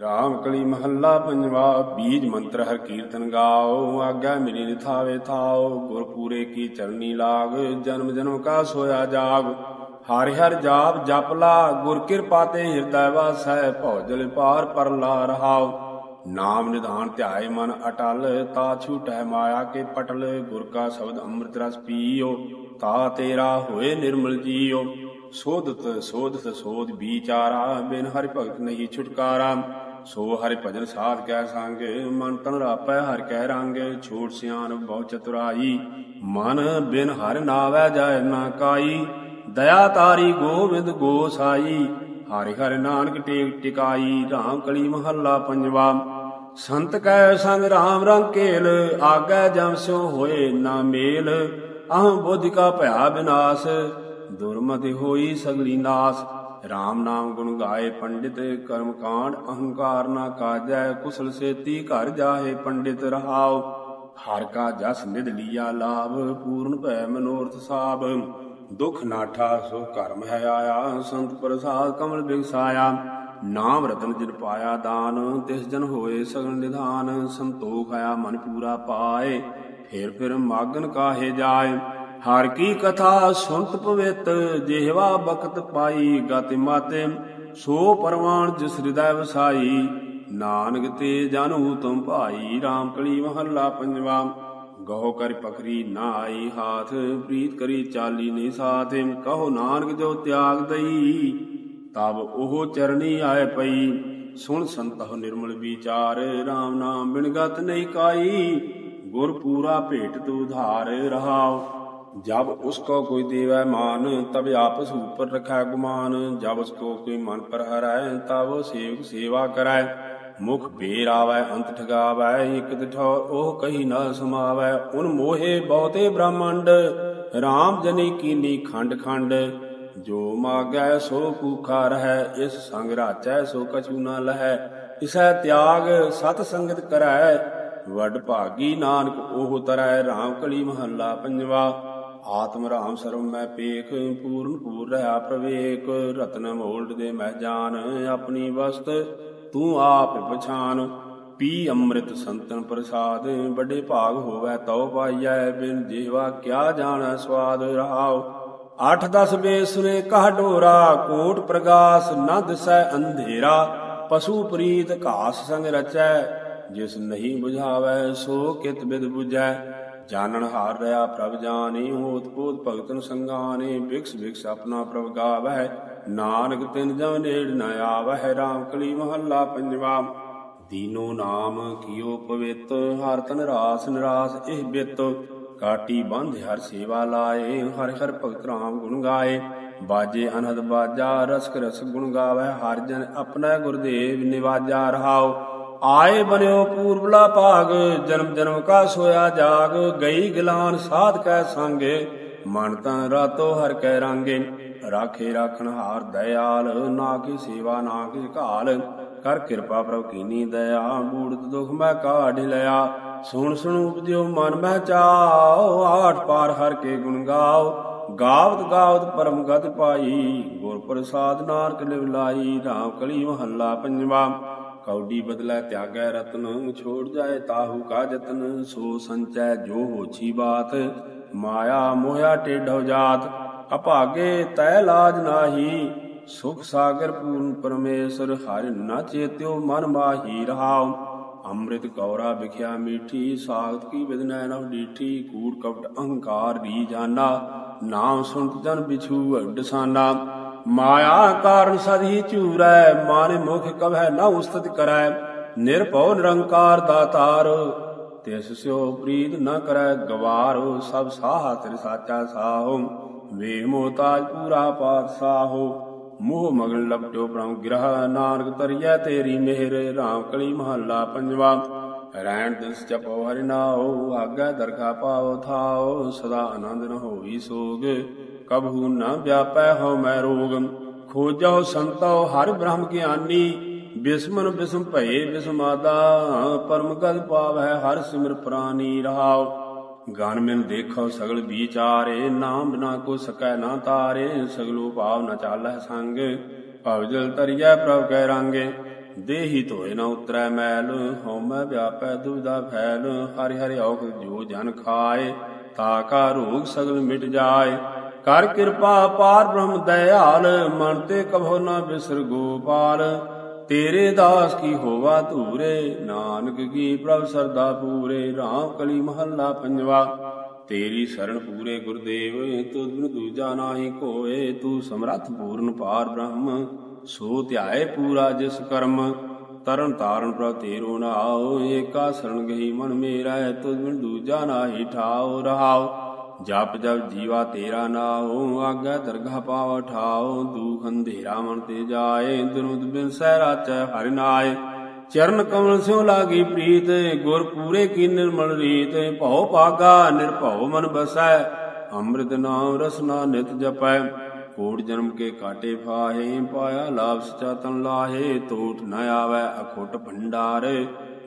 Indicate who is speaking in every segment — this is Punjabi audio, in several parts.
Speaker 1: ਰਾਮ ਕਲੀ ਮਹੱਲਾ ਪੰਜਵਾ, ਬੀਜ ਮੰਤਰ ਹਰ ਕੀਰਤਨ ਗਾਓ, ਆਗਿਆ ਮੇਰੀ ਨਿਥਾਵੇ ਥਾਓ ਗੁਰ ਪੂਰੇ ਕੀ ਚਰਨੀ ਲਾਗ, ਜਨਮ ਜਨਮ ਕਾ ਸੋਇਆ ਜਾਗ। ਹਰਿ ਹਰਿ ਜਾਪ ਜਪ ਲਾ, ਗੁਰ ਕਿਰਪਾ ਤੇ ਹਿਰਦੈ ਵਾਸੈ, ਭੌਜਲ ਪਾਰ ਪਰ ਲਾ ਰਹਾਓ। ਨਾਮ ਨਿਧਾਨ ਧਿਆਏ ਮਨ ਅਟਲ, ਤਾ ਛੂਟੈ ਮਾਇਆ ਕੇ ਪਟਲ, ਗੁਰ ਕਾ ਸ਼ਬਦ ਅੰਮ੍ਰਿਤ ਰਸ ਪੀਓ, ਤਾ ਤੇਰਾ ਹੋਏ ਨਿਰਮਲ ਜੀਓ। ਸੋਧਤ ਸੋਧਤ ਸੋਧ ਵਿਚਾਰਾ, ਬਿਨ ਹਰਿ ਭਗਤ ਨਹੀਂ ਛੁਟਕਾਰਾ। ਸੋ ਹਰਿ ਭਜਨ ਸਾਧ ਕੈ ਸੰਗ, ਮਨ ਤਨ ਰਾਪੈ ਹਰਿ ਕੈ ਰੰਗ। ਛੋਟ ਸਿਆਨ ਬਹੁ ਚਤੁਰਾਈ, ਮਨ ਬਿਨ ਹਰ ਨਾਵੈ ਜਾਇ ਨਾ ਕਾਈ। ਦਇਆ ਤਾਰੀ ਗੋਵਿੰਦ ਗੋਸਾਈ ਹਰਿ ਹਰਿ ਨਾਨਕ ਟੇਕ ਟਿਕਾਈ। ਰਾਮ ਕਲੀ ਮਹੱਲਾ ਪੰਜਵਾ, ਸੰਤ ਕੈ ਸੰਗ ਰਾਮ ਰੰਗ ਕੇਲ, ਆਗੈ ਜਮ ਸਿਉ ਹੋਏ ਨਾ ਮੇਲ। ਅਹੰ ਬੁੱਧਿ ਕਾ ਭਇਆ ਬਿਨਾਸ਼ ਦੁਰਮਤਿ ਹੋਈ ਸਗਲੀ ਨਾਸ। RAM ਨਾਮ ਗੁਣ ਗਾਏ ਪੰਡਿਤ ਕਰਮ ਕਾਂਡ, ਅਹੰਕਾਰ ਨਾ ਕਾਜੈ, ਕੁਸਲ ਸੇਤੀ ਘਰ ਜਾਹੇ ਪੰਡਿਤ ਰਹਾਉ। ਹਰ ਕਾ ਜਸ ਨਿਧ ਲੀਆ ਲਾਭ, ਪੂਰਨ ਭੈ ਮਨੋਰਥ ਸਾਬ ਦੁਖ ਨਾਠਾ ਸੋ ਕਰਮ ਹੈ ਆਇਆ, ਸੰਤ ਪ੍ਰਸਾਦ ਕਮਲ ਬਿਗਸਾਇਆ। ਨਾਮ ਰਤਨ ਜਿਨ ਪਾਇਆ ਦਾਨ, ਤਿਸ ਜਨ ਹੋਏ ਸਗਲ ਨਿਧਾਨ। ਸੰਤੋਖ ਆਇਆ ਮਨ ਪੂਰਾ ਪਾਏ, ਫੇਰ ਫਿਰ ਮਾਗਨ ਕਾਹੇ ਜਾਏ। ਹਰ ਕੀ ਕਥਾ ਸੁਨਤ ਪਵਿੱਤ, ਜਿਹਵਾ ਬਖਤ ਪਾਈ ਗਤਿ ਮਾਤੇ, ਸੋ ਪਰਵਾਨ ਜਿਸ ਹਿਰਦੈ ਵਸਾਈ, ਨਾਨਕ ਤੇ ਜਾਨੂ ਤੁਮ ਭਾਈ RAM ਕਲੀ ਮਹੱਲਾ ਪੰਜਵਾ, ਗਹੁ ਕਰ ਪਖਰੀ ਨਾ ਆਈ ਹਾਥ, ਪ੍ਰੀਤ ਕਰੀ ਚਾਲੀ ਨੇ ਸਾਥ ਕਹੋ ਨਾਨਕ ਜੋ ਤਿਆਗ ਦਈ, ਤਬ ਉਹ ਚਰਣੀ ਆਏ ਪਈ, ਸੁਣ ਸੰਤਹੁ ਨਿਰਮਲ ਵਿਚਾਰ RAM ਨਾਮ ਬਿਨ ਗਤ ਨਹੀਂ ਕਾਈ, ਗੁਰ ਪੂਰਾ ਭੇਟ ਤੂ ਧਾਰ ਰਹਾਓ जब उसको कोई देवै मान तब आपस ऊपर रखै गुमान जब उसको कोई मन पर हरै तब सेवक सेवा करै मुख बेर आवै अंत ठगावै एक ठौर ओह कही न समावै उन मोहे बहुते ब्रह्मंड राम जनी कीनी खंड खंड ਜੋ ਮਾਗੈ ਸੋ ਭੂਖਾ ਰਹੈ ਇਸ ਸੰਗ ਰਾਚੈ ਸੋ ਕਛੂ ਨ ਲਹੈ ਇਸੈ ਤਿਆਗ ਸਤ ਸੰਗਤ ਕਰੈ ਵੱਡ ਭਾਗੀ ਨਾਨਕ ਉਹ ਤਰੈ RAM ਕਲੀ ਮਹੱਲਾ ਪੰਜਵਾ ਆਤਮ ਰਾਮ ਸਰਵ ਮੈਂ ਪੇਖ, ਪੂਰਨ ਪੂਰ ਰਹਾ ਪ੍ਰਵੇਕ, ਰਤਨ ਮੋਲਡ ਦੇ ਮੈਂ ਜਾਨ, ਆਪਣੀ ਵਸਤ ਤੂੰ ਆਪ ਪਛਾਨ। ਪੀ ਅੰਮ੍ਰਿਤ ਸੰਤਨ ਪ੍ਰਸਾਦ, ਵੱਡੇ ਭਾਗ ਹੋਵੇ ਤਉ ਪਾਈਐ, ਬਿਨ ਜੀਵਾ ਕਿਆ ਜਾਣੈ ਸਵਾਦ ਰਹਾਉ ਅੱਠ ਦਸ ਬੇਸੁਨੇ ਕਹ ਡੋਰਾ, ਕੋਟ ਪ੍ਰਗਾਸ ਨਾ ਦਿਸੈ ਅੰਧੇਰਾ। ਪਸ਼ੂ ਪ੍ਰੀਤ ਘਾਸ ਸੰਗ ਰਚੈ, ਜਿਸ ਨਹੀਂ ਬੁਝਾਵੈ ਸੋ ਕਿਤ ਬਿਦ ਬੁਝੈ। ਜਾਣਨ ਹਾਰ ਰਿਆ ਪ੍ਰਭ ਜਾਣੀ, ਹੋਤ ਪੋਤ ਭਗਤਨ ਸੰਗਾਨੇ ਬਿਕਸ ਬਿਕਸ ਆਪਣਾ ਪ੍ਰਭ ਗਾਵਹਿ। ਨਾਨਕ ਤਿਨ ਜਮ ਨੇੜ ਨ ਆਵਹਿ RAM ਕਲੀ ਮਹੱਲਾ ਪੰਜਵਾ। ਦੀਨੋ ਨਾਮ ਕੀਓ ਪਵਿੱਤ, ਹਰ ਤਨ ਰਾਸ ਨਿਰਾਸ ਇਹ ਬਿਤ। ਕਾਟੀ ਬੰਧ ਹਰ ਸੇਵਾ ਲਾਏ, ਹਰ ਹਰ ਭਗਤ RAM ਗੁਣ ਗਾਏ। ਬਾਜੇ ਅਨਹਦ ਬਾਜਾ ਰਸਕ ਰਸ ਗੁਣ ਗਾਵੇ ਹਰ ਜਨ ਆਪਣਾ ਗੁਰਦੇਵ ਨਿਵਾਜਾ ਰਹਾਓ ਆਏ ਬਨਿਓ ਪੂਰਬਲਾ ਭਾਗ, ਜਨਮ ਜਨਮ ਕਾ ਸੋਇਆ ਜਾਗ, ਗਈ ਗਿਲਾਨ ਸਾਧ ਕੈ ਸੰਗੇ, ਮਨ ਤਾਂ ਰਾਤੋ ਹਰ ਕੈ ਰਾਂਗੇ। ਰਾਖੇ ਰਾਖਣ ਹਾਰ ਦਇਆਲ, ਨਾ ਕੀ ਸੇਵਾ, ਨਾ ਕੀ ਘਾਲ। ਕਰ ਕਿਰਪਾ ਪ੍ਰਭ ਕੀਨੀ ਦਇਆ ਬੂੜਤ ਦੁਖ ਮੈਂ ਕਾਢ ਲਿਆ। ਸੁਣ ਸੁਣ ਉਪਜਿਓ ਮਨ ਮੈਂ ਚਾਓ ਆਠ ਪਾਰ ਹਰ ਕੇ ਗੁਣ ਗਾਓ ਗਾਵਤ ਗਾਵਤ ਪਰਮ ਗਤ ਪਾਈ, ਗੁਰ ਪ੍ਰਸਾਦ ਨਾਨਕ ਲਿਵ ਲਾਈ ਰਾਮ ਕਲੀ ਮਹੱਲਾ ਪੰਜਵਾ। ਕੌਡੀ ਬਦਲਾ ਤਿਆਗੈ ਰਤਨ, ਛੋੜ ਜਾਏ ਤਾਹੂ ਕਾ ਜਤਨ, ਸੋ ਸੰਚੈ ਜੋ ਹੋਛੀ ਬਾਤ, ਮਾਇਆ ਮੋਹਿਆ ਟੇਢੋ ਜਾਤ, ਅਭਾਗੇ ਤੈ ਲਾਜ ਨਾਹੀ, ਸੁਖ ਸਾਗਰ ਪੂਰਨ ਪਰਮੇਸ਼ਰ, ਹਰਿ ਨਾ ਚੇਤਿਓ ਮਨ ਮਾਹੀ ਰਹਾਉ, ਅੰਮ੍ਰਿਤ ਕੌਰਾ ਵਿਖਿਆ ਮੀਠੀ, ਸਾਖਤ ਕੀ ਵਿਦਨੈ ਨਵ ਡੀਠੀ, ਕੂੜ ਕਪਟ ਅਹੰਕਾਰ ਰੀ ਜਾਨਾ, ਨਾਮ ਸੁਣਤ ਜਨ ਬਿਛੂ ਅਡਸਾਨਾ। ਮਾਇਆ ਕਾਰਨ ਸਦੀ ਝੂਰੈ, ਮਾਨ ਮੁਖ ਕਵੈ ਨਾ ਉਸਤਤ ਕਰੈ, ਨਿਰਭਉ ਨਿਰੰਕਾਰ ਦਾਤਾਰ। ਤਿਸ ਸਿਓ ਪ੍ਰੀਤ ਨ ਕਰੈ ਗਵਾਰ, ਸਭ ਸਾਹ ਤੇਰੇ ਸਾਚਾ ਸਾਹੋ। ਵੇ ਮੋਤਾਜ ਪੂਰਾ ਪਾਤਸ਼ਾਹੋ ਮੋਹ ਮਗਨ ਲਪਟਿਓ ਬ੍ਰਹਮ ਗ੍ਰਹ, ਨਾਨਕ ਤਰੀਐ ਤੇਰੀ ਮਿਹਰ, ਰਾਮ ਕਲੀ ਮਹੱਲਾ ਪੰਜਵਾ। ਰਹਿਣ ਦਿਸ ਜਪੋ ਹਰਿ ਨਾਉ, ਆਗਾ ਦਰਗਾ ਪਾਉ ਥਾਉ, ਸਦਾ ਆਨੰਦ ਨ ਹੋਈ ਸੋਗ। ਕਬਹੂ ਨ ਵਿਆਪੈ ਹੋ ਮੈ ਰੋਗ। ਖੋਜੋ ਸੰਤੋ ਹਰਿ ਬ੍ਰਹਮ ਗਿਆਨੀ। ਬਿਸਮਨ ਬਿਸਮ ਭਏ ਬਿਸਮਾਦਾ ਪਰਮ ਗਦ ਪਾਵੈ ਹਰ ਸਿਮਰ ਪ੍ਰਾਨੀ ਰਹਾਉ। ਗਨ ਮਿਲ ਦੇਖੋ ਸਗਲ ਵਿਚਾਰੇ। ਨਾਮ ਬਿਨਾ ਕੋ ਸਕੈ ਨਾ ਤਾਰੇ। ਸਗਲੋ ਭਾਵ ਨ ਚਾਲੈ ਸੰਗ। ਭਵ ਜਲ ਤਰੀਐ ਪ੍ਰਭ ਕੈ ਰਾਂਗੇ। ਦੇਹੀ ਧੋਏ ਨਾ ਉਤਰੈ ਮੈਲ। ਹਉਮੈ ਵਿਆਪੈ ਦੁਬਦਾ ਫੈਲ। ਹਰਿ ਹਰਿ ਔਖ ਜੋ ਜਨ ਖਾਏ। ਤਾ ਕਾ ਰੋਗ ਸਗਲ ਮਿਟ ਜਾਏ। ਕਰ ਕਿਰਪਾ ਪਾਰ ਬ੍ਰਹਮ ਦਇਆਲ, ਮਨ ਤੇ ਕਭੋ ਨਾ ਬਿਸਰ ਗੋਪਾਲ। ਤੇਰੇ ਦਾਸ ਕੀ ਹੋਵਾ ਧੂਰੇ, ਨਾਨਕ ਕੀ ਪ੍ਰਭ ਸਰਦਾ ਪੂਰੇ। ਰਾਮ ਕਲੀ ਮਹੱਲਾ ਪੰਜਵਾ, ਤੇਰੀ ਸਰਣ ਪੂਰੇ ਗੁਰਦੇਵ ਤੂੰ ਬਿਨ ਦੂਜਾ ਨਾਹੀ ਕੋਏ। ਤੂੰ ਸਮਰੱਥ ਪੂਰਨ ਪਾਰ ਬ੍ਰਹਮ, ਸੋ ਧਿਆਏ ਪੂਰਾ ਜਿਸ ਕਰਮ। ਤਰਨ ਤਾਰਨ ਪ੍ਰਭ ਤੇਰੋ ਨਾਉ, ਏਕਾ ਸਰਣ ਗਈ ਮਨ ਮੇਰਾ ਤੂੰ ਬਿਨ ਦੂਜਾ ਨਾਹੀ ਠਾਉ ਰਹਾਓ ਜਪ ਜਪ ਜੀਵਾ ਤੇਰਾ ਨਾਉ, ਆਗੇ ਦਰਗਾਹ ਪਾਵ ਠਾਉ, ਦੂਖ ਅੰਧੇਰਾ ਮਨ ਤੇ ਜਾਏ ਦੁਰੁਦ ਬਿਨ ਸਹਿ ਰਾਚੈ ਹਰਿ ਨਾਏ। ਚਰਨ ਕਮਲ ਸਿਉ ਲਾਗੀ ਪ੍ਰੀਤ, ਗੁਰ ਪੂਰੇ ਕੀ ਨਿਰਮਲ ਰੀਤ। ਭਉ ਪਾਗਾ ਨਿਰਭਉ ਮਨ ਬਸੈ, ਅੰਮ੍ਰਿਤ ਨਾਮ ਰਸਨਾ ਨਿਤ ਜਪੈ। ਕੋਟ ਜਨਮ ਕੇ ਕਾਟੇ ਫਾਹੇ, ਪਾਇਆ ਲਾਭ ਸਚਾ ਤਨ ਲਾਹੇ ਟੋਟ ਨ ਆਵੈ ਅਖੁੱਟ ਭੰਡਾਰ।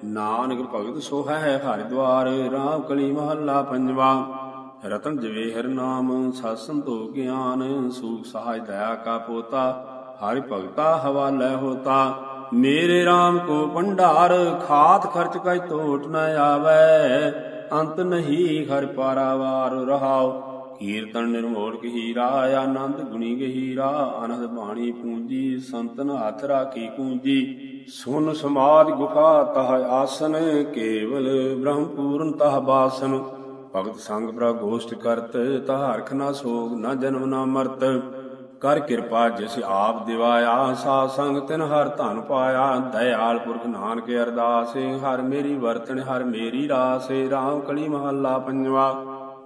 Speaker 1: ਨਾਨਕ ਭਗਤ ਸੋਹੈ ਹਰਿ ਦਵਾਰ ਰਾਮ ਕਲੀ ਮਹੱਲਾ ਪੰਜਵਾ। ਰਤਨ ਜਵੇਹਰ ਨਾਮ, ਸਤ ਸੰਤੋਖ ਗਿਆਨ, ਸੂਖ ਸਹਾਇ ਦਇਆ ਕਾ ਪੋਤਾ, ਹਰਿ ਭਗਤਾ ਹਵਾਲੇ ਹੋਤਾ। ਮੇਰੇ RAM ਕੋ ਭੰਡਾਰ, ਖਾਤ ਖਰਚ ਕੈ ਟੋਟ ਨ ਆਵੈ। ਅੰਤ ਨਹੀਂ ਹਰ ਪਾਰਾਵਾਰ ਰਹਾਉ। ਕੀਰਤਨ ਨਿਰਮੋਲ ਹੀਰਾ ਆਨੰਦ ਗੁਣੀ ਗਹੀਰਾ। ਅਨੰਦ ਬਾਣੀ ਪੂੰਜੀ ਸੰਤਨ ਹੱਥ ਰਾਖੀ ਕੂੰਜੀ। ਸੁਨ ਸਮਾਜ ਗੁਫਾ ਤਹ ਆਸਨ, ਕੇਵਲ ਬ੍ਰਹਮ ਪੂਰਨ ਤਹ ਬਾਸਨ। ਭਗਤ ਸੰਗ ਪ੍ਰਭ ਗੋਸ਼ਟ ਕਰਤ ਤਹ ਹਰਖ ਨਾ ਸੋਗ, ਨਾ ਜਨਮ ਨਾ ਮਰਤ। ਕਰ ਕਿਰਪਾ ਜਿਸ ਆਪ ਦਿਵਾਇਆ, ਸਾ ਸੰਗ ਤਿਨ ਹਰ ਧਨ ਪਾਇਆ। ਦਇਆਲ ਪੁਰਖ ਨਾਨਕ ਅਰਦਾਸ, ਹਰ ਮੇਰੀ ਵਰਤਣ, ਹਰ ਮੇਰੀ ਰਾਸ। ਰਾਮ ਕਲੀ ਮਹੱਲਾ ਪੰਜਵਾ।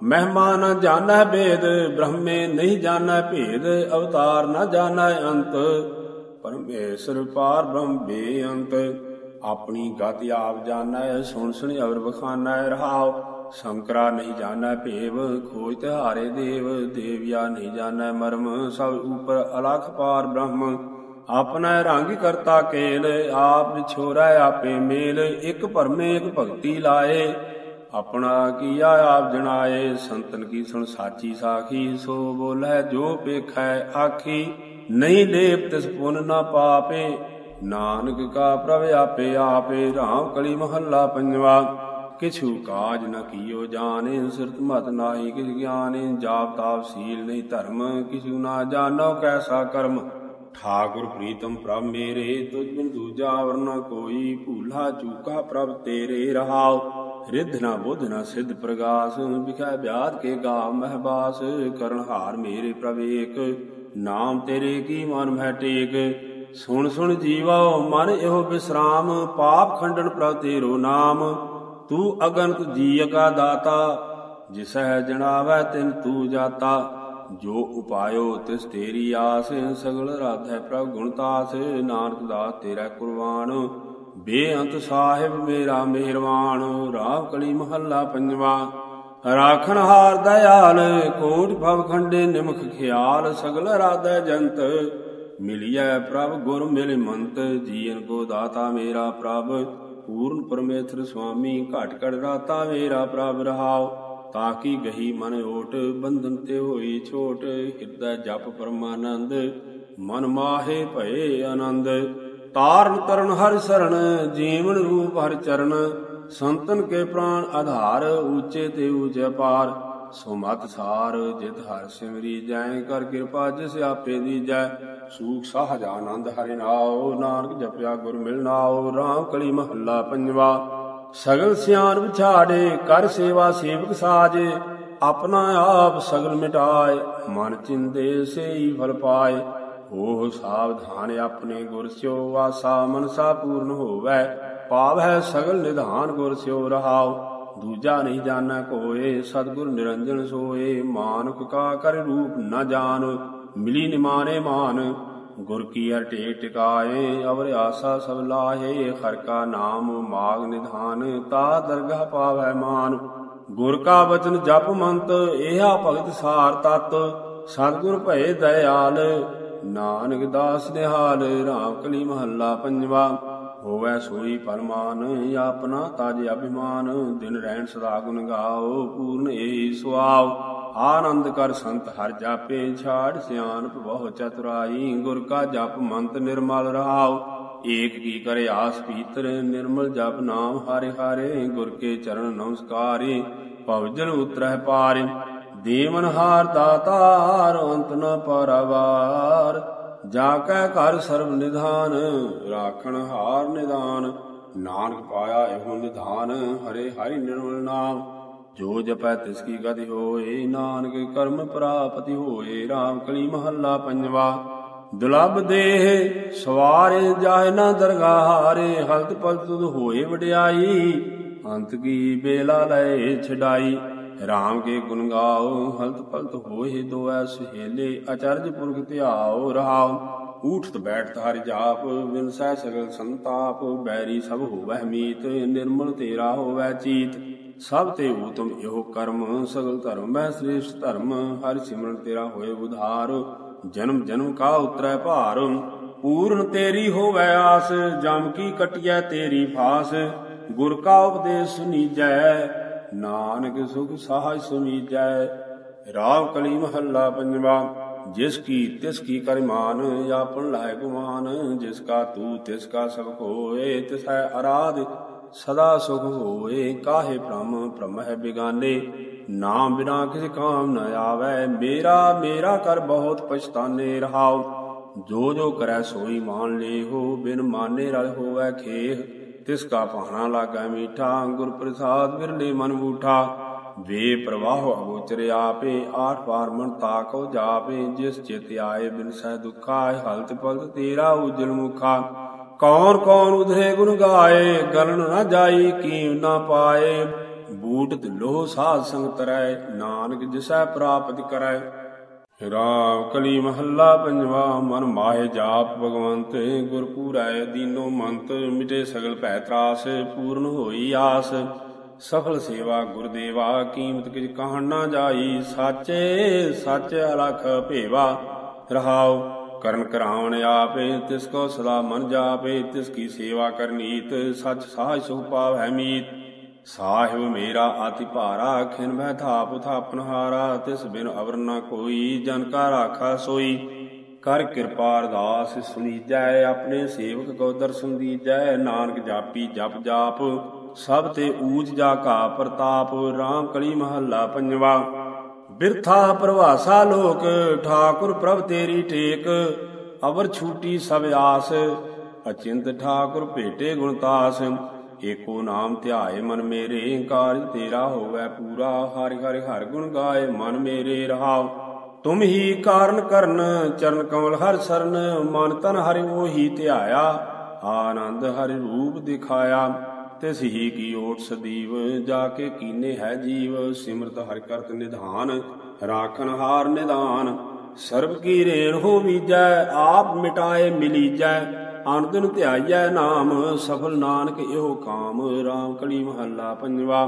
Speaker 1: ਮਹਿਮਾ ਨ ਜਾਣੈ ਭੇਦ, ਬ੍ਰਹਮੇ ਨਹੀਂ ਜਾਣੈ ਭੇਦ। ਅਵਤਾਰ ਨ ਜਾਣੈ ਅੰਤ, ਪਰਮੇਸ਼ਰ ਪਾਰ ਬ੍ਰਹਮ ਬੇਅੰਤ। ਆਪਣੀ ਗਤਿ ਆਪ ਜਾਣੈ, ਸੁਣ ਸੁਣ ਅਵਰ ਬਖਾਨੈ ਰਹਾਓ ਸ਼ੰਕਰਾ ਨਹੀਂ ਜਾਣੈ ਭੇਵ, ਖੋਜ ਤਿਹਾਰੇ ਦੇਵ, ਦੇਵਿਆ ਨਹੀਂ ਜਾਣੈ ਮਰਮ, ਸਭ ਉਪਰ ਅਲਖ ਪਾਰ ਬ੍ਰਹਮ। ਆਪਣਾ ਰੰਗ ਕਰਤਾ ਕੇਲ, ਆਪ ਵਿਛੋਰੈ ਆਪੇ ਮੇਲ, ਇਕ ਭਰਮੇ ਇਕ ਭਗਤੀ ਲਾਏ। ਆਪਣਾ ਕੀਆ ਆਪ ਜਣਾਏ, ਸੰਤਨ ਕੀ ਸੁਣ ਸਾਚੀ ਸਾਖੀ, ਸੋ ਬੋਲੇ ਜੋ ਪੇਖੈ ਆਖੀ। ਨਹੀਂ ਲੇਪ ਤਿਸ ਪੁਨ ਨਾ ਪਾਪੇ, ਨਾਨਕ ਕਾ ਪ੍ਰਭ ਆਪੇ ਆਪੇ, ਰਾਮ ਕਲੀ ਮਹੱਲਾ ਪੰਜਵਾ। ਕਿਛੂ ਕਾਜ ਨ ਕੀਓ ਜਾਣੇ ਸਿਰਤ ਮਤ ਨਾਹੀ ਕਿਛ ਗਿਆਨੇ ਜਾਪ ਤਾਪ ਸੀਲ ਨਹੀਂ ਧਰਮ ਕਿਛੂ ਨਾ ਜਾਣੋ ਕੈਸਾ ਕਰਮ ਠਾਕੁਰ ਪ੍ਰੀਤਮ ਪ੍ਰਭ ਮੇਰੇ ਤੁਝ ਬਿਨ ਦੂਜਾ ਵਰਨਾ ਕੋਈ ਭੂਲਾ ਚੂਕਾ ਪ੍ਰਭ ਤੇਰੇ ਰਹਾਉ ਰਿੱਧ ਨਾ ਬੁੱਧ ਨਾ ਸਿੱਧ ਪ੍ਰਗਾਸ ਵਿਖੈ ਬਿਆਦ ਕੇ ਗਾ ਮਹਿਬਾਸ ਕਰਨ ਹਾਰ ਮੇਰੇ ਪ੍ਰਭ ਏਕ ਨਾਮ ਤੇਰੇ ਕੀ ਮਨ ਮਹਿ ਟੇਕ ਸੁਣ ਸੁਣ ਜੀਵਾ ਮਨ ਇਹੋ ਬਿਸਰਾਮ ਪਾਪ ਖੰਡਨ ਪ੍ਰਭ ਤੇਰੋ ਨਾਮ ਤੂੰ ਅਗਨਤ ਜੀ ਅਗਾ ਦਾਤਾ, ਜਿਸਹਿ ਜਣਾਵੈ ਤਿਨ ਤੂ ਜਾਤਾ। ਜੋ ਉਪਾਇਓ ਤਿਸ ਤੇਰੀ ਆਸ, ਸਗਲ ਰਾਧੈ ਪ੍ਰਭ ਗੁਣਤਾਸ ਨਾਨਕ ਦਾਸ ਤੇਰਾ ਕੁਰਬਾਨ, ਬੇਅੰਤ ਸਾਹਿਬ ਮੇਰਾ ਮਿਹਰਬਾਨ। ਰਾਮ ਕਲੀ ਮਹੱਲਾ ਪੰਜਵਾ, ਰਾਖਣ ਹਾਰ ਦਇਆਲ, ਕੋਟ ਭਵ ਖੰਡੇ ਨਿਮਖ ਖਿਆਲ। ਸਗਲ ਰਾਧੈ ਜੰਤ, ਮਿਲਿਐ ਪ੍ਰਭ ਗੁਰ ਮਿਲ ਮੰਤ। ਜੀਨ ਕੋ ਦਾਤਾ ਮੇਰਾ ਪ੍ਰਭ ਪੂਰਨ ਪਰਮੇਸ਼ਰ ਸੁਆਮੀ ਘਟ ਘਟ ਰਾਤਾ ਮੇਰਾ ਪ੍ਰਭ ਰਹਾਉ ਤਾਕੀ ਗਹੀ ਮਨ ਓਟ, ਬੰਧਨ ਤੇ ਹੋਈ ਛੋਟ, ਹਿਰਦੈ ਜਪ ਪਰਮਾਨੰਦ, ਮਨ ਮਾਹੇ ਭਏ ਆਨੰਦ। ਤਾਰਨ ਤਰਨ ਹਰ ਸਰਣ, ਜੀਵਨ ਰੂਪ ਹਰ ਚਰਨ, ਸੰਤਨ ਕੇ ਪ੍ਰਾਨ ਆਧਾਰ ਉੱਚੇ ਤੇ ਉੱਚੇ ਪਾਰ। ਸੋ ਮਤ ਸਾਰ, ਜਿਤ ਹਰ ਸਿਮਰੀ ਜੈ ਕਰ ਕਿਰਪਾ ਜਿਸ ਆਪੇ ਦੀਜੈ ਸੂਖ ਸਾਹਜ ਆਨੰਦ ਹਰਿ ਨਾਉ, ਨਾਨਕ ਜਪਿਆ ਗੁਰ ਮਿਲਨਾਉ ਰਾਮ ਕਲੀ ਮਹੱਲਾ ਪੰਜਵਾ। ਸਗਲ ਸਿਆਣ ਵਿਛਾੜੇ, ਕਰ ਸੇਵਾ ਸੇਵਕ ਸਾਜੇ। ਆਪਣਾ ਆਪ ਸਗਲ ਮਿਟਾਏ, ਮਨ ਚਿੰਦੇ ਸੇਈ ਫਲ ਪਾਏ। ਹੋ ਸਾਵਧਾਨ ਆਪਣੇ ਗੁਰ ਸਿਓ ਵਾਸਾ ਮਨਸਾ ਪੂਰਨ ਹੋਵੈ। ਪਾਵੈ ਸਗਲ ਨਿਧਾਨ ਗੁਰ ਸਿਓ ਰਹਾਓ ਦੂਜਾ ਨਹੀਂ ਜਾਣੈ ਕੋਏ, ਸਤਿਗੁਰ ਨਿਰੰਜਨ ਸੋਏ। ਮਾਨੁਕ ਕਾ ਕਰ ਰੂਪ ਨ ਜਾਣ, ਮਿਲੀ ਨਿਮਾਨੇ ਮਾਨ। ਗੁਰ ਕੀ ਹਰ ਟੇਕ ਟਿਕਾਏ, ਅਵਰ ਆਸਾ ਸਭ ਲਾਹੇ। ਹਰ ਕਾ ਨਾਮ ਮਾਗ ਨਿਧਾਨ, ਤਾ ਦਰਗਾਹ ਪਾਵੈ ਮਾਨ। ਗੁਰ ਕਾ ਬਚਨ ਜਪ ਮੰਤ ਇਹਾ ਭਗਤ ਸਾਰ ਤਤ। ਸਤਿਗੁਰ ਭਏ ਦਇਆਲ, ਨਾਨਕ ਦਾਸ ਨਿਹਾਲ, ਰਾਮ ਕਲੀ ਮਹੱਲਾ ਪੰਜਵਾ। ਹੋਵੈ ਸੋਈ ਪਰਮਾਨ, ਆਪਣਾ ਤਜ ਅਭਿਮਾਨ। ਦਿਨ ਰਹਿਣ ਸਦਾ ਗੁਣ ਗਾਓ, ਪੂਰਨ ਏਹੀ ਸੁਆਵ ਆਨੰਦ ਕਰ ਸੰਤ ਹਰ ਜਾਪੇ, ਛਾੜ ਸਿਆਣਪ ਬਹੁ ਚਤੁਰਾਈ। ਗੁਰ ਕਾ ਜਪ ਮੰਤ ਨਿਰਮਲ ਰਹਾਉ ਏਕ ਕੀ ਕਰੇ ਆਸ ਪੀਤਰ ਨਿਰਮਲ ਜਪ ਨਾਮ ਹਰਿ ਹਰੇ। ਗੁਰ ਕੇ ਚਰਨ ਨਮਸਕਾਰੇ ਭਵਜਲ ਉਤਰਹਿ ਪਾਰੇ। ਦੇਵਨ ਹਾਰ ਦਾਤਾਰ, ਅੰਤ ਨ ਪਰਵਾਰ। ਜਾ ਕੈ ਘਰ ਸਰਬ ਨਿਧਾਨ, ਰਾਖਣ ਹਾਰ ਨਿਦਾਨ। ਨਾਨਕ ਪਾਇਆ ਇਹੋ ਨਿਧਾਨ, ਹਰੇ ਹਰਿ ਨਿਰਮਲ ਨਾਮ। ਜੋ ਜਪੈ ਤਿਸ ਕੀ ਗਤਿ ਹੋਏ, ਨਾਨਕ ਕਰਮ ਪ੍ਰਾਪਤੀ ਹੋਏ RAM ਕਲੀ ਮਹੱਲਾ ਪੰਜਵਾ। ਦੁਲਬ ਦੇਹ, ਸਵਾਰੇ ਜਾਏ ਨਾ ਦਰਗਾਹਾਰੇ ਹਲਤ ਪਲਤ ਹੋਏ ਵਡਿਆਈ। ਅੰਤ ਕੀ ਬੇਲਾ ਲੈ ਛਡਾਈ। ਰਾਮ ਕੇ ਗੁਣ ਗਾਓ, ਹਲਤ ਪਲਤ ਹੋਏ ਦੋਐ ਸੁਹੇਲੇ, ਅਚਰਜ ਪੁਰਖ ਧਿਆਓ ਰਹਾਉ ਊਠਤ ਬੈਠਤ ਹਰਿ ਜਾਪ ਵਿਨਸੈ ਸਗਲ ਸੰਤਾਪ, ਬੈਰੀ ਸਭ ਹੋਵੈ ਮੀਤ, ਨਿਰਮਲ ਤੇਰਾ ਹੋਵੈ ਚੀਤ। ਸਭ ਤੇ ਊਤਮ ਇਹੋ ਕਰਮ, ਸਗਲ ਧਰਮ ਮੈਂ ਸ੍ਰੇਸ਼ਟ ਧਰਮ, ਹਰਿ ਸਿਮਰਨ ਤੇਰਾ ਹੋਏ ਉਧਾਰ। ਜਨਮ ਜਨਮ ਕਾ ਉਤਰੈ ਭਾਰ, ਪੂਰਨ ਤੇਰੀ ਹੋਵੈ ਆਸ, ਜਮ ਕੀ ਕਟਿਐ ਤੇਰੀ ਫਾਸ। ਗੁਰ ਕਾ ਉਪਦੇਸ਼ ਸੁਨੀਜੈ ਨਾਨਕ ਸੁਖ ਸਾਜ ਸੁਮੀਜੈ ਰਾਮ ਕਲੀ ਮਹੱਲਾ ਪੰਜਵਾ, ਜਿਸ ਕੀ ਤਿਸ ਕੀ ਕਰਿਮਾਨ ਆਪਨ ਲਾਇ ਗੁਮਾਨ। ਜਿਸ ਕਾ ਤੂ ਤਿਸ ਕਾ ਸਭ ਕੋਏ, ਤਿਸ ਅਰਾਧ ਸਦਾ ਸੁਖ ਹੋਏ। ਕਾਹੇ ਭ੍ਰਮ ਭ੍ਰਮ ਹੈ ਬਿਗਾਨੇ, ਨਾਮ ਬਿਨਾ ਕਿਸ ਕਾਮ ਨ ਆਵੈ। ਮੇਰਾ ਮੇਰਾ ਕਰ ਬਹੁਤ ਪਛਤਾਨੇ ਰਹਾਉ। ਜੋ ਜੋ ਕਰੈ ਸੋਈ ਮਾਨ ਲੇਹੋ, ਬਿਨ ਮਾਨੇ ਰਲ ਹੋਵੈ ਖੇਹ। ਤਿਸ ਕਾ ਪਾਣਾ ਲਾਗੈ ਮੀਠਾ ਗੁਰ ਪ੍ਰਸਾਦ ਬਿਰਲੇ ਮਨ ਬੂਠਾ। ਵੇ ਪ੍ਰਵਾਹ ਅਗੋਚਰ ਆਪੇ, ਆਠ ਪਾਰ ਮਨ ਤਾਕੋ ਜਾਪੇ। ਜਿਸ ਚਿਤ ਆਏ ਬਿਨ ਸਹਿ ਦੁਖਾ ਹਲਤ ਪਲਤ ਤੇਰਾ ਉਜਲ ਮੁਖਾ। ਕੌਣ ਕੌਣ ਉਧਰੇ ਗੁਣ ਗਾਏ, ਗਲਣ ਨਾ ਜਾਈ ਕੀਮ ਨਾ ਪਾਏ। ਬੂਟ ਲੋਹ ਸਾਧ ਸੰਗ ਤਰੈ ਨਾਨਕ ਜਿਸੈ ਪ੍ਰਾਪਤ ਕਰੈ। ਰਾਮ ਕਲੀ ਮਹੱਲਾ ਪੰਜਵਾ, ਮਨ ਮਾਹੇ ਜਾਪ ਭਗਵੰਤ ਗੁਰ ਪੂਰੈ ਦੀਨੋ ਮੰਤ, ਮਿਟੇ ਸਗਲ ਭੈ ਤਰਾਸ, ਪੂਰਨ ਹੋਈ ਆਸ। ਸਫਲ ਸੇਵਾ ਗੁਰਦੇਵਾ, ਕੀਮਤ ਕਿਛ ਕਹਣ ਨਾ ਜਾਈ, ਸਾਚੇ, ਸੱਚ ਅਲਖ ਭੇਵਾ। ਰਹਾਉ, ਕਰਨ ਕਰਾਉਣ ਆਪੇ, ਤਿਸ ਕੋ ਸਦਾ ਮਨ ਜਾਪੇ, ਤਿਸ ਕੀ ਸੇਵਾ ਕਰਨੀਤ, ਸਚ ਸਾਜ ਸੁਖ ਪਾਵੈ ਮੀਤ। ਸਾਹਿਬ ਮੇਰਾ ਅਤਿ ਭਾਰਾ, ਖਿਨ ਬਹਿ ਥਾਪ ਥਾਪਨ ਹਾਰਾ ਤਿਸ ਬਿਨ ਅਵਰ ਨਾ ਕੋਈ, ਜਨ ਕਾ ਰਾਖਾ ਸੋਈ। ਕਰ ਕਿਰਪਾ ਅਰਦਾਸ ਸੁਨੀਜੈ ਆਪਣੇ ਸੇਵਕ ਕੋ ਦਰਸ਼ਨ ਦੀਜੈ ਨਾਨਕ ਜਾਪੀ ਜਪ ਜਾਪ, ਸਭ ਤੇ ਊਚ ਜਾ ਕਾ ਪ੍ਰਤਾਪ। RAM ਕਲੀ ਮਹੱਲਾ ਪੰਜਵਾ। ਬਿਰਥਾ ਪ੍ਰਵਾਸਾ ਲੋਕ, ਠਾਕੁਰ ਪ੍ਰਭ ਤੇਰੀ ਟੇਕ। ਅਵਰ ਛੂਟੀ ਸਭ ਆਸ, ਅਚਿੰਤ ਠਾਕੁਰ ਭੇਟੇ ਗੁਣਤਾਸ ਏਕੋ ਨਾਮ ਧਿਆਏ ਮਨ ਮੇਰੇ ਕਾਰਜ ਤੇਰਾ ਹੋਵੇ ਪੂਰਾ। ਹਰਿ ਹਰਿ ਹਰ ਗੁਣ ਗਾਏ ਮਨ ਮੇਰੇ ਰਹਾਉ। ਤੁਮ ਹੀ ਕਾਰਨ ਕਰਨ, ਚਰਨ ਕਮਲ ਹਰ ਸਰਨ, ਮਨ ਤਨ ਹਰਿ ਉਹੀ ਧਿਆਇਆ। ਆਨੰਦ ਹਰਿ ਰੂਪ ਦਿਖਾਇਆ। ਤਿਸ ਹੀ ਕੀ ਓਟ ਸਦੀਵ, ਜਾ ਕੇ ਕੀਨੇ ਹੈ ਜੀਵ। ਸਿਮਰਤ ਹਰਿ ਕਰਤ ਨਿਧਾਨ ਰਾਖਨ ਹਾਰ ਨਿਧਾਨ ਸਰਬ ਕੀ ਰੇਣ ਹੋ ਵੀਜੈ ਆਪ ਮਿਟਾਏ ਮਿਲੀਜੈ। ਅਨੰਦਨ ਧਿਆਈਐ ਨਾਮ, ਸਫਲ ਨਾਨਕ ਇਹੋ ਕਾਮ। RAM ਕਲੀ ਮਹੱਲਾ ਪੰਜਵਾ।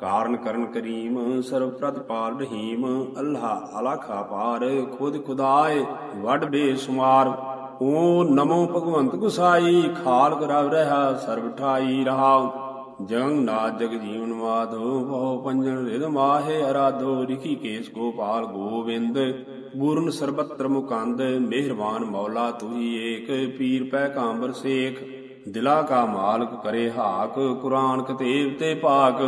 Speaker 1: ਕਾਰਨ ਕਰਨ ਕਰੀਮ ਸਰਬ ਪ੍ਰਤਪਾਲ ਰਹੀਮ। ਅੱਲਾਹ ਅਲਖਾ ਪਾਰ, ਖੁਦ ਖੁਦਾਏ ਵੱਡ ਬੇਸੁਮਾਰ ਓ ਨਮੋ ਭਗਵੰਤ ਗੁਸਾਈ, ਖਾਲਕ ਰਵ ਰਹਾ ਸਰਬ ਠਾਈ ਰਹਾਉ ਜਗੰ ਨਾਥ ਜਗ ਜੀਵਨ ਮਾਧੋ ਬਹੁ ਪੰਜਨ ਰਿਦ ਮਾਹੇ, ਅਰਾਧੋ ਰਿਖੀ ਕੇਸ ਗੋਪਾਲ ਗੋਵਿੰਦ। ਪੂਰਨ ਸਰਬਤਰ ਮੁਕੰਦ, ਮਿਹਰਬਾਨ ਮੌਲਾ ਤੁਹੀ ਏਕ, ਪੀਰ ਪੈ ਕਾਂਬਰ ਸੇਖ, ਦਿਲਾ ਕਾ ਮਾਲਕ ਕਰੇ ਹਾਕ, ਕੁਰਾਨ ਕਤੇਬ ਤੇ ਪਾਕ।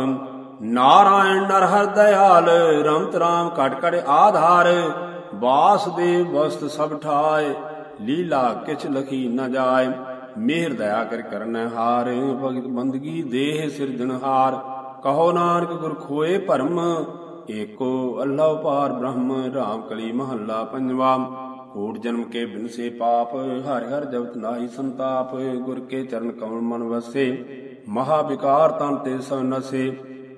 Speaker 1: ਨਾਰਾਇਣ ਨਰ ਹਰ ਦਇਆਲ, ਰਮਤ ਰਾਮ ਕਟ ਕਟ ਆਧਾਰ, ਵਾਸਦੇਵ ਵਸਤ ਸਭ ਠਾਏ, ਲੀਲਾ ਕਿਛ ਲਖੀ ਨ ਜਾਏ। ਮਿਹਰ ਦਇਆ ਕਰ ਕਰਨ ਹਾਰ, ਭਗਤ ਬੰਦਗੀ ਦੇਹ ਸਿਰਜਣਹਾਰ। ਕਹੋ ਨਾਨਕ ਗੁਰ ਖੋਏ ਭਰਮ ਏਕੋ ਅੱਲਾਹ ਪਾਰ ਬ੍ਰਹਮ ਰਾਮ ਕਲੀ ਮਹੱਲਾ ਪੰਜਵਾ। ਕੋਟ ਜਨਮ ਕੇ ਬਿਨਸੇ ਪਾਪ, ਹਰ ਹਰ ਜਪਤ ਨਾਹੀ ਸੰਤਾਪ, ਗੁਰ ਕੇ ਚਰਨ ਕਮਲ ਮਨ ਵਸੇ। ਮਹਾ ਵਿਕਾਰ ਤਨ ਤੇ ਸਭ ਨਸੇ।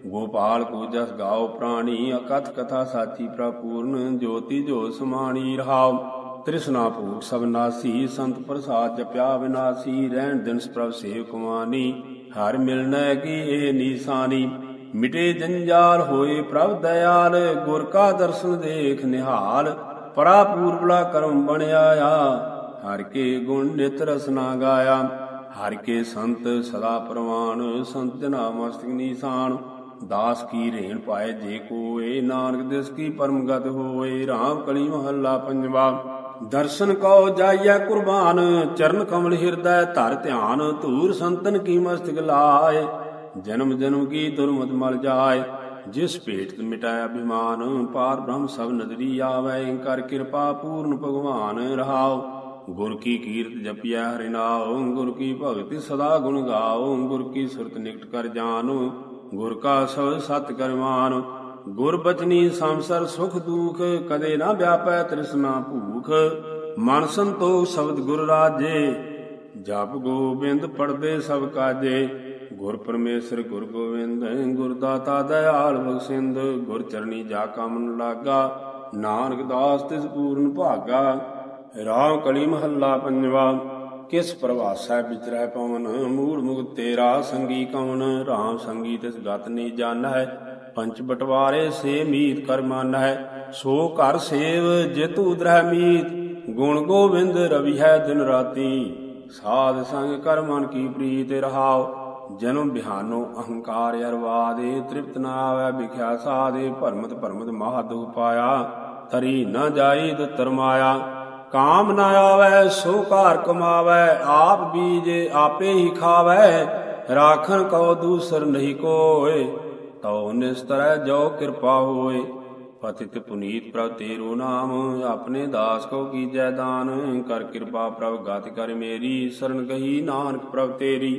Speaker 1: ਗੋਪਾਲ ਕੋ ਜਸ ਗਾਓ ਪ੍ਰਾਣੀ, ਅਕਥ ਕਥਾ ਸਾਚੀ ਪ੍ਰਪੂਰਨ, ਜੋਤੀ ਜੋ ਸਮਾਣੀ ਰਹਾਉ। ਤ੍ਰਿਸ਼ਨਾ ਭੂਖ ਸਭ ਨਾਸੀ, ਸੰਤ ਪ੍ਰਸਾਦ ਜਪਿਆ ਵਿਨਾਸੀ, ਰਹਿਣ ਦਿਨ ਪ੍ਰਭ ਸੇਵ ਕੁਮਾਨੀ ਹਰ ਮਿਲਣੈ ਕੀ ਇਹ ਨੀਸਾਨੀ ਮਿਟੇ ਜੰਜਾਲ ਹੋਏ ਪ੍ਰਭ ਦਇਆਲ, ਗੁਰ ਕਾ ਦਰਸ਼ਨ ਦੇਖ ਨਿਹਾਲ ਪਰਾ ਪੂਰਬਲਾ ਕਰਮ ਬਣਿਆ ਆ। ਹਰ ਕੇ ਗੁਣ ਨਿਤ ਰਸਨਾ ਗਾਇਆ, ਹਰ ਕੇ ਸੰਤ ਸਦਾ ਪ੍ਰਵਾਨ, ਸੰਤ ਜਨਾ ਮਸਤਕ ਨੀਸਾਨ। ਦਾਸ ਕੀ ਰੇਣ ਪਾਏ ਜੇ ਕੋਏ, ਨਾਨਕ ਦਿਸ ਕੀ ਪਰਮਗਤ ਹੋਏ RAM ਕਲੀ ਮਹੱਲਾ ਪੰਜਵਾ। ਦਰਸ਼ਨ ਕਉ ਜਾਈਐ ਕੁਰਬਾਨ, ਚਰਨ ਕਮਲ ਹਿਰਦੈ ਧਰ ਧਿਆਨ, ਧੂਰ ਸੰਤਨ ਕੀ ਮਸਤਕ ਲਾਏ। ਜਨਮ ਜਨਮ ਕੀ ਦੁਰਮਤ ਮਲ ਜਾਏ, ਜਿਸ ਭੇਟ ਮਿਟਾਇ ਅਭਿਮਾਨ, ਪਾਰ ਬ੍ਰਹਮ ਸਭ ਨਦਰੀ ਆਵੈ ਕਰ ਕਿਰਪਾ ਪੂਰਨ ਭਗਵਾਨ ਰਹਾਉ। ਗੁਰ ਕੀ ਕੀਰਤ ਜਪਿਆ ਹਰਿ ਨਾਉ, ਗੁਰ ਕੀ ਭਗਤੀ ਸਦਾ ਗੁਣ ਗਾਉ, ਗੁਰ ਕੀ ਸੁਰਤ ਨਿਕਟ ਕਰ ਜਾਨੁ, ਗੁਰ ਕਾ ਸਬਦ ਸਤ ਕਰ ਮਾਨੁ ਗੁਰ ਬਚਨੀ ਸੰਸਰ ਸੁਖ ਦੁਖ, ਕਦੇ ਨਾ ਵਿਆਪੈ ਤ੍ਰਿਸ਼ਨਾ ਭੂਖ। ਮਨ ਸੰਤੋਖ ਸ਼ਬਦ ਗੁਰ ਰਾਜੇ, ਜਪ ਗੋਬਿੰਦ ਪੜਦੇ ਸਭ ਕਾਜੇ। ਗੁਰ ਪਰਮੇਸ਼ਰ ਗੁਰ ਗੋਬਿੰਦ, ਗੁਰ ਦਾਤਾ ਦਇਆਲ ਬਖਸ਼ਿੰਦ ਗੁਰ ਚਰਨੀ ਜਾ ਕਮਨ ਲਾਗਾ, ਨਾਨਕ ਦਾਸ ਤਿਸ ਪੂਰਨ ਭਾਗਾ, ਰਾਮ ਕਲੀ ਮਹੱਲਾ ਪੰਜਵਾ, ਕਿਸ ਪ੍ਰਵਾਸੈ ਵਿਚਰੈ ਪਵਨ, ਮੂੜ ਮੁਕਤ ਤੇਰਾ ਸੰਗੀ ਕਵਨ, ਰਾਮ ਸੰਗੀ ਤਿਸ ਗਤ ਨੀ ਜਾਣੈ, ਪੰਚ ਬਟਵਾਰੇ ਸੇ ਮੀਤ ਕਰ ਮਾਨੈ, ਸੋ ਕਰ ਸੇਵ ਜਿਤ ਉਦਰਹਿ ਮੀਤ, ਗੁਣ ਗੋਬਿੰਦ ਰਵੀ ਹੈ ਦਿਨ ਰਾਤੀ, ਸਾਧ ਸੰਗ ਕਰ ਮਨ ਕੀ ਪ੍ਰੀਤ ਰਹਾਓ ਜਨਮ ਬਿਹਾਨੋ ਅਹੰਕਾਰ ਅਰਵਾਦੇ, ਤ੍ਰਿਪਤ ਨਾ ਆਵੈ ਵਿਖਿਆ ਸਾਦੇ, ਭਰਮਤ ਭਰਮਤ ਮਹਾ ਦੁਖ ਪਾਇਆ ਤਰੀ ਨਾ ਜਾਈ ਦੁਤਰ ਮਾਇਆ, ਕਾਮ ਨਾ ਆਵੈ ਸੋ ਘਰ ਕਮਾਵੈ, ਆਪ ਬੀਜੇ ਆਪੇ ਹੀ ਖਾਵੈ, ਰਾਖਣ ਕਉ ਦੂਸਰ ਨਹੀਂ ਕੋਏ। ਤਉ ਨਿਸਤਰੈ ਜੋ ਕਿਰਪਾ ਹੋਏ ਪਤਿਤ ਪੁਨੀਤ ਪ੍ਰਭ ਤੇਰੋ ਨਾਮ, ਆਪਣੇ ਦਾਸ ਕੋ ਕੀਜੈ ਦਾਨ, ਕਰ ਕਿਰਪਾ ਪ੍ਰਭ ਗਤ ਕਰ ਮੇਰੀ, ਸਰਨ ਗਹੀ ਨਾਨਕ ਪ੍ਰਭ ਤੇਰੀ।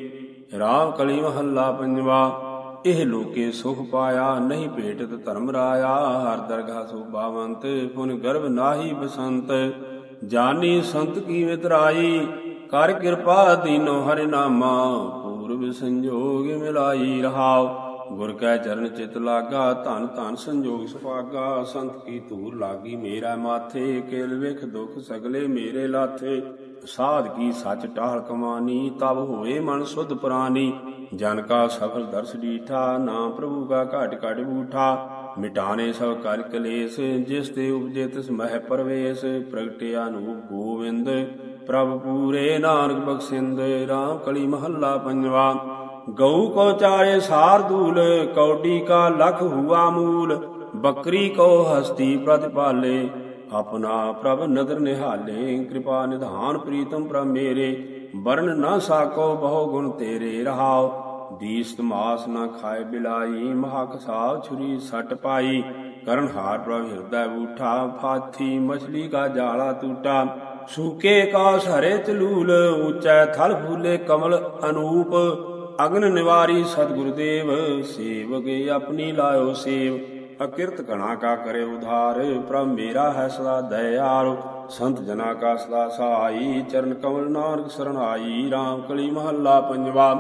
Speaker 1: ਰਾਮ ਕਲੀ ਮਹੱਲਾ ਪੰਜਵਾ। ਇਹ ਲੋਕੇ ਸੁਖ ਪਾਇਆ, ਨਹੀਂ ਭੇਟਤ ਧਰਮ ਰਾਇਆ। ਹਰ ਦਰਗਾ ਸੁਭਾਵੰਤ, ਪੁਨ ਗਰਭ ਨਾਹੀ ਬਸੰਤ। ਜਾਨੀ ਸੰਤ ਕੀ ਵਿਤਰਾਈ ਕਰ ਕਿਰਪਾ ਦੀਨੋ ਹਰਿ ਨਾਮਾ। ਪੂਰਬ ਸੰਜੋਗ ਮਿਲਾਈ ਰਹਾਉ। ਗੁਰ ਕੈ ਚਰਨ ਚਿਤ ਲਾਗਾ, ਧਨ ਧਨ ਸੰਜੋਗ ਸੁਭਾਗਾ। ਸੰਤ ਕੀ ਧੂਰ ਲਾਗੀ ਮੇਰਾ ਮਾਥੇ, ਕੇਲ ਵਿਖ ਦੁਖ ਸਗਲੇ ਮੇਰੇ ਲਾਥੇ। ਸਾਧ ਕੀ ਸੱਚ ਟਾਹਲ ਕਮਾਨੀ, ਤਬ ਹੋਏ ਮਨ ਸੁਧ ਪ੍ਰਾਨੀ। ਜਨ ਕਾ ਸਫਲ ਦਰਸ ਡੀਠਾ ਨਾਮ ਪ੍ਰਭੂ ਕਾ ਘਟ ਘਟ ਬੂਠਾ। ਮਿਟਾਨੇ ਸਭ ਕਰ ਕਲੇਸ਼, ਜਿਸ ਤੇ ਉਪਜੇ ਤਿਸ ਮਹਿ ਪਰਵੇਸ਼। ਪ੍ਰਗਟਿਆ ਨੂੰ ਗੋਵਿੰਦ, ਪ੍ਰਭ ਪੂਰੇ ਨਾਨਕ ਬਖਸ਼ਿੰਦ। ਰਾਮ ਕਲੀ ਮਹੱਲਾ ਪੰਜਵਾ। ਗਊ ਕੋ ਚਾਰੇ ਸਾਰ ਦੂਲ ਕੌਡੀ ਕਾ ਲਖ ਹੁਆ ਮੂਲ। ਬੱਕਰੀ ਕੋ ਹਸਤੀ ਪ੍ਰਤਿਪਾਲੇ। ਆਪਣਾ ਪ੍ਰਭ ਨਦਰ ਨਿਹਾਲੇ, ਕਿਰਪਾ ਨਿਧਾਨ ਪ੍ਰੀਤਮ ਪ੍ਰਭ ਮੇਰੇ ਵਰਨ ਨਾ ਸਾਕੋ ਬਹੁ ਗੁਣ ਤੇਰੇ ਰਹਾਉ ਦੀਸ ਤਮਾਸ ਨਾ ਖਾਏ ਬਿਲਾਈ, ਮਹਾ ਕਸਾਵ ਛੁਰੀ ਸੱਟ ਪਾਈ। ਕਰਨ ਹਾਰ ਪ੍ਰਭ ਹਿਰਦੈ ਬੂਠਾ, ਫਾਥੀ ਮਛਲੀ ਕਾ ਜਾਲਾ ਟੂਟਾ ਸੂਕੇ ਕਾਸ ਹਰੇ ਚਲੂਲ ਉੱਚੈ ਥਲ ਫੂਲੇ ਕਮਲ ਅਨੂਪ। ਅਗਨ ਨਿਵਾਰੀ ਸਤਿਗੁਰਦੇਵ, ਸੇਵਕੇ ਆਪਣੀ ਲਾਇਓ ਸੇਵ। ਅਕਿਰਤ ਕਣਾ ਕਾ ਕਰੇ ਉਧਾਰ, ਪ੍ਰਭ ਮੇਰਾ ਹੈ ਸਦਾ ਦਇਆਲ, ਸੰਤ ਜਨਾ ਕਾ ਸਦਾ ਸਹਾਈ, ਚਰਨ ਕਮਲ ਨਾਨਕ ਸਰਣਾਈ RAM ਕਲੀ ਮਹੱਲਾ ਪੰਜਵਾ।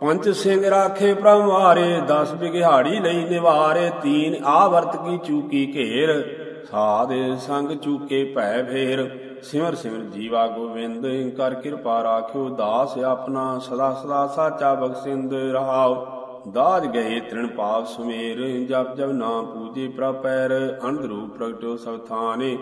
Speaker 1: ਪੰਜ ਸਿੰਘ ਰਾਖੇ ਪ੍ਰਭ ਮਾਰੇ 10 ਬਿਗਹਾੜੀ ਲਈ ਨਿਵਾਰੇ, ਤੀਨ ਆਵਰਤ ਕੀ ਚੂਕੀ ਘੇਰ, ਸਾਧ ਸੰਗ ਚੂਕੇ ਭੈ ਫੇਰ। ਸਿਮਰ ਸਿਮਰ ਜੀਵਾ ਗੋਵਿੰਦ, ਕਰ ਕਿਰਪਾ ਰਾਖਿਓ ਦਾਸ ਆਪਣਾ, ਸਦਾ ਸਦਾ ਸਾਚਾ ਬਖਸ਼ਿੰਦ ਰਹਾਓ। ਦਾਜ ਗਏ ਤ੍ਰਿਣ ਪਾਪ ਸੁਮੇਰ, ਜਪ ਜਪ ਨਾਮ ਪੂਜੇ ਪ੍ਰਪੈਰ ਅਨੰਦ ਰੂਪ ਪ੍ਰਗਟੋ ਸਭ ਥਾਨੇ।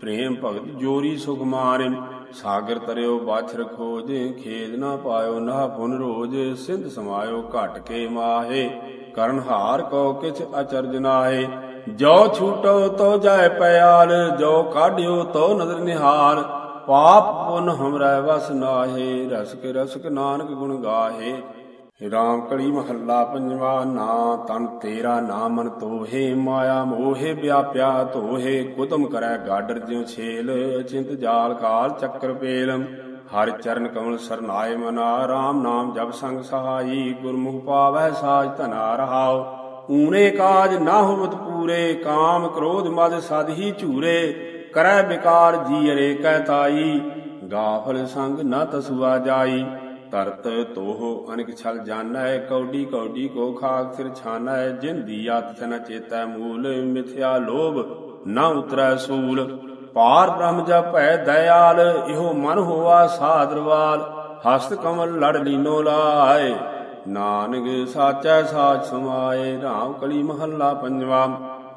Speaker 1: ਪ੍ਰੇਮ ਭਗਤ ਜੋਰੀ ਸੁਖ ਮਾਰੇ ਸਾਗਰ ਤਰਿਓ ਬਾਛਰ ਖੋਜ ਖੇਦ ਨਾ ਪਾਇਓ ਨਾ ਪੁਨ ਰੋਜ, ਸਿੰਧ ਸਮਾਇਓ ਘਟ ਕੇ ਮਾਹੇ। ਕਰਨ ਹਾਰ ਕੋ ਕਿਛ ਅਚਰਜ ਨਾਏ ਜੋ ਛੂਟੋ ਤੋ ਜਾਏ ਪਿਆਲ, ਜੋ ਕਾਢਿਓ ਤੋ ਨਦਰ ਨਿਹਾਲ। ਪਾਪ ਪੁਨ ਹਮਰੈ ਵਸ ਨਾਹੇ, ਰਸਕ ਰਸਕ ਨਾਨਕ ਗੁਣ ਗਾਹੇ। ਰਾਮ ਕਲੀ ਮਹੱਲਾ ਪੰਜਵਾ, ਨਾ ਤਨ ਤੇਰਾ ਨਾ ਮਨ ਤੋਹੇ, ਮਾਇਆ ਮੋਹੇ ਵਿਆਪਿਆ ਧੋਹੇ, ਕੁਤਮ ਕਰੈ ਗਾਡਰ ਜਿਉ ਛੇਲ ਅਚਿੰਤ ਜਾਲ ਕਾਲ ਚੱਕਰ ਪੇਲ। ਹਰ ਚਰਨ ਕਮਲ ਸਰਨਾਏ ਮਨਾ RAM ਨਾਮ ਜਪ ਸੰਗ ਸਹਾਈ, ਗੁਰਮੁਖ ਪਾਵੈ ਸਾਜ ਧਨਾ ਰਹਾਉ। ਊਨੇ ਕਾਜ ਨਾ ਹੋਵਤ ਪੂਰੇ, ਕਾਮ ਕ੍ਰੋਧ ਮਦ ਸਦ ਹੀ ਝੂਰੇ, ਕਰੈ ਬਿਕਾਰ ਜੀ ਅਰੇ ਕਹਿ ਤਾਈ। ਗਾਫਲ ਸੰਗ ਨਾ ਤਸੁਆ ਜਾਈ। ਤਰਤ ਤੋਹ, ਅਨਿਕ ਛਲ ਜਾਣੈ, ਕੌਡੀ ਕੌਡੀ ਕੋ ਖਾਕ ਸਿਰ ਛਾਨੈ, ਜਿਨ ਦੀ ਆਤ ਨ ਚੇਤੈ ਮੂਲ, ਮਿਥਿਆ ਲੋਭ ਨਾ ਉਤਰੈ ਸੂਲ। ਪਾਰ ਬ੍ਰਹਮ ਜਪੈ ਦਇਆਲ, ਇਹੋ ਮਨ ਹੋਆ ਸਾਦਰਵਾਲ ਹਸਤ ਕਮਲ ਲੜ ਲੀਨੋ ਲਾਏ, ਨਾਨਕ ਸਾਚੈ ਸਾਚ ਸਮਾਏ, ਰਾਮ ਕਲੀ ਮਹੱਲਾ ਪੰਜਵਾ।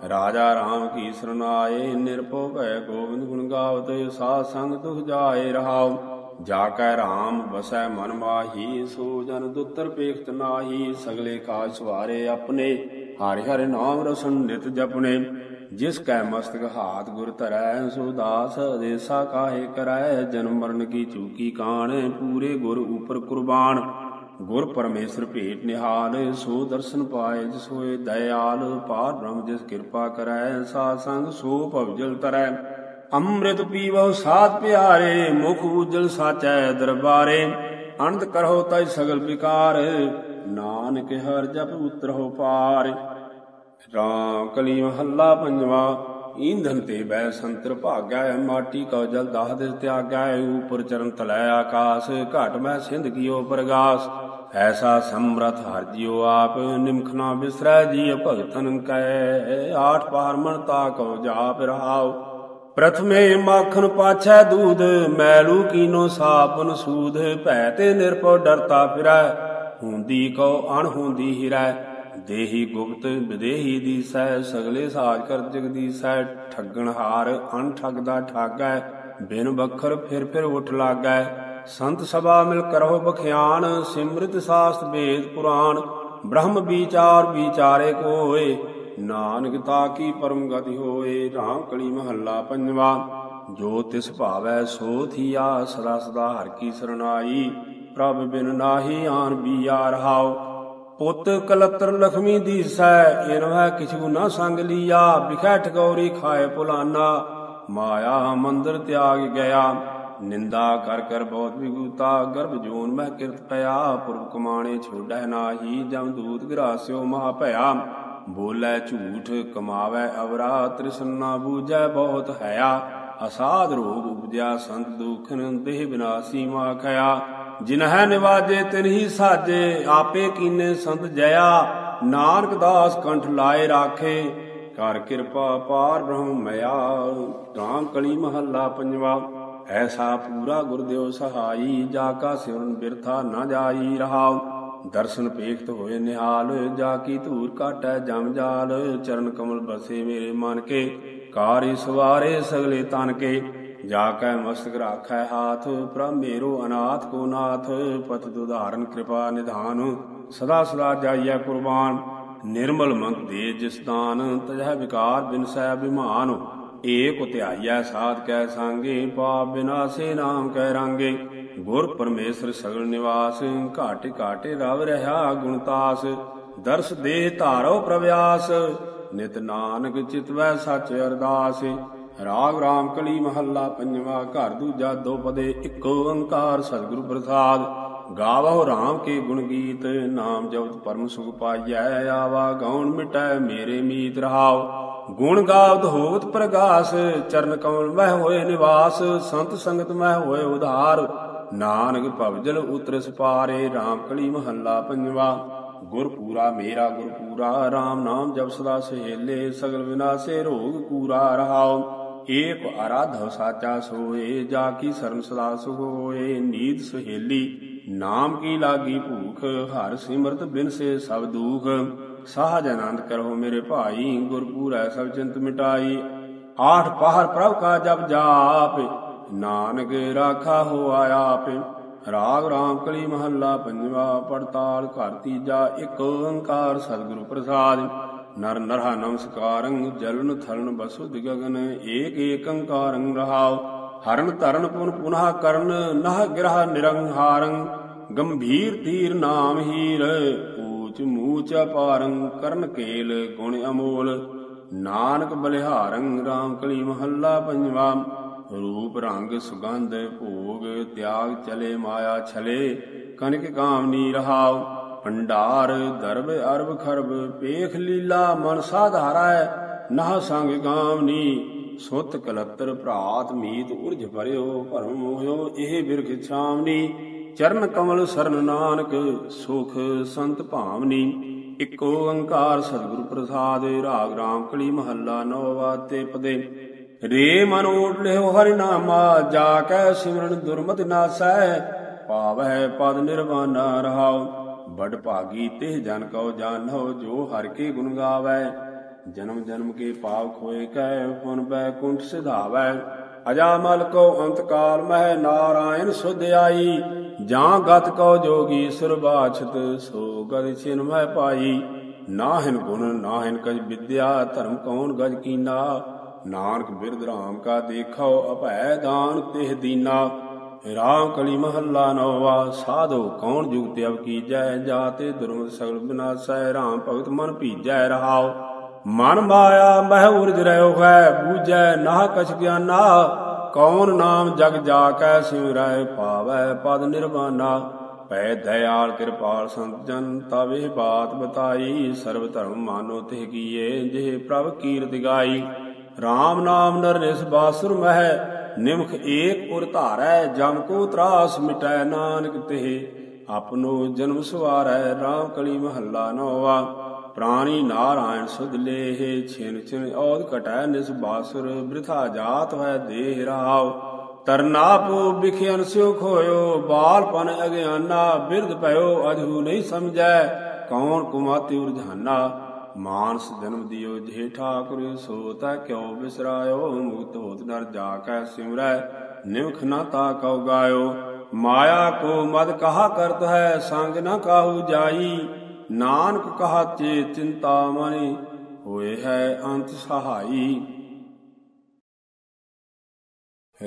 Speaker 1: ਰਾਜਾ ਰਾਮ ਕੀ ਸਰਨਾਏ, ਨਿਰਭਉ ਭੈ ਗੋਬਿੰਦ ਗੁਣ ਗਾਵਤ, ਸਾਧ ਸੰਗ ਦੁਖ ਜਾਏ ਰਹਾਉ। ਜਾ ਕੈ ਰਾਮ ਵਸੈ ਮਨ ਮਾਹੀ, ਸੋ ਜਨ ਦੁੱਤਰ ਪੇਖਤ ਨਾਹੀ, ਸਗਲੇ ਕਾਜ ਸਵਾਰੇ ਆਪਣੇ, ਹਰਿ ਹਰਿ ਨਾਮ ਰਸਨ ਨਿਤ ਜਪਨੇ। ਜਿਸ ਕੈ ਮਸਤਕ ਹਾਥ ਗੁਰ ਧਰੈ, ਸੋ ਦਾਸ ਦੇਸਾ ਕਾਹੇ ਕਰੈ, ਜਨਮ ਮਰਨ ਕੀ ਚੂਕੀ ਕਾਣ, ਪੂਰੇ ਗੁਰ ਉਪਰ ਕੁਰਬਾਨ। ਗੁਰ ਪਰਮੇਸ਼ਰ ਭੇਟ ਨਿਹਾਲ, ਸੋ ਦਰਸ਼ਨ ਪਾਏ ਜਿਸ ਹੋਏ ਦਇਆਲ। ਪਾਰ ਬ੍ਰਹਮ ਜਿਸ ਕਿਰਪਾ ਕਰੈ, ਸਾਧ ਸੰਗ ਸੋ ਭਵਜਲ ਤਰੈ। ਅੰਮ੍ਰਿਤ ਪੀਵੋ, ਸਾਧ ਪਿਆਰੇ, ਮੁਖ ਉਜਲ ਸਾਚੈ ਦਰਬਾਰੇ। ਅਨੰਦ ਕਰੋ ਤੈ ਸਗਲ ਵਿਕਾਰ, ਨਾਨਕ ਹਰ ਜਪ ਉਤਰੋ ਪਾਰ। ਰਾਮ ਕਲੀ ਮਹੱਲਾ ਪੰਜਵਾ, ਈਂਧਨ ਤੇ ਬੈ ਸੰਤਰ ਭਾਗੈ, ਮਾਟੀ ਕਉ ਜਲ ਦਾਹ ਦੇ ਤਿਆਗੈ, ਉਪਰ ਚਰਨ ਤਲੈ ਆਕਾਸ, ਘਟ ਮੈਂ ਸਿੰਧ ਕੀਓ ਪ੍ਰਗਾਸ। ਐਸਾ ਸਮਰਥ ਹਰ ਜਿਉ ਆਪ ਨਿਮਖਨਾ ਬਿਸਰੈ ਜੀ ਭਗਤਨ ਕੈ। ਆਠ ਪਾਰ ਮਨ ਤਾ ਕਉ ਜਾਪ ਰਹਾਓ ਪ੍ਰਥਮੇ ਮਾਖਨ ਪਾਛੈ ਦੂਧ, ਮੈਲੂ ਕੀਨੋ ਸਾਪਨ ਸੂਧ, ਭੈ ਤੇ ਨਿਰਪਉ ਡਰਤਾ ਫਿਰੈ, ਹੁੰਦੀ ਕਉ ਅਣ ਹੁੰਦੀ ਹਿਰੈ। ਦੇਹੀ ਗੁਪਤ ਵਿਦੇਹੀ ਦੀਸੈ, ਸਗਲੇ ਸਾਜ ਕਰ ਜਗਦੀਸੈ ਠੱਗਣ ਹਾਰ ਅਣ ਠੱਗਦਾ ਠਾਗੈ, ਬਿਨ ਬਖਰ ਫਿਰ ਫਿਰ ਉਠ ਲਾਗੈ। ਸੰਤ ਸਭਾ ਮਿਲ ਕਰਹੁ ਬਖਿਆਨ, ਸਿਮ੍ਰਿਤ ਸਾਸਤ ਵੇਦ ਪੁਰਾਣ, ਬ੍ਰਹਮ ਵਿਚਾਰ ਵਿਚਾਰੇ ਕੋਏ ਨਾਨਕ ਤਾ ਕੀ ਪਰਮ ਗਤੀ ਹੋਏ ਰਾਮ ਕਲੀ ਮਹੱਲਾ ਪੰਜਵਾ। ਜੋ ਤਿਸ ਭਾਵੈ ਸੋ ਥੀਆ, ਸਦਾ ਸਦਾ ਹਰ ਕੀ ਸਰਣਾਈ। ਪ੍ਰਭ ਬਿਨ ਨਾਹੀ ਆਨ ਬੀਆ ਰਹਾਉ। ਪੁੱਤ ਕਲਤਰ ਲਖਮੀ ਦੀਸੈ ਇਨਵੈ ਕਿਛੂ ਨਾ ਸੰਗ ਲੀਆ। ਬਿਖੈ ਠਗੌਰੀ ਖਾਏ ਪੁਲਾਨਾ, ਮਾਇਆ ਮੰਦਰ ਤਿਆਗ ਗਿਆ। ਨਿੰਦਾ ਕਰ ਕਰ ਬਹੁਤ ਵਿਗੂਤਾ ਗਰਭ ਜੋਨ ਮਹਿ ਕਿਰਤ ਪਿਆ। ਪੁਰਬ ਕਮਾਣੇ ਛੋੜੈ ਨਾਹੀ, ਜਮ ਦੂਤ ਗਰਾਸਿਓ ਮਹਾ ਭਇਆ। ਬੋਲੇ ਝੂਠ, ਕਮਾਵੇ ਅਵਰਾ ਤ੍ਰਿਸ਼ਨਾ ਬੂਝੈ ਬਹੁਤ ਹਇਆ। ਅਸਾਧ ਰੋਗ ਉਪਜਿਆ, ਸੰਤ ਦੁਖਨ ਦੇਹ ਬਿਨਾਸੀ ਮਾ ਖਇਆ ਜਿਨਹਿ ਨਿਵਾਜੇ ਤਿਨਹੀ ਸਾਜੇ, ਆਪੇ ਕੀਨੇ ਸੰਤ ਜਇਆ। ਨਾਨਕ ਦਾਸ ਕੰਠ ਲਾਏ ਰਾਖੇ ਕਰ ਕਿਰਪਾ ਪਾਰ ਬ੍ਰਹਮ ਮਿਆ ਰਾਮ ਕਲੀ ਮਹੱਲਾ ਪੰਜਵਾ, ਐਸਾ ਪੂਰਾ ਗੁਰਦੇਵ ਸਹਾਈ, ਜਾ ਕਾ ਸਿਵਰਨ ਬਿਰਥਾ ਨਾ ਜਾਈ ਰਹਾਉ। ਦਰਸ਼ਨ ਪੇਖਤ ਹੋਏ ਨਿਹਾਲ, ਜਾ ਕੀ ਧੂਰ ਕਾਟੈ ਜਮ ਜਾਲ। ਚਰਨ ਕਮਲ ਬਸੇ ਮੇਰੇ ਮਨ ਕੇ ਕਾਰਿ ਸਵਾਰੇ ਸਗਲੇ ਤਨ ਕੇ ਜਾ ਕੈ ਮਸਤਕ ਰਾਖੈ ਹਾਥ, ਪ੍ਰਭ ਮੇਰੋ ਅਨਾਥ ਕੋ ਨਾਥ। ਪਤ ਦੁਧਾਰਨ ਕਿਰਪਾ ਨਿਧਾਨ, ਸਦਾ ਸਦਾ ਜਾਈਐ ਕੁਰਬਾਨ। ਨਿਰਮਲ ਮੰਗ ਦੇ ਜਿਸ ਦਾਨ, ਤਜਹ ਵਿਕਾਰ ਸਹਿ ਬਿਮਾਨ ਏਕ ਧਿਆਈਐ ਸਾਧ ਕੈ ਸੰਗੇ, ਪਾਪ ਬਿਨਾਸੇ ਨਾਮ ਕੈ ਰਾਂਗੇ। ਗੁਰ ਪਰਮੇਸ਼ਰ ਸਗਲ ਨਿਵਾਸ, ਘਾਟੇ ਘਾਟੇ ਰਵ ਰਹਾ ਗੁਣਤਾਸ ਦਰਸ ਦੇਹ ਧਾਰੋ ਪ੍ਰਵਿਆਸ, ਨਿਤ ਨਾਨਕ ਚਿਤਵੈ ਸੱਚ ਅਰਦਾਸ। ਰਾਗ ਰਾਮ ਕਲੀ ਮਹੱਲਾ ਪੰਜਵਾ, ਘਰ ਦੂਜਾ ਦੋ ਪਦੇ ਓੰਕਾਰ ਸਤਿਗੁਰੂ ਪ੍ਰਸਾਦ। ਗਾਵਹੁ ਰਾਮ ਕੇ ਗੁਣ ਗੀਤ, ਨਾਮ ਜਪਤ ਪਰਮ ਸੁਖ ਪਾਈਐ, ਆਵਾ ਗਾਉਣ ਮਿਟੈ ਮੇਰੇ ਮੀਤ ਰਹਾਉ। ਗੁਣ ਗਾਵਤ ਹੋਵਤ ਪ੍ਰਗਾਸ, ਚਰਨ ਕਮਲ ਮਹਿ ਹੋਏ ਨਿਵਾਸ, ਸੰਤ ਸੰਗਤ ਮਹਿ ਹੋਏ ਉਧਾਰ। ਨਾਨਕ ਭਵਜਲ ਉਤਰਸ ਪਾਰੇ, ਰਾਮ ਕਲੀ ਮਹੱਲਾ ਪੰਜਵਾ। ਗੁਰ ਪੂਰਾ ਮੇਰਾ ਗੁਰ ਪੂਰਾ RAM ਨਾਮ ਜਪ ਸਦਾ ਸਹੇਲੇ, ਸਗਲ ਵਿਨਾਸੇ ਰੋਗ ਕੂਰਾ ਰਹਾਉ। ਏਕ ਆਰਾਧਵ ਸਾਚਾ ਸੋਏ, ਜਾ ਕੀ ਸਰਨ ਸਦਾ ਸੁਖ ਹੋਏ ਨੀਤ ਸੁਹੇਲੀ, ਨਾਮ ਕੀ ਲਾਗੀ ਭੂਖ, ਹਰ ਸਿਮਰਤ ਬਿਨ ਸੇ ਸਭ ਦੂਖ। ਸਾਜ ਆਨੰਦ ਕਰੋ ਮੇਰੇ ਭਾਈ, ਗੁਰਪੂਰੈ ਸਭ ਚਿੰਤ ਮਿਟਾਈ। ਆਠ ਪਹਰ ਪ੍ਰਭ ਕਾ ਜਪ ਜਾਪ ਨਾਨਕ ਰਾਖਾ ਹੋਆ ਆਪੇ। ਰਾਗ ਰਾਮ ਕਲੀ ਮਹੱਲਾ ਪੰਜਵਾ, ਪੜਤਾਲ ਘਰ ਤੀਜਾ, ਇੱਕ ਓੰਕਾਰ ਸਤਿਗੁਰੂ ਪ੍ਰਸਾਦ। ਨਰ ਨਰਹਾ ਨਮਸਕਾਰੰ, ਜਲਨ ਥਲਨ ਬਸੁਧ ਗਗਨ ਏਕ ਏਕੰਕਾਰੰ ਰਹਾਉ। ਹਰਨ ਧਰਨ ਪੁਨ ਪੁਨਹ ਕਰਨ, ਨਹ ਗ੍ਰਹ ਨਿਰੰਹਾਰੰ। ਗੰਭੀਰ ਧੀਰ ਨਾਮ ਹੀਰ, ਊਚ ਮੂਚ ਅਪਾਰੰ, ਕਰਨ ਕੇਲ ਗੁਣ ਅਮੋਲ। ਨਾਨਕ ਬਲਿਹਾਰੰ, ਰਾਮ ਕਲੀ ਮਹੱਲਾ ਪੰਜਵਾ। ਰੂਪ ਰੰਗ ਸੁਗੰਧ ਭੋਗ, ਤਿਆਗ ਚਲੇ, ਮਾਇਆ ਛਲੇ ਕਨਿਕ ਕਾਮਨੀ ਰਹਾਉ, ਭੰਡਾਰ, ਦਰਬ ਅਰਬ ਖਰਬ, ਪੇਖ ਲੀਲਾ ਮਨ ਸਾਧਾਰੈ ਨਹ ਸੰਗ ਗਾਮਨੀ ਸੁਤ ਕਲਤਰ ਭਰਾਤ ਮੀਤ ਉਰਜ ਭਰਿਓ, ਭਰਮ ਮੋਹਿਓ, ਇਹ ਬਿਰਖ ਛਾਮਨੀ, ਚਰਨ ਕਮਲ ਸਰਨ ਨਾਨਕ, ਸੁਖ ਸੰਤ ਭਾਵਨੀ, ਇਕ ਓੰਕਾਰ ਸਤਿਗੁਰ ਪ੍ਰਸਾਦ, ਰਾਗ ਰਾਮ ਕਲੀ ਮਹੱਲਾ ਨੌਵਾ ਤੇ ਪਦੇ। ਰੇ ਮਨ ਓਟ ਲਿਓ ਹਰਿ ਨਾਮਾ ਜਾ ਕੈ ਸਿਮਰਨ ਦੁਰਮਤਿ ਨਾਸੈ ਪਾਵੈ ਪਦ ਨਿਰਵਾਨਾ ਰਹਾਉ। ਬੜ ਭਾਗੀ ਤੇ ਜਨ ਕਉ ਜਾਣੋ ਜੋ ਹਰ ਕੇ ਗੁਣ ਗਾਵੈ। ਜਨਮ ਜਨਮ ਕੇ ਪਾਪ ਖੋਏ ਕੈ ਪੁਨ ਬੈ ਕੁੰਠ ਸਿਧਾਵੈ। ਅਜਾਮਲ ਕੋ ਅੰਤ ਕਾਲ ਮਹਿ ਨਾਰਾਇਣ ਸੁਧ ਆਈ। ਜਾਂ ਗਤ ਕਉ ਜੋਗੀ ਸੁਰ ਬਾਛਤ, ਸੋ ਗਦ ਛਿਨ ਮਹਿ ਪਾਈ। ਨਾਹਿਨ ਗੁਣ, ਨਾਹਿਨ ਕਜ ਵਿਦਿਆ, ਧਰਮ ਕੌਣ ਗਜ ਕੀਨਾ। ਨਾਨਕ ਬਿਰਧ ਰਾਮ ਕਾ ਦੇਖੋ, ਅਭੈ ਦਾਨ ਤਿਹ ਦੀਨਾ। ਰਾਮ ਕਲੀ ਮਹੱਲਾ ਨੋਵਾ, ਸਾਧੋ ਕੌਣ ਜੁਗਤ ਅਬ ਕੀਜੈ ਜਾਤੇ? ਦੁਰਮਤ ਸਗਲ ਬਿਨਾਸੈ, ਰਾਮ ਭਗਤ ਮਨ ਭੀਜੈ ਰਹਾਉ। ਮਨ ਮਾਇਆ ਮਹਿ ਉਰਜ ਰਹਿਓ ਹੈ, ਬੂਝੈ ਨਾ ਕਛ ਗਿਆਨਾ। ਕੌਣ ਨਾਮ ਜਗ ਜਾ ਕੈ ਸਿਮਰੈ ਪਾਵੈ ਪਦ ਨਿਰਵਾਨਾ। ਪੈ ਦਇਆਲ ਕਿਰਪਾਲ ਸੰਤ ਜਨ, ਤਵੇ ਬਾਤ ਬਤਾਈ। ਸਰਬ ਧਰਮ ਮਾਨੋ ਤਿਹ ਕੀਏ, ਜਿਹ ਪ੍ਰਭ ਕੀਰਤ ਗਾਈ। RAM ਨਾਮ ਨਰ ਨਿਸ ਬਾਸੁਰ ਮਹਿ, ਨਿਮਖ ਏਕ ਉਰ ਧਾਰੈ, ਜਮ ਕੋ ਤਰਾਸ ਮਿਟੈ ਨਾਨਕ ਤਿਹ। ਆਪਨੋ ਜਨਮ ਸਵਾਰੈ RAM ਕਲੀ ਮਹੱਲਾ ਨੋਵਾ ਪ੍ਰਾਣੀ ਨਾਰਾਇਣ ਸੁਧ ਲੇਹ, ਛਿਨ ਛਿਨ ਔਦ ਕਟੈ ਨਿਸ ਬਾਸੁਰ, ਬ੍ਰਿਥਾ ਜਾਤ ਹੈ ਦੇਹ ਰਾਵ। ਤਰਨਾਪੋ ਬਿਖਿਆਨ ਸਿਓ ਖੋਇਓ ਬਾਲਪਨ ਅਗਿਆਨਾ, ਬਿਰਧ ਭਇਓ, ਅਧੂ ਨਹੀਂ ਸਮਝੈ, ਕੌਣ ਕੁਮਾਤੀ ਉਰਝਾਨਾ ਮਾਨਸ ਜਨਮ ਦਿਓ ਜੇ ਠਾਕੁਰ ਸੋ ਤਾ ਕਿਉ ਬਿਸਰਾਇਓ ਮੁਕਤ ਹੋਤ ਨਰ ਜਾ ਕੈ ਸਿਮਰੈ ਨਿਮਖ ਨਾ ਤਾ ਕਉ ਗਾਇਓ। ਮਾਇਆ ਕੋ ਮਦ ਕਹਾ ਕਰਤ ਹੈ, ਸੰਗ ਨ ਕਾਹੂ ਜਾਈ। ਨਾਨਕ ਕਹਾ ਚੇ ਚਿੰਤਾ ਮਨੀ, ਹੋਏ ਹੈ ਅੰਤ ਸਹਾਈ।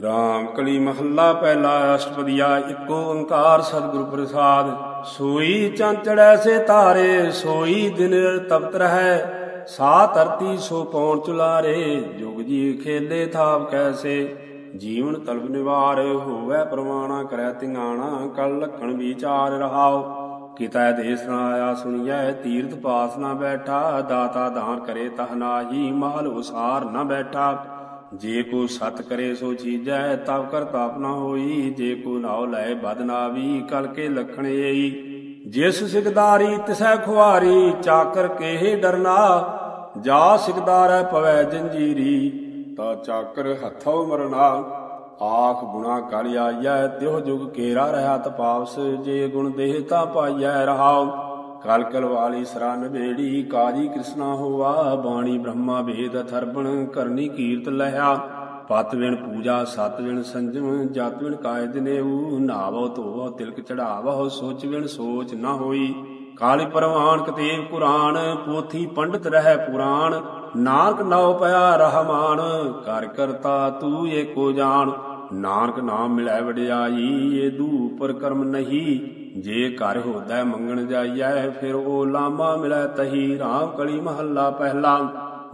Speaker 1: ਰਾਮ ਕਲੀ ਮਹੱਲਾ ਪਹਿਲਾ ਅਸ਼ਟਪਦੀਆ ਇੱਕੋ ਓੰਕਾਰ ਸਤਿਗੁਰ ਪ੍ਰਸਾਦ। ਸੋਈ ਚੰਚੜੈ ਸੇ ਤਾਰੇ ਸੋਈ ਦਿਨ ਤਪਤ ਰਹੈ। ਸਾ ਧਰਤੀ ਸੋ ਪੌਣ ਚੁਲਾਰੇ, ਜੁਗ ਜੀ ਖੇਲੇ ਥਾਪ ਕੈਸੇ। ਜੀਵਨ ਤਲਬ ਨਿਵਾਰ, ਹੋਵੇ ਪ੍ਰਮਾਣਾ ਕਰੈ ਤਿੰਗਾਣਾ, ਕਲ ਲਖਣ ਵਿਚਾਰ ਰਹਾਓ ਕਿਤਾ ਦੇਸ ਨਾ ਆਇਆ ਸੁਣੀਐ, ਤੀਰਥ ਪਾਸ ਨਾ ਬੈਠਾ, ਦਾਤਾ ਦਾਨ ਕਰੇ ਤਹ ਨਾਹੀ, ਮਹਲ ਉਸਾਰ ਨਾ ਬੈਠਾ। ਜੇ ਕੋ ਸਤ ਕਰੇ ਸੋ ਚੀਜੈ ਤਬ ਕਰ ਤਾਪ ਨਾ ਹੋਈ। ਜੇ ਕੋ ਨਾਉ ਲੈ ਬਦ ਨਾਵੀ, ਕਲ ਕੇ ਲਖਣ ਏਈ। ਜਿਸ ਸਿਕਦਾਰੀ ਤਿਸੈ ਖੁਆਰੀ, ਚਾਕਰ ਕੇਹੇ ਡਰਨਾ। ਜਾ ਸਿਕਦਾਰੈ ਪਵੈ ਜੰਜੀਰੀ, ਤਾ ਚਾਕਰ ਹੱਥੋਂ ਮਰਨਾ। ਆਖ ਗੁਣਾ ਕਲ ਆਈਐ, ਤਿਉ ਜੁਗ ਕੇਰਾ ਰਹਾ ਤਪਾਵਸ। ਜੇ ਗੁਣ ਦੇਹ ਤਾ ਪਾਈਐ ਰਹਾਉ। ਕਲ ਵਾਲੀ ਸਰਨ ਬੇੜੀ, ਕਾਜੀ ਕ੍ਰਿਸ਼ਨਾ ਹੋਵਾ ਬਾਣੀ ਬ੍ਰਹਮਾ ਵੇਦ ਅਥਰਬਣ, ਕਰਨੀ ਕੀਰਤ ਲਹਿਆ। ਪਤਵਿਣ ਪੂਜਾ, ਸਤ ਵਿਣ ਸੰਜਮ, ਜਤ ਵਿਣ ਕਾਇਦ ਨੇਊ, ਨਾਵੋ ਧੋਵੋ, ਤਿਲਕ ਚੜਾਵੋ, ਸੋਚ ਸੋਚ ਨਾ ਹੋਈ। ਕਾਲੀ ਪਰਵਾਨ ਕਤੇਬ ਕੁਰਾਨ, ਪੋਥੀ ਪੰਡਤ ਰਹਿ ਪੁਰਾਣ। ਨਾਨਕ ਨਉ ਪਿਆ ਰਹਿਮਾਨ, ਕਰ ਕਰਤਾ ਤੂੰ ਏਕੋ ਜਾਣ ਨਾਨਕ ਨਾਮ ਮਿਲੈ ਵਡਿਆਈ, ਏ ਦੂ ਪਰ ਕਰਮ ਨਹੀਂ। ਜੇ ਘਰ ਹੋਦਾ ਮੰਗਣ ਜਾਈਐ, ਫਿਰ ਉਹ ਲਾਮਾ ਮਿਲੈ ਤਹੀ ਰਾਮ ਕਲੀ ਮਹੱਲਾ ਪਹਿਲਾ।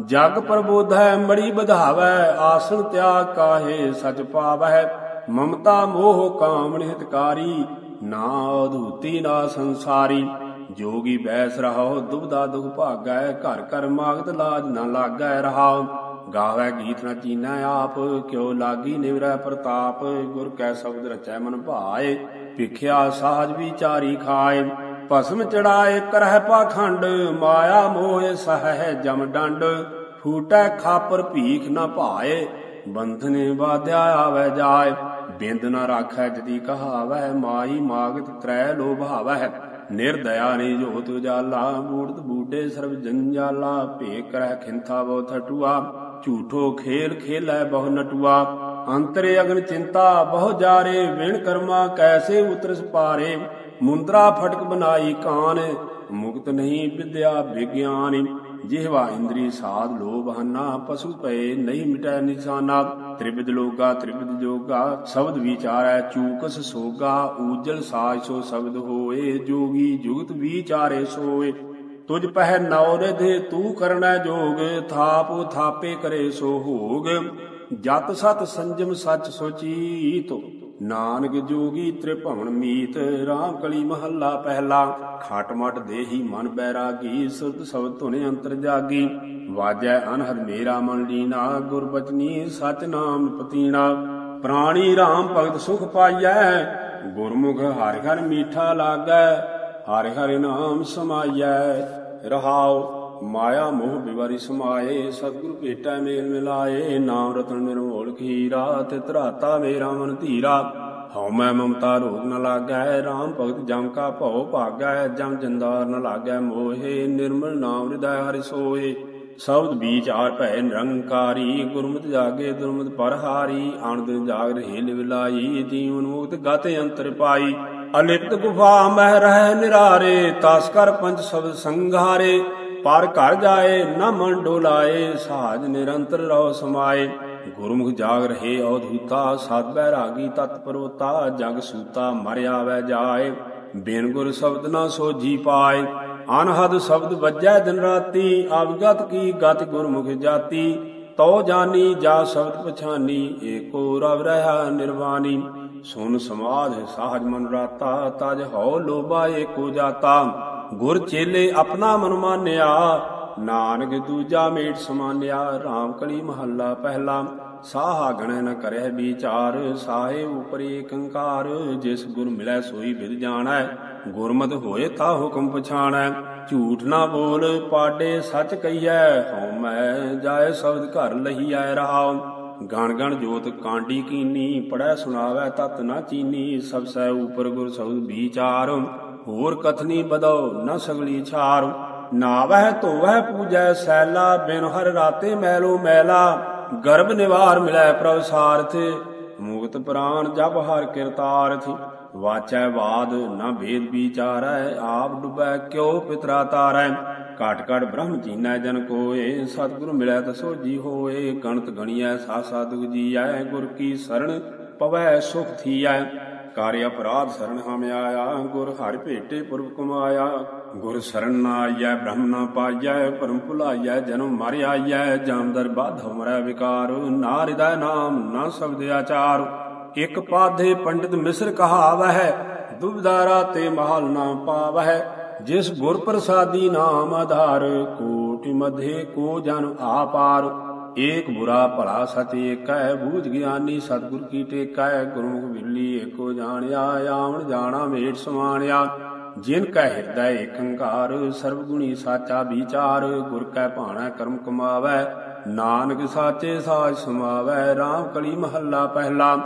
Speaker 1: ਜਗ ਪ੍ਰਬੋਧੈ, ਮੜੀ ਵਧਾਵੈ, ਆਸਣ ਤਿਆਗ ਕਾਹੇ ਸਚ ਪਾਵੈ। ਮਮਤਾ ਮੋਹ ਕਾਮ ਨਿਹਤਕਾਰੀ ਨਾ ਅਧੂਤੀ ਨਾ ਸੰਸਾਰੀ। ਜੋਗੀ ਬੈਸ ਰਹੋ ਦੁਬਦਾ ਦੁਖ ਭਾਗੈ, ਘਰ ਘਰ ਮਾਗਤ ਲਾਜ ਨਾ ਲਾਗੈ ਰਹਾਉ। ਗਾਵੇ ਗੀਤ ਨਾ ਚੀਨਾ ਆਪ, ਕਿਉ ਲਾਗੀ ਨਿਵਰੈ ਪ੍ਰਤਾਪ, ਗੁਰ ਕੈ ਸ਼ਬਦ ਰਚੈ ਮਨ ਭਾਏ, ਭਿਖਿਆ ਸਾਜ ਵਿਚਾਰੀ ਖਾਏ, ਭਸਮ ਚੜਾਏ ਕਰਹਿ ਪਾਖੰਡ, ਮਾਇਆ ਮੋਹ ਸਹਿ ਜਮ ਡੰਡ, ਫੂਟੈ ਖਾਪਰ ਭੀਖ ਨਾ ਭਾਏ, ਬੰਧਨੇ ਬਾਧਿਆ ਆਵੈ ਜਾਏ, ਬਿੰਦ ਨਾ ਰਾਖੈ ਜਦੀ ਕਹਾਵੈ, ਮਾਈ ਮਾਗਤ ਤ੍ਰੈ ਲੋਭਾਵੈ, ਨਿਰਦਇਆ ਨੇ ਜੋਤ ਉਜਾਲਾ ਬੂੜਤ ਬੂਟੇ ਸਰਬ ਜੰਜਾਲਾ ਭੇਕ ਕਰੈ ਖਿੰਥਾ ਬੋ ਥਟੂਆ ਝੂਠੋ ਖੇਲ ਖੇਲੈ ਬਹੁ ਨਟੂਆ। ਅੰਤਰੇ ਅਗਨ ਚਿੰਤਾ ਬਹੁ ਜਾਰੇ, ਵਿਣ ਕਰਮਾ ਕੈਸੇ ਉਤਰਸ ਪਾਰੇ। ਮੁੰਦਰਾ ਫਟਕ ਬਨਾਈ ਕਾਨ, ਮੁਕਤ ਨਹੀਂ ਵਿਦਿਆ ਵਿਗਿਆਨ। ਜਿਹਵਾ ਇੰਦਰੀ ਸਾਧ ਲੋਭ ਹਨਾ, ਪਸ਼ੂ ਪਏ ਨਹੀਂ ਮਿਟੈ ਨਿਸ਼ਾਨਾ। ਤ੍ਰਿਵਿਦ ਲੋਗਾ ਤ੍ਰਿਵਿਦ ਜੋਗਾ, ਸ਼ਬਦ ਵਿਚਾਰੈ ਚੂਕਸ ਸੋਗਾ। ਊਜਲ ਸਾਜ ਸੋ ਸ਼ਬਦ ਹੋਏ, ਜੋਗੀ ਜੁਗਤ ਵਿਚਾਰੇ ਸੋਏ। ਤੁਝ ਪਹਿ ਨਉ ਦੇ ਤੂੰ ਕਰਨਾ ਜੋਗ, ਥਾਪ ਥਾਪੇ ਕਰੇ ਸੋ ਹੋਗ। ਜਤ ਸਤ ਸੰਜਮ ਸਚ ਸੋਚੀਤ, ਨਾਨਕ ਜੋਗੀ ਤ੍ਰਿਭਵਨ ਮੀਤ। ਰਾਮ ਕਲੀ ਮਹੱਲਾ ਪਹਿਲਾ, ਖਾਟ ਦੇਹੀ ਮਨ ਬੈਰਾਗੀ, ਸੁਰਤ ਸਬਦ ਧੁਨੇ ਅੰਤਰ ਜਾਗੀ। ਵਾਜੈ ਅਨਹਦ ਮੇਰਾ ਮਨ ਲੀਨਾ, ਗੁਰ ਬਚਨੀ ਸਚ ਨਾਮ ਪਤੀਣਾ ਪ੍ਰਾਣੀ ਰਾਮ ਭਗਤ ਸੁਖ ਪਾਈਐ, ਗੁਰਮੁਖ ਹਰਿ ਹਰਿ ਮੀਠਾ ਲਾਗੈ, ਹਰਿ ਹਰਿ ਨਾਮ ਸਮਾਈਐ। ਰਹਾਉ, ਮਾਇਆ ਮੋਹ ਬਿਵਾਰੀ ਸਮਾਏ, ਸਤਿਗੁਰ ਭੇਟਾ ਮੇਲ ਮਿਲਾਏ, ਨਾਮ ਰਤਨ ਨਿਰਮੋਲ ਖੀਰਾ, ਤੇ ਧਰਾਤਾ ਮੇਰਾ ਮਨ ਧੀਰਾ। ਹਉ ਮੈਂ ਮਮਤਾ ਰੋਗ ਨ ਲਾਗੈ RAM ਭਗਤ ਜਮ ਕਾ ਭਉ ਭਾਗੈ, ਜਮ ਜੰਦਾਰ ਨ ਲਾਗੈ ਮੋਹੇ, ਨਿਰਮਲ ਨਾਮ ਹਿਰਦੈ ਹਰਿ ਸੋਏ। ਸ਼ਬਦ ਵਿਚਾਰ ਭੈ ਨਿਰੰਕਾਰੀ, ਗੁਰਮਤਿ ਜਾਗੇ ਦੁਰਮਤਿ ਪਰਹਾਰੀ ਆਨੰਦ ਜਾਗ ਰਹੇ ਲਿਵਲਾਈ, ਜੀਵਨ ਮੁਕਤ ਗਤ ਅੰਤਰ ਪਾਈ। ਅਲਿਪਤ ਗੁਫਾ ਮਹਿ ਰਹਿ ਨਿਰਾਰੇ, ਤਾਸ ਕਰ ਪੰਜ ਸ਼ਬਦ ਸੰਘਾਰੇ। ਪਰ ਘਰ ਜਾਏ, ਨਾ ਮਨ ਡੋਲਾਏ, ਸਾਜ ਨਿਰੰਤਰ ਰਹੋ ਸਮਾਏ। ਗੁਰਮੁਖ ਜਾਗ ਰਹੇ ਅਵਧੂਤਾ, ਸਤ ਬੈਰਾਗੀ ਤਤ ਪਰੋਤਾ, ਜਗ ਸੂਤਾ ਮਰ ਆਵੈ ਜਾਏ। ਬਿਨ ਗੁਰ ਸ਼ਬਦ ਨਾ ਸੋਜੀ ਪਾਏ, ਅਨਹਦ ਸ਼ਬਦ ਵੱਜੈ ਦਿਨ ਰਾਤੀ ਅਵਗਤ ਕੀ ਗਤ ਗੁਰਮੁਖ ਜਾਤੀ। ਤੋ ਜਾਨੀ, ਜਾ ਸ਼ਬਦ ਪਛਾਨੀ, ਏਕੋ ਰਵ ਰਹਾ ਨਿਰਵਾਣੀ ਸੁਨ ਸਮਾਧ ਸਾਹਜ ਮਨ ਰਾਤਾ, ਤਜ ਹਉ ਲੋਭਾ ਏਕੋ ਜਾਤਾ। ਗੁਰ ਚੇਲੇ ਆਪਣਾ ਮਨ ਮਾਨਿਆ, ਨਾਨਕ ਦੂਜਾ ਮੇਟ ਸਮਾਨਿਆ। RAM ਕਲੀ ਮਹੱਲਾ ਪਹਿਲਾ, ਸਾਹਾ ਗਣੈ ਨ ਕਰਿਆ ਵਿਚਾਰ। ਸਾਹੇ ਉਪਰ ਏਕੰਕਾਰ ਜਿਸ ਗੁਰ ਮਿਲੈ ਸੋਈ ਵਿਦ ਜਾਣੈ। ਗੁਰਮਤ ਹੋਏ ਤਾ ਹੁਕਮ ਪਛਾਣੈ। ਝੂਠ ਨਾ ਬੋਲ, ਪਾਡੇ ਸੱਚ ਕਹੀਐ, ਹਉ ਮੈਂ ਜਾਏ ਸ਼ਬਦ ਘਰ ਲਹੀਐ ਰਹਾਉ। ਗਣ ਗਣ ਜੋਤ ਕਾਂਡੀ ਕੀਨੀ ਪੜੈ ਸੁਣਾਵੈ ਤਤ ਨਾ ਚੀਨੀ, ਸਭ ਸੈ ਉਪਰ ਗੁਰ ਸ਼ਬਦ ਵਿਚਾਰ, ਹੋਰ ਕਥਨੀ ਬਦਉ ਨ ਸਗਲੀ ਛਾਰ। ਨਾਵਹਿ ਧੋਵਹਿ ਪੂਜੈ ਸੈਲਾ, ਬਿਨ ਹਰ ਰਾਤੇ ਮੈਲੋ ਮੈਲਾ, ਗਰਭ ਨਿਵਾਰ ਮਿਲੈ ਪ੍ਰਭ ਸਾਰਥ, ਮੁਕਤ ਪ੍ਰਾਨ ਜਪ ਹਰ ਕਿਰਤਾਰਥ। ਵਾਚੈ ਬਾਦ ਨ ਭੇਦ ਵਿਚਾਰੈ, ਆਪ ਡੁਬੈ ਕਿਉ ਪਿਤਰਾ ਤਾਰੈ। ਕਾਟ ਕਾਟ ਬ੍ਰਹਮ ਜੀਨੈ ਜਨ ਕੋਏ, ਸਤਿਗੁਰ ਮਿਲੈ ਤਸੋ ਜੀ ਹੋਏ ਗਣਤ ਗਣੀਐ ਸਾਸਾ ਦੁਖ ਜੀਐ, ਗੁਰ ਕੀ ਸਰਣ ਪਵੈ ਸੁਖ ਥੀਐ। ਕਾਰਿ ਅਪਰਾਧ ਸਰਣ ਹਮ ਆਇਆ, ਗੁਰ ਹਰਿ ਭੇਟੇ ਪੁਰਬ ਕਮਾਇਆ। ਗੁਰ ਸਰਣ ਨਾ ਆਈਐ, ਬ੍ਰਹਮ ਨਾ ਪਾਈਐ ਪਰਮ ਭੁਲਾਈਐ, ਜਨਮ ਮਰ ਆਈਐ ਜਾਮਦਰ ਬਾਧ ਮਰੈ ਵਿਕਾਰ। ਨਾ ਹਿਰਦੈ ਨਾਮ ਨਾ ਸ਼ਬਦ ਆਚਾਰ, ਇਕ ਪਾਧੇ ਪੰਡਿਤ ਮਿਸਰ ਕਹਾਵਹਿ ਦੁਬਦਾਰਾ ਤੇ ਮਹਾਲ ਨਾ ਪਾਵਹਿ। ਜਿਸ ਗੁਰ ਪ੍ਰਸਾਦੀ ਨਾਮ ਆਧਾਰ ਕੋਟਿ ਮਧੇ ਕੋ ਜਨ ਆਪਾਰ, ਏਕ ਬੁਰਾ ਭਲਾ ਸਤ ਏਕੈ ਬੂਝ ਗਿਆਨੀ ਸਤਿਗੁਰ ਕੀ ਟੇਕੈ ਗੁਰਮੁਖ ਬਿੱਲੀ ਏਕੋ ਜਾਣਿਆ, ਆਵਣ ਜਾਣਾ ਮੇਟ ਸਮਾਣਿਆ। ਜਿਨ ਕੈ ਹਿਰਦੈ ਏਕੰਕਾਰ ਸਰਬ ਗੁਣੀ ਸਾਚਾ ਵਿਚਾਰ, ਗੁਰ ਕੈ ਭਾਣਾ ਕਰਮ ਕਮਾਵੈ, ਨਾਨਕ ਸਾਚੇ ਸਾਜ ਸਮਾਵੈ RAM ਕਲੀ ਮਹੱਲਾ ਪਹਿਲਾ।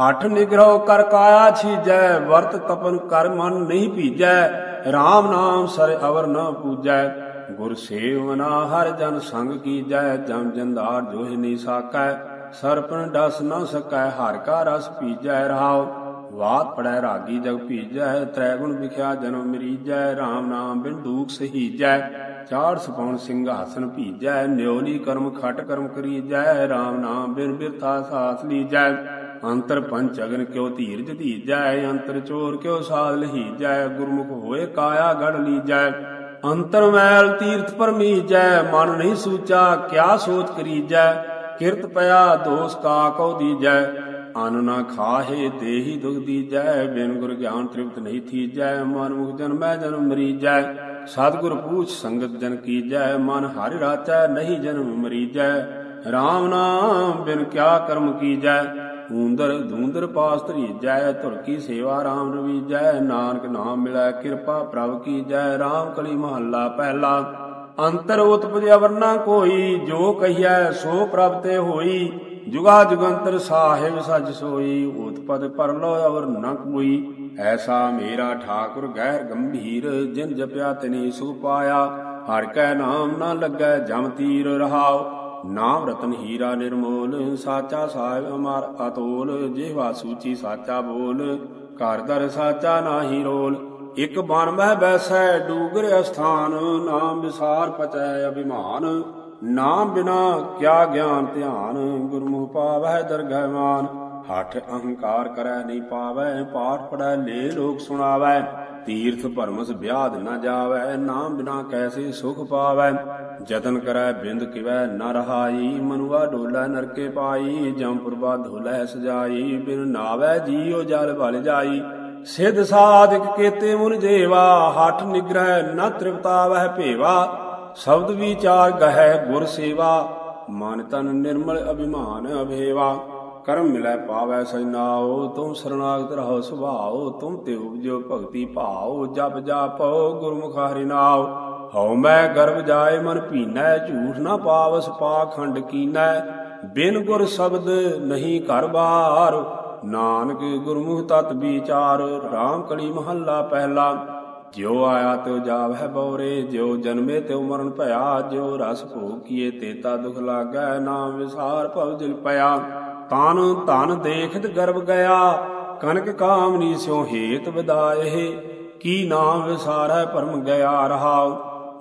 Speaker 1: ਹੱਠ ਨਿਗਰਹ ਕਰ ਕਾਇਆ ਛੀਜੈ, ਵਰਤ ਤਪਨ ਕਰ ਮਨ ਨਹੀਂ ਭੀਜੈ RAM ਨਾਮ ਸਰ ਅਵਰ ਨਾ ਪੂਜੈ, ਗੁਰ ਸੇਵਨਾ ਹਰ ਜਨ ਸੰਗ ਕੀਜੈ, ਜਮ ਜੰਦਾਰ ਜੋਹਿ ਨੀ ਸਾਕੈ ਸਰਪਨ ਡਸ ਨ ਸਕੈ, ਹਰ ਕਾ ਰਸ ਪੀਜੈ ਰਹਾਉ ਵਾਤ ਪੜੈ ਰਾਗੀ ਜਗ ਭੀਜੈ ਤ੍ਰੈ ਗੁਣ ਵਿਖਿਆ ਜਨਮ ਮਰੀਜੈ RAM ਨਾਮ ਬਿਨ ਦੂਖ ਸਹੀਜੈ, ਚਾੜ ਸਪਉਣ ਸਿੰਘਾਸਨ ਭੀਜੈ ਨਿਉਲੀ ਕਰਮ ਖਟ ਕਰਮ ਕਰੀਜੈ RAM ਨਾਮ ਬਿਨ ਬਿਰਥਾ ਸਾਥ ਲੀਜੈ। ਅੰਤਰ ਪੰਚ ਅਗਨ ਕਿਉ ਧੀਰਜ ਧੀਜੈ, ਅੰਤਰ ਚੋਰ ਕਿਉ ਸਾਧ ਲਹੀਜੈ, ਗੁਰਮੁਖ ਹੋਏ ਕਾਇਆ ਗੜ ਲੀਜੈ। ਅੰਤਰ ਮੈਲ ਤੀਰਥ ਪਰਮੀਜੈ ਮਨ ਨਹੀਂ ਸੂਚਾ ਕਿਆ ਸੋਚ ਕਰੀਜੈ। ਕਿਰਤ ਪਿਆ ਦੋਸ ਕਾ ਕਉ ਦੀਜੈ, ਅਨ ਨਾ ਖਾਹੇ ਦੇਹੀ ਦੁਖ ਦੀਜੈ। ਬਿਨ ਗੁਰ ਗਿਆਨ ਤ੍ਰਿਪਤ ਨਹੀਂ ਥੀਜੈ, ਮਨ ਮੁਖ ਜਨਮੈ ਜਨਮ ਮਰੀਜੈ। ਸਤਿਗੁਰ ਪੂਛ ਸੰਗਤ ਜਨ ਕੀਜੈ, ਮਨ ਹਰਿ ਰਾਚੈ, ਨਹੀਂ ਜਨਮ ਮਰੀਜੈ। RAM ਨਾਮ ਬਿਨ ਕਿਆ ਕਰਮ ਕੀਜੈ। ਊਂਦਰ ਧੂੰਦਰ ਪਾਸ ਧਰੀਜੈ ਧੁਰ ਕੀ ਸੇਵਾ RAM ਰਵੀਜੈ ਨਾਨਕ ਨਾਮ ਮਿਲੈ ਕਿਰਪਾ ਪ੍ਰਭ ਕੀਜੈ RAM ਕਲੀ ਮਹੱਲਾ ਪਹਿਲਾ। ਅੰਤਰ ਉਤਪਜ ਅਵਰਨਾ ਕੋਈ, ਜੋ ਕਹੀਐ ਸੋ ਪ੍ਰਭ ਤੇ ਹੋਈ। ਜੁਗਾ ਜੁਗੰਤਰ ਸਾਹਿਬ ਸੱਚ ਸੋਈ, ਉਤਪਦ ਪਰਲੋ ਅਵਰ ਨ ਕੋਈ। ਐਸਾ ਮੇਰਾ ਠਾਕੁਰ ਗਹਿਰ ਗੰਭੀਰ, ਜਿਨ ਜਪਿਆ ਤਨੀ ਸੁਖ ਪਾਇਆ। ਹਰ ਕੈ ਨਾਮ ਨਾ ਲੱਗੈ ਜਮ ਤੀਰ ਰਹਾਓ ਨਾਮ ਰਤਨ ਹੀਰਾ ਨਿਰਮੋਲ, ਸਾਚਾ ਸਾਹਿਬ ਅਮਰ ਅਤੋਲ, ਜਿਹਵਾ ਸੂਚੀ ਸਾਚਾ ਬੋਲ, ਘਰ ਦਰ ਸਾਚਾ ਨਾਹੀ ਰੋਲ। ਇਕ ਬਨ ਮਹਿ ਬੈਸੈ ਡੂਗਰ ਅਸਥਾਨ, ਨਾਮ ਵਿਸਾਰ ਪਚੈ ਅਭਿਮਾਨ। ਨਾਮ ਬਿਨਾ ਕਿਆ ਗਿਆਨ ਧਿਆਨ, ਗੁਰਮੁਖ ਪਾਵੈ ਦਰਗਹਿਵਾਨ ਹੱਠ ਅਹੰਕਾਰ ਕਰੈ ਨਹੀਂ ਪਾਵੈ ਪਾਠ ਪੜੈ ਲੇ ਲੋਕ ਸੁਣਾਵੈ ਤੀਰਥ ਭਰਮਸ ਵਿਆਦ ਨਾ ਜਾਵੈ, ਨਾਮ ਬਿਨਾ ਕੈਸੇ ਸੁਖ ਪਾਵੈ। ਜਤਨ ਕਰੈ ਬਿੰਦ ਕਿਵੈ ਨ ਰਹਾਈ, ਮਨੁਆ ਡੋਲਾ ਨਰਕੇ ਪਾਈ ਜਮਪੁਰਬਾ ਧੋਲੇ ਸਜਾਈ, ਬਿਨ ਨਾਵੈ ਜੀਉ ਜਲ ਭਲ ਜਾਈ। ਸਿਧ ਸਾਧਿਕ ਕੇਤੇ ਮੁਨ ਜੇਵਾ, ਹੱਠ ਨਿਗ੍ਰਹਿ ਨ ਤ੍ਰਿਪਤਾਵਹਿ ਭੇਵਾ। ਸ਼ਬਦ ਵਿਚਾਰ ਗਹਿ ਗੁਰ ਸੇਵਾ, ਮਨ ਤਨ ਨਿਰਮਲ ਅਭਿਮਾਨ ਅਭੇਵਾ। ਕਰਮ ਮਿਲੈ ਪਾਵੈ ਸਜਨਾਓ ਤੁਮ ਸਰਣਾਗਤ ਰਹੋ ਸੁਭਾਓ ਤੁਮ ਤੇ ਉਪਜੋ ਭਗਤੀ ਭਾਓ ਜਪ ਜਾਪੋ ਗੁਰਮੁਖ ਹਰਿ ਨਾਉ ਹਉ ਮੈਂ ਗਰਭ ਜਾਏ ਮਨ ਭੀਨੈ, ਝੂਠ ਨਾ ਪਾਵਸ ਪਾਖੰਡ ਕੀਨੈ। ਬਿਨ ਗੁਰ ਸ਼ਬਦ ਨਹੀਂ ਘਰ ਬਾਰ, ਨਾਨਕ ਗੁਰਮੁਖ ਤਤ ਵਿਚਾਰ RAM ਕਲੀ ਮਹੱਲਾ ਪਹਿਲਾ। ਜਿਉ ਆਇਆ ਤਿਉ ਜਾਵਹਿ ਬਉਰੇ ਜਿਉ ਜਨਮੇ ਤਿਉ ਮਰਨ ਭਇਆ, ਜਿਉ ਰਸ ਭੋਗ ਕੀਏ ਤੇਤਾ ਦੁਖ ਲਾਗੈ, ਨਾਮ ਵਿਸਾਰ ਭਵ ਦਿਲ ਪਿਆ। ਤਨ ਧਨ ਦੇਖਤ ਗਰਭ ਗਿਆ, ਕਨਕ ਕਾਮਨੀ ਸਿਉ ਹੇਤ ਵਿਦਾਇਹ ਕੀ ਨਾਮ ਵਿਸਾਰੈ ਪਰਮ ਗਿਆ ਰਹਾਉ।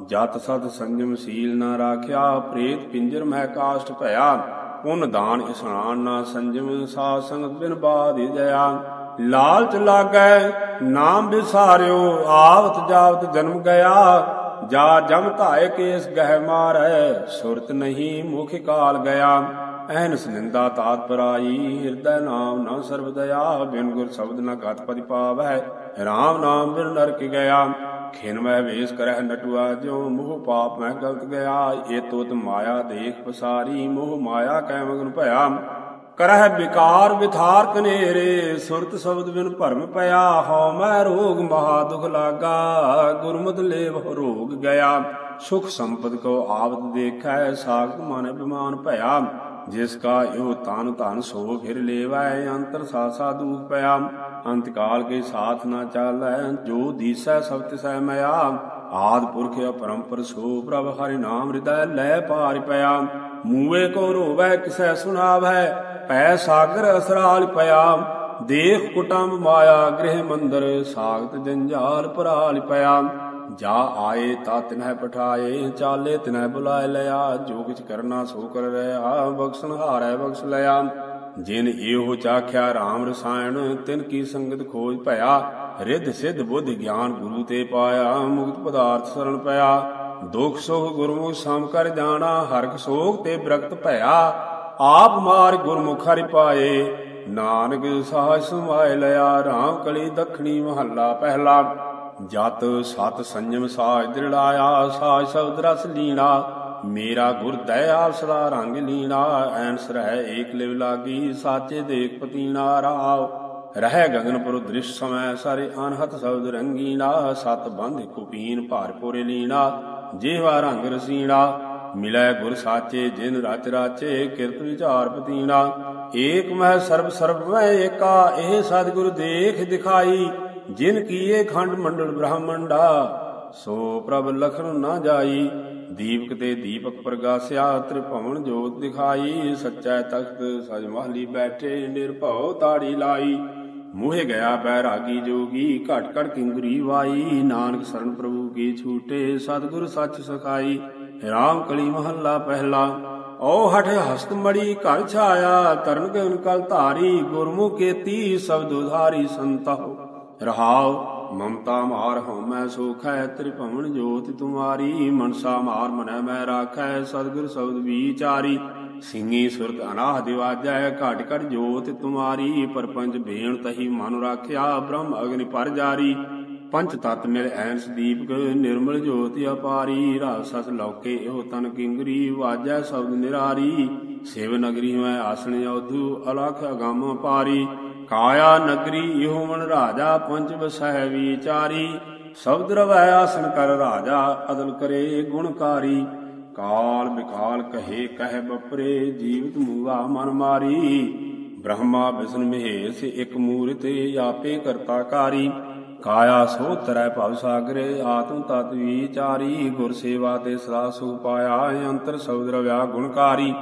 Speaker 1: ਜਤ ਸਤ ਸੰਜਮ ਸੀਲ ਨਾ ਰਾਖਿਆ, ਪ੍ਰੇਤ ਪਿੰਜਰ ਮਹਿ ਕਾਸ਼ਟ ਭਇਆ, ਪੁੰਨ ਦਾਨ ਇਸਨਾਨ ਨਾ ਸੰਜਮ ਸਾ ਸੰਗ ਬਿਨ ਬਾਦ ਜਇਆ। ਲਾਲਚ ਲਾਗੈ, ਨਾਮ ਵਿਸਾਰਿਓ, ਆਵਤ ਜਾਵਤ ਜਨਮ ਗਿਆ। ਜਾ ਜਮ ਧਾਇ ਕੇਸ ਗਹਿ ਮਾਰੈ, ਸੁਰਤ ਨਹੀਂ ਮੁਖ ਕਾਲ ਗਿਆ। ਐਨਸ ਨਿੰਦਾ ਤਾਤ ਪਰਾਈ, ਹਿਰਦੈ ਨਾਮ ਨਾ ਸਰਬ ਦਇਆ, ਬਿਨ ਗੁਰ ਸ਼ਬਦ ਨਾ ਗਤ ਪਰਿ ਪਾਵੈ RAM ਨਾਮ ਬਿਨ ਨਰਕ ਗਿਆ, ਖਿਨ ਮੈਂ ਵੇਸ ਕਰਹਿ ਨਟੁਆ ਜੋ ਮੋਹ ਪਾਪ ਮੈਂ ਗਲਤ ਗਿਆ ਏ ਤੋਤ ਮਾਇਆ ਦੇਖ ਪਸਾਰੀ, ਮੋਹ ਮਾਇਆ ਕੈ ਮਗਨ ਭਇਆ, ਕਰਹਿ ਵਿਕਾਰ ਵਿਥਾਰ ਕਨੇਰੇ, ਸੁਰਤ ਸ਼ਬਦ ਬਿਨ ਭਰਮ ਪਿਆ, ਹਉ ਮੈਂ ਰੋਗ ਮਹਾ ਦੁਖ ਲਾਗਾ ਗੁਰਮਤ ਲੇਵ ਰੋਗ ਗਿਆ, ਸੁਖ ਸੰਪਦ ਕੋ ਆਵਤ ਦੇਖੈ ਸਾਖਤ ਮਨ ਬਿਮਾਨ ਭਇਆ ਜਿਸ ਕਾ ਇਹੋ ਤਨ ਧਨ ਸੋ ਫਿਰ ਲੇਵੈ, ਅੰਤਰ ਸਾਸਾ ਦੂਖ ਪਿਆ। ਅੰਤ ਕਾਲ ਕੇ ਸਾਥ ਨਾ ਚਾਲੈ, ਜੋ ਦੀਸੈ ਸਭ ਤਿਸੈ ਮਿਆ ਆਦ ਪੁਰਖ ਅਪਰੰਪਰ ਸੋ ਪ੍ਰਭ ਹਰਿ ਨਾਮ ਹਿਰਦੈ ਲੈ ਪਾਰ ਪਿਆ। ਮੂਏ ਕੋ ਰੋਵੈ, ਕਿਸੈ ਸੁਣਾਵੈ, ਪੈ ਸਾਗਰ ਅਸਰਾਲ ਪਿਆ। ਦੇਖ ਕੁਟੰਬ ਮਾਇਆ, ਗ੍ਰਹਿ ਮੰਦਰ, ਸਾਗਤ ਜੰਜਾਲ ਪਰਾਲ ਪਿਆ। ਜਾ ਆਏ ਤਾ ਤਿਨਹਿ ਪਠਾਏ, ਚਾਲੇ ਤਿਨਹਿ ਬੁਲਾਇ ਲਿਆ, ਜੋ ਕਿਛ ਕਰਨਾ ਸੋ ਕਰ ਰਿਆ ਬਖਸ਼ਣ ਹਾਰੈ ਬਖਸ਼ ਲਿਆ। ਜਿਨ ਇਹੋ ਚਾਖਿਆ RAM ਰਸਾਇਣ, ਤਿਨ ਕੀ ਸੰਗਤ ਖੋਜ ਭਇਆ, ਰਿੱਧ ਸਿੱਧ ਬੁੱਧ ਗਿਆਨ ਗੁਰੂ ਤੇ ਪਾਇਆ, ਮੁਕਤ ਪਦਾਰਥ ਸਰਣ ਪਿਆ। ਦੁਖ ਸੁਖ ਗੁਰਮੁਖ ਸਮ ਕਰ ਜਾਣਾ ਹਰਖ ਸੋਖ ਤੇ ਬ੍ਰਕਤ ਭਇਆ। ਆਪ ਮਾਰ ਗੁਰਮੁਖ ਹਰਿ ਪਾਏ, ਨਾਨਕ ਸਾਹ ਸਮਾਇ ਲਿਆ RAM ਕਲੀ ਦਖਣੀ ਮਹੱਲਾ ਪਹਿਲਾ। ਜਤ ਸਤ ਸੰਜਮ ਸਾਜ ਦ੍ਰਿੜਾਇਆ ਸਾਜ ਸ਼ਬਦ ਰਸ ਲੀਣਾ। ਮੇਰਾ ਗੁਰ ਦਇਆ ਸਦਾ ਰੰਗ ਲੀਣਾ। ਐਨਸ ਰਹਿ ਏਕ ਲਿਵ ਲਾਗੀ, ਸਾਚੇ ਦੇਖ ਪਤੀਨਾ ਰਾਵ ਰਹਿ ਗਗਨਪੁਰ ਦ੍ਰਿਸ਼ ਸਮੈ, ਸਾਰੇ ਅਨਹਤ ਸ਼ਬਦ ਰੰਗੀਨਾ। ਸਤ ਬੰਧ ਕੁਪੀਨ ਭਾਰ ਪੋਰੇ ਲੀਣਾ। ਜਿਹਵਾ ਰੰਗ ਰਸੀਣਾ। ਮਿਲੈ ਗੁਰ ਸਾਚੇ, ਜਿਨ ਰਚ ਰਾਚੇ, ਕਿਰਤ ਵਿਚਾਰ ਪਤੀਣਾ ਏਕ ਮਹਿ ਸਰਬ ਸਰਬ ਮੈਂ ਏਕਾ, ਇਹ ਸਤਿਗੁਰ ਦੇਖ ਦਿਖਾਈ। ਜਿਨ ਕੀਏ ਖੰਡ ਮੰਡਲ ਬ੍ਰਾਹਮੰਡਾ ਸੋ ਪ੍ਰਭ ਲਖਨ ਨਾ ਜਾਈ, ਦੀਪਕ ਤੇ ਦੀਪਕ ਪ੍ਰਗਾਸਿਆ, ਤ੍ਰਿਭਵਨ ਜੋਤ ਦਿਖਾਈ, ਸੱਚਾ ਤਖਤ ਸਜ ਮਹਲੀ ਬੈਠੇ, ਨਿਰਭਉ ਤਾੜੀ ਲਾਈ। ਮੂਹੇ ਗਿਆ ਬੈਰਾਗੀ ਜੋਗੀ, ਘਟ ਘਟ ਕਿੰਗਰੀ ਵਾਈ। ਨਾਨਕ ਸਰਨ ਪ੍ਰਭੂ ਕੀ ਛੂਟੇ, ਸਤਿਗੁਰ ਸੱਚ ਸਖਾਈ। ਰਾਮ ਕਲੀ ਮਹੱਲਾ ਪਹਿਲਾ ਓ ਹਠ ਹਸਤ ਮੜੀ ਘਰ ਛਾਇਆ, ਤਰਨ ਕੇ ਉਨਕਲ ਧਾਰੀ, ਗੁਰਮੁਖ ਕੇਤੀ, ਸ਼ਬਦ ਉਧਾਰੀ ਸੰਤਹੁ ਰਹਾਉ, ਮਮਤਾ ਮਾਰ ਹਉਮੈ ਸੋਖੈ, ਤ੍ਰਿਭਵਨ ਜੋਤ ਤੁਮਾਰੀ, ਮਨਸਾ ਮਾਰ ਮਨੈ ਮੈਂ ਰਾਖੈ, ਸਤਿਗੁਰ ਸ਼ਬਦ ਵਿਚਾਰੀ। ਸਿੰਘੀ ਸੁਰਤ ਅਨਾਹ ਦਿਵਾਜੈ, ਘਟ ਘਟ ਜੋਤ ਤੁਮਾਰੀ, ਪਰਪੰਚ ਭੇਣ ਤਹੀ ਮਨ ਰਾਖਿਆ, ਬ੍ਰਹਮ ਅਗਨਿ ਪਰ ਜਾਰੀ। ਪੰਚ ਤਤ ਮਿਲ ਐਨਸ ਦੀਪਕ, ਨਿਰਮਲ ਜੋਤ ਅਪਾਰੀ ਰਸ ਸਸ ਲੋਕੇ ਇਹੋ ਤਨ ਕਿੰਗਰੀ, ਵਾਜੈ ਸ਼ਬਦ ਨਿਰਾਰੀ। ਸੇਵ ਨਗਰੀ ਮੈਂ ਆਸਣ ਔਧੂ ਅਲਖ ਅਗੰਮ ਪਾਰੀ। ਕਾਇਆ ਨਗਰੀ ਇਹੋ ਮਨ ਰਾਜਾ ਪੰਚ ਵਸਹਿ ਵਿਚਾਰੀ। ਸ਼ਬਦ ਰਵੈ ਆਸਨ ਕਰ ਰਾਜਾ, ਅਦਲ ਕਰੇ ਗੁਣਕਾਰੀ ਕਾਲ ਬਿਕਾਲ ਕਹੇ, ਕਹਿ ਬਪਰੇ, ਜੀਵਤ ਮੂਆ ਮਨ ਮਾਰੀ। ਬ੍ਰਹਮਾ ਵਿਸ਼ਨ ਮਹੇਸ਼, ਇਕ ਮੂਰਤੇ ਆਪੇ ਕਰਤਾ ਕਾਰੀ। ਕਾਇਆ ਸੋ ਤਰੈ ਭਵ ਸਾਗਰੇ, ਆਤਮ ਤਤ ਵਿਚਾਰੀ। ਗੁਰ ਸੇਵਾ ਤੇ ਸਦਾ ਸੁਖ ਪਾਇਆ, ਅੰਤਰ ਸ਼ਬਦ ਰਵਿਆ ਗੁਣਕਾਰੀ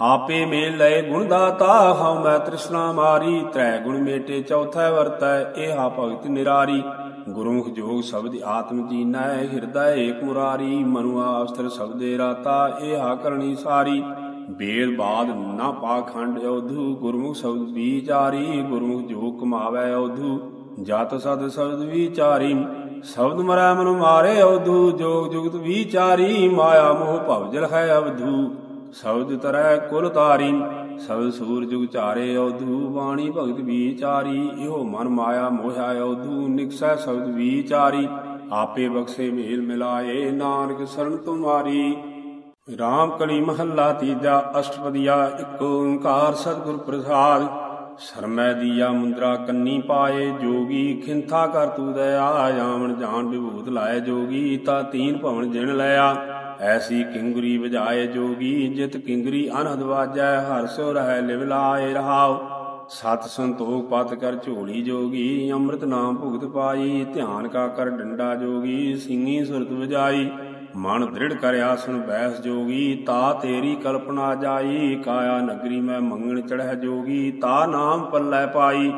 Speaker 1: ਆਪੇ ਮੇਲ ਲਏ ਗੁਣ ਦਾਤਾ, ਹਉ ਮੈਂ ਤ੍ਰਿਸ਼ਨਾ ਮਾਰੀ, ਤ੍ਰੈ ਗੁਣ ਮੇਟੇ ਚੌਥਾ ਵਰਤੈ ਇਹਾ ਭਗਤ ਨਿਰਾਰੀ। ਗੁਰਮੁਖ ਜੋਗ ਸ਼ਬਦ ਆਤਮ ਜੀਨੈ, ਹਿਰਦੈ ਏਕ ਮੁਰਾਰੀ ਮਨੁਆ ਅਵਸਥਰ ਸ਼ਬਦੇ ਰਾਤਾ ਇਹਾ ਕਰਨੀ ਸਾਰੀ। ਬੇਦ ਬਾਦ ਨਾ ਪਾਖੰਡ ਔਧੂ, ਗੁਰਮੁਖ ਸ਼ਬਦ ਵਿਚਾਰੀ, ਗੁਰਮੁਖ ਜੋਗ ਕਮਾਵੈ ਔਧੂ। ਜਤ ਸਦ ਸ਼ਬਦ ਵਿਚਾਰੀ, ਸ਼ਬਦ ਮਰੈ ਮਨੁ ਮਾਰੇ ਔਧੂ। ਜੋਗ ਜੁਗਤ ਵਿਚਾਰੀ, ਮਾਇਆ ਮੋਹ ਭਵ ਜਲ ਹੈ ਅਵਧੂ। ਸ਼ਬਦ ਤਰੈ ਕੁਲ ਤਾਰੀ, ਸ਼ਬਦ ਸੂਰ ਜੁਗ ਚਾਰੇ ਔਧੂ ਬਾਣੀ ਭਗਤ ਵਿਚਾਰੀ, ਇਹੋ ਮਨ ਮਾਇਆ ਮੋਹਿਆ ਔਧੂ ਨਿਕਸੈ ਸ਼ਬਦ ਵਿਚਾਰੀ, ਆਪੇ ਬਖਸ਼ੇ ਮੇਲ ਮਿਲਾਏ ਨਾਨਕ ਸਰਨ ਤੁਮਾਰੀ। ਰਾਮ ਕਲੀ ਮਹੱਲਾ ਤੀਜਾ, ਅਸ਼ਟਪਦੀਆ, ਇੱਕ ਓੰਕਾਰ ਸਤਿਗੁਰ ਪ੍ਰਸਾਦ। ਸ਼ਰਮੈ ਦੀਆ ਮੁੰਦਰਾ ਕੰਨੀ ਪਾਏ, ਜੋਗੀ ਖਿੰਥਾ ਕਰ ਤੂ ਦਇਆ, ਆਵਣ ਜਾਣ ਵਿਭੂਤ ਲਾਏ, ਜੋਗੀ ਤਾ ਤੀਨ ਭਵਨ ਜਿਣ ਲਿਆ। ਐਸੀ ਕਿੰਗਰੀ ਵਜਾਏ ਜੋਗੀ, ਜਿਤ ਕਿੰਗਰੀ ਅਨਹਦ ਵਾਜੈ, ਹਰ ਸੋ ਰਹਿ ਲਿਵ ਲਾਏ ਰਹਾਉ। ਸਤ ਸੰਤੋਖ ਪਤ ਕਰ ਝੋਲੀ ਜੋਗੀ, ਅੰਮ੍ਰਿਤ ਨਾਮ ਭੁਗਤ ਪਾਈ, ਧਿਆਨ ਕਾ ਕਰ ਡੰਡਾ ਜੋਗੀ ਸਿੰਘੀ ਸੁਰਤ ਵਜਾਈ। ਮਨ ਦ੍ਰਿੜ ਕਰ ਆਸਨ ਬੈਸ ਜੋਗੀ, ਤਾ ਤੇਰੀ ਕਲਪਨਾ ਜਾਈ। ਕਾਇਆ ਨਗਰੀ ਮੈਂ ਮੰਗਣ ਚੜ੍ਹ ਜੋਗੀ, ਤਾ ਨਾਮ ਪੱਲੇ ਪਾਈ।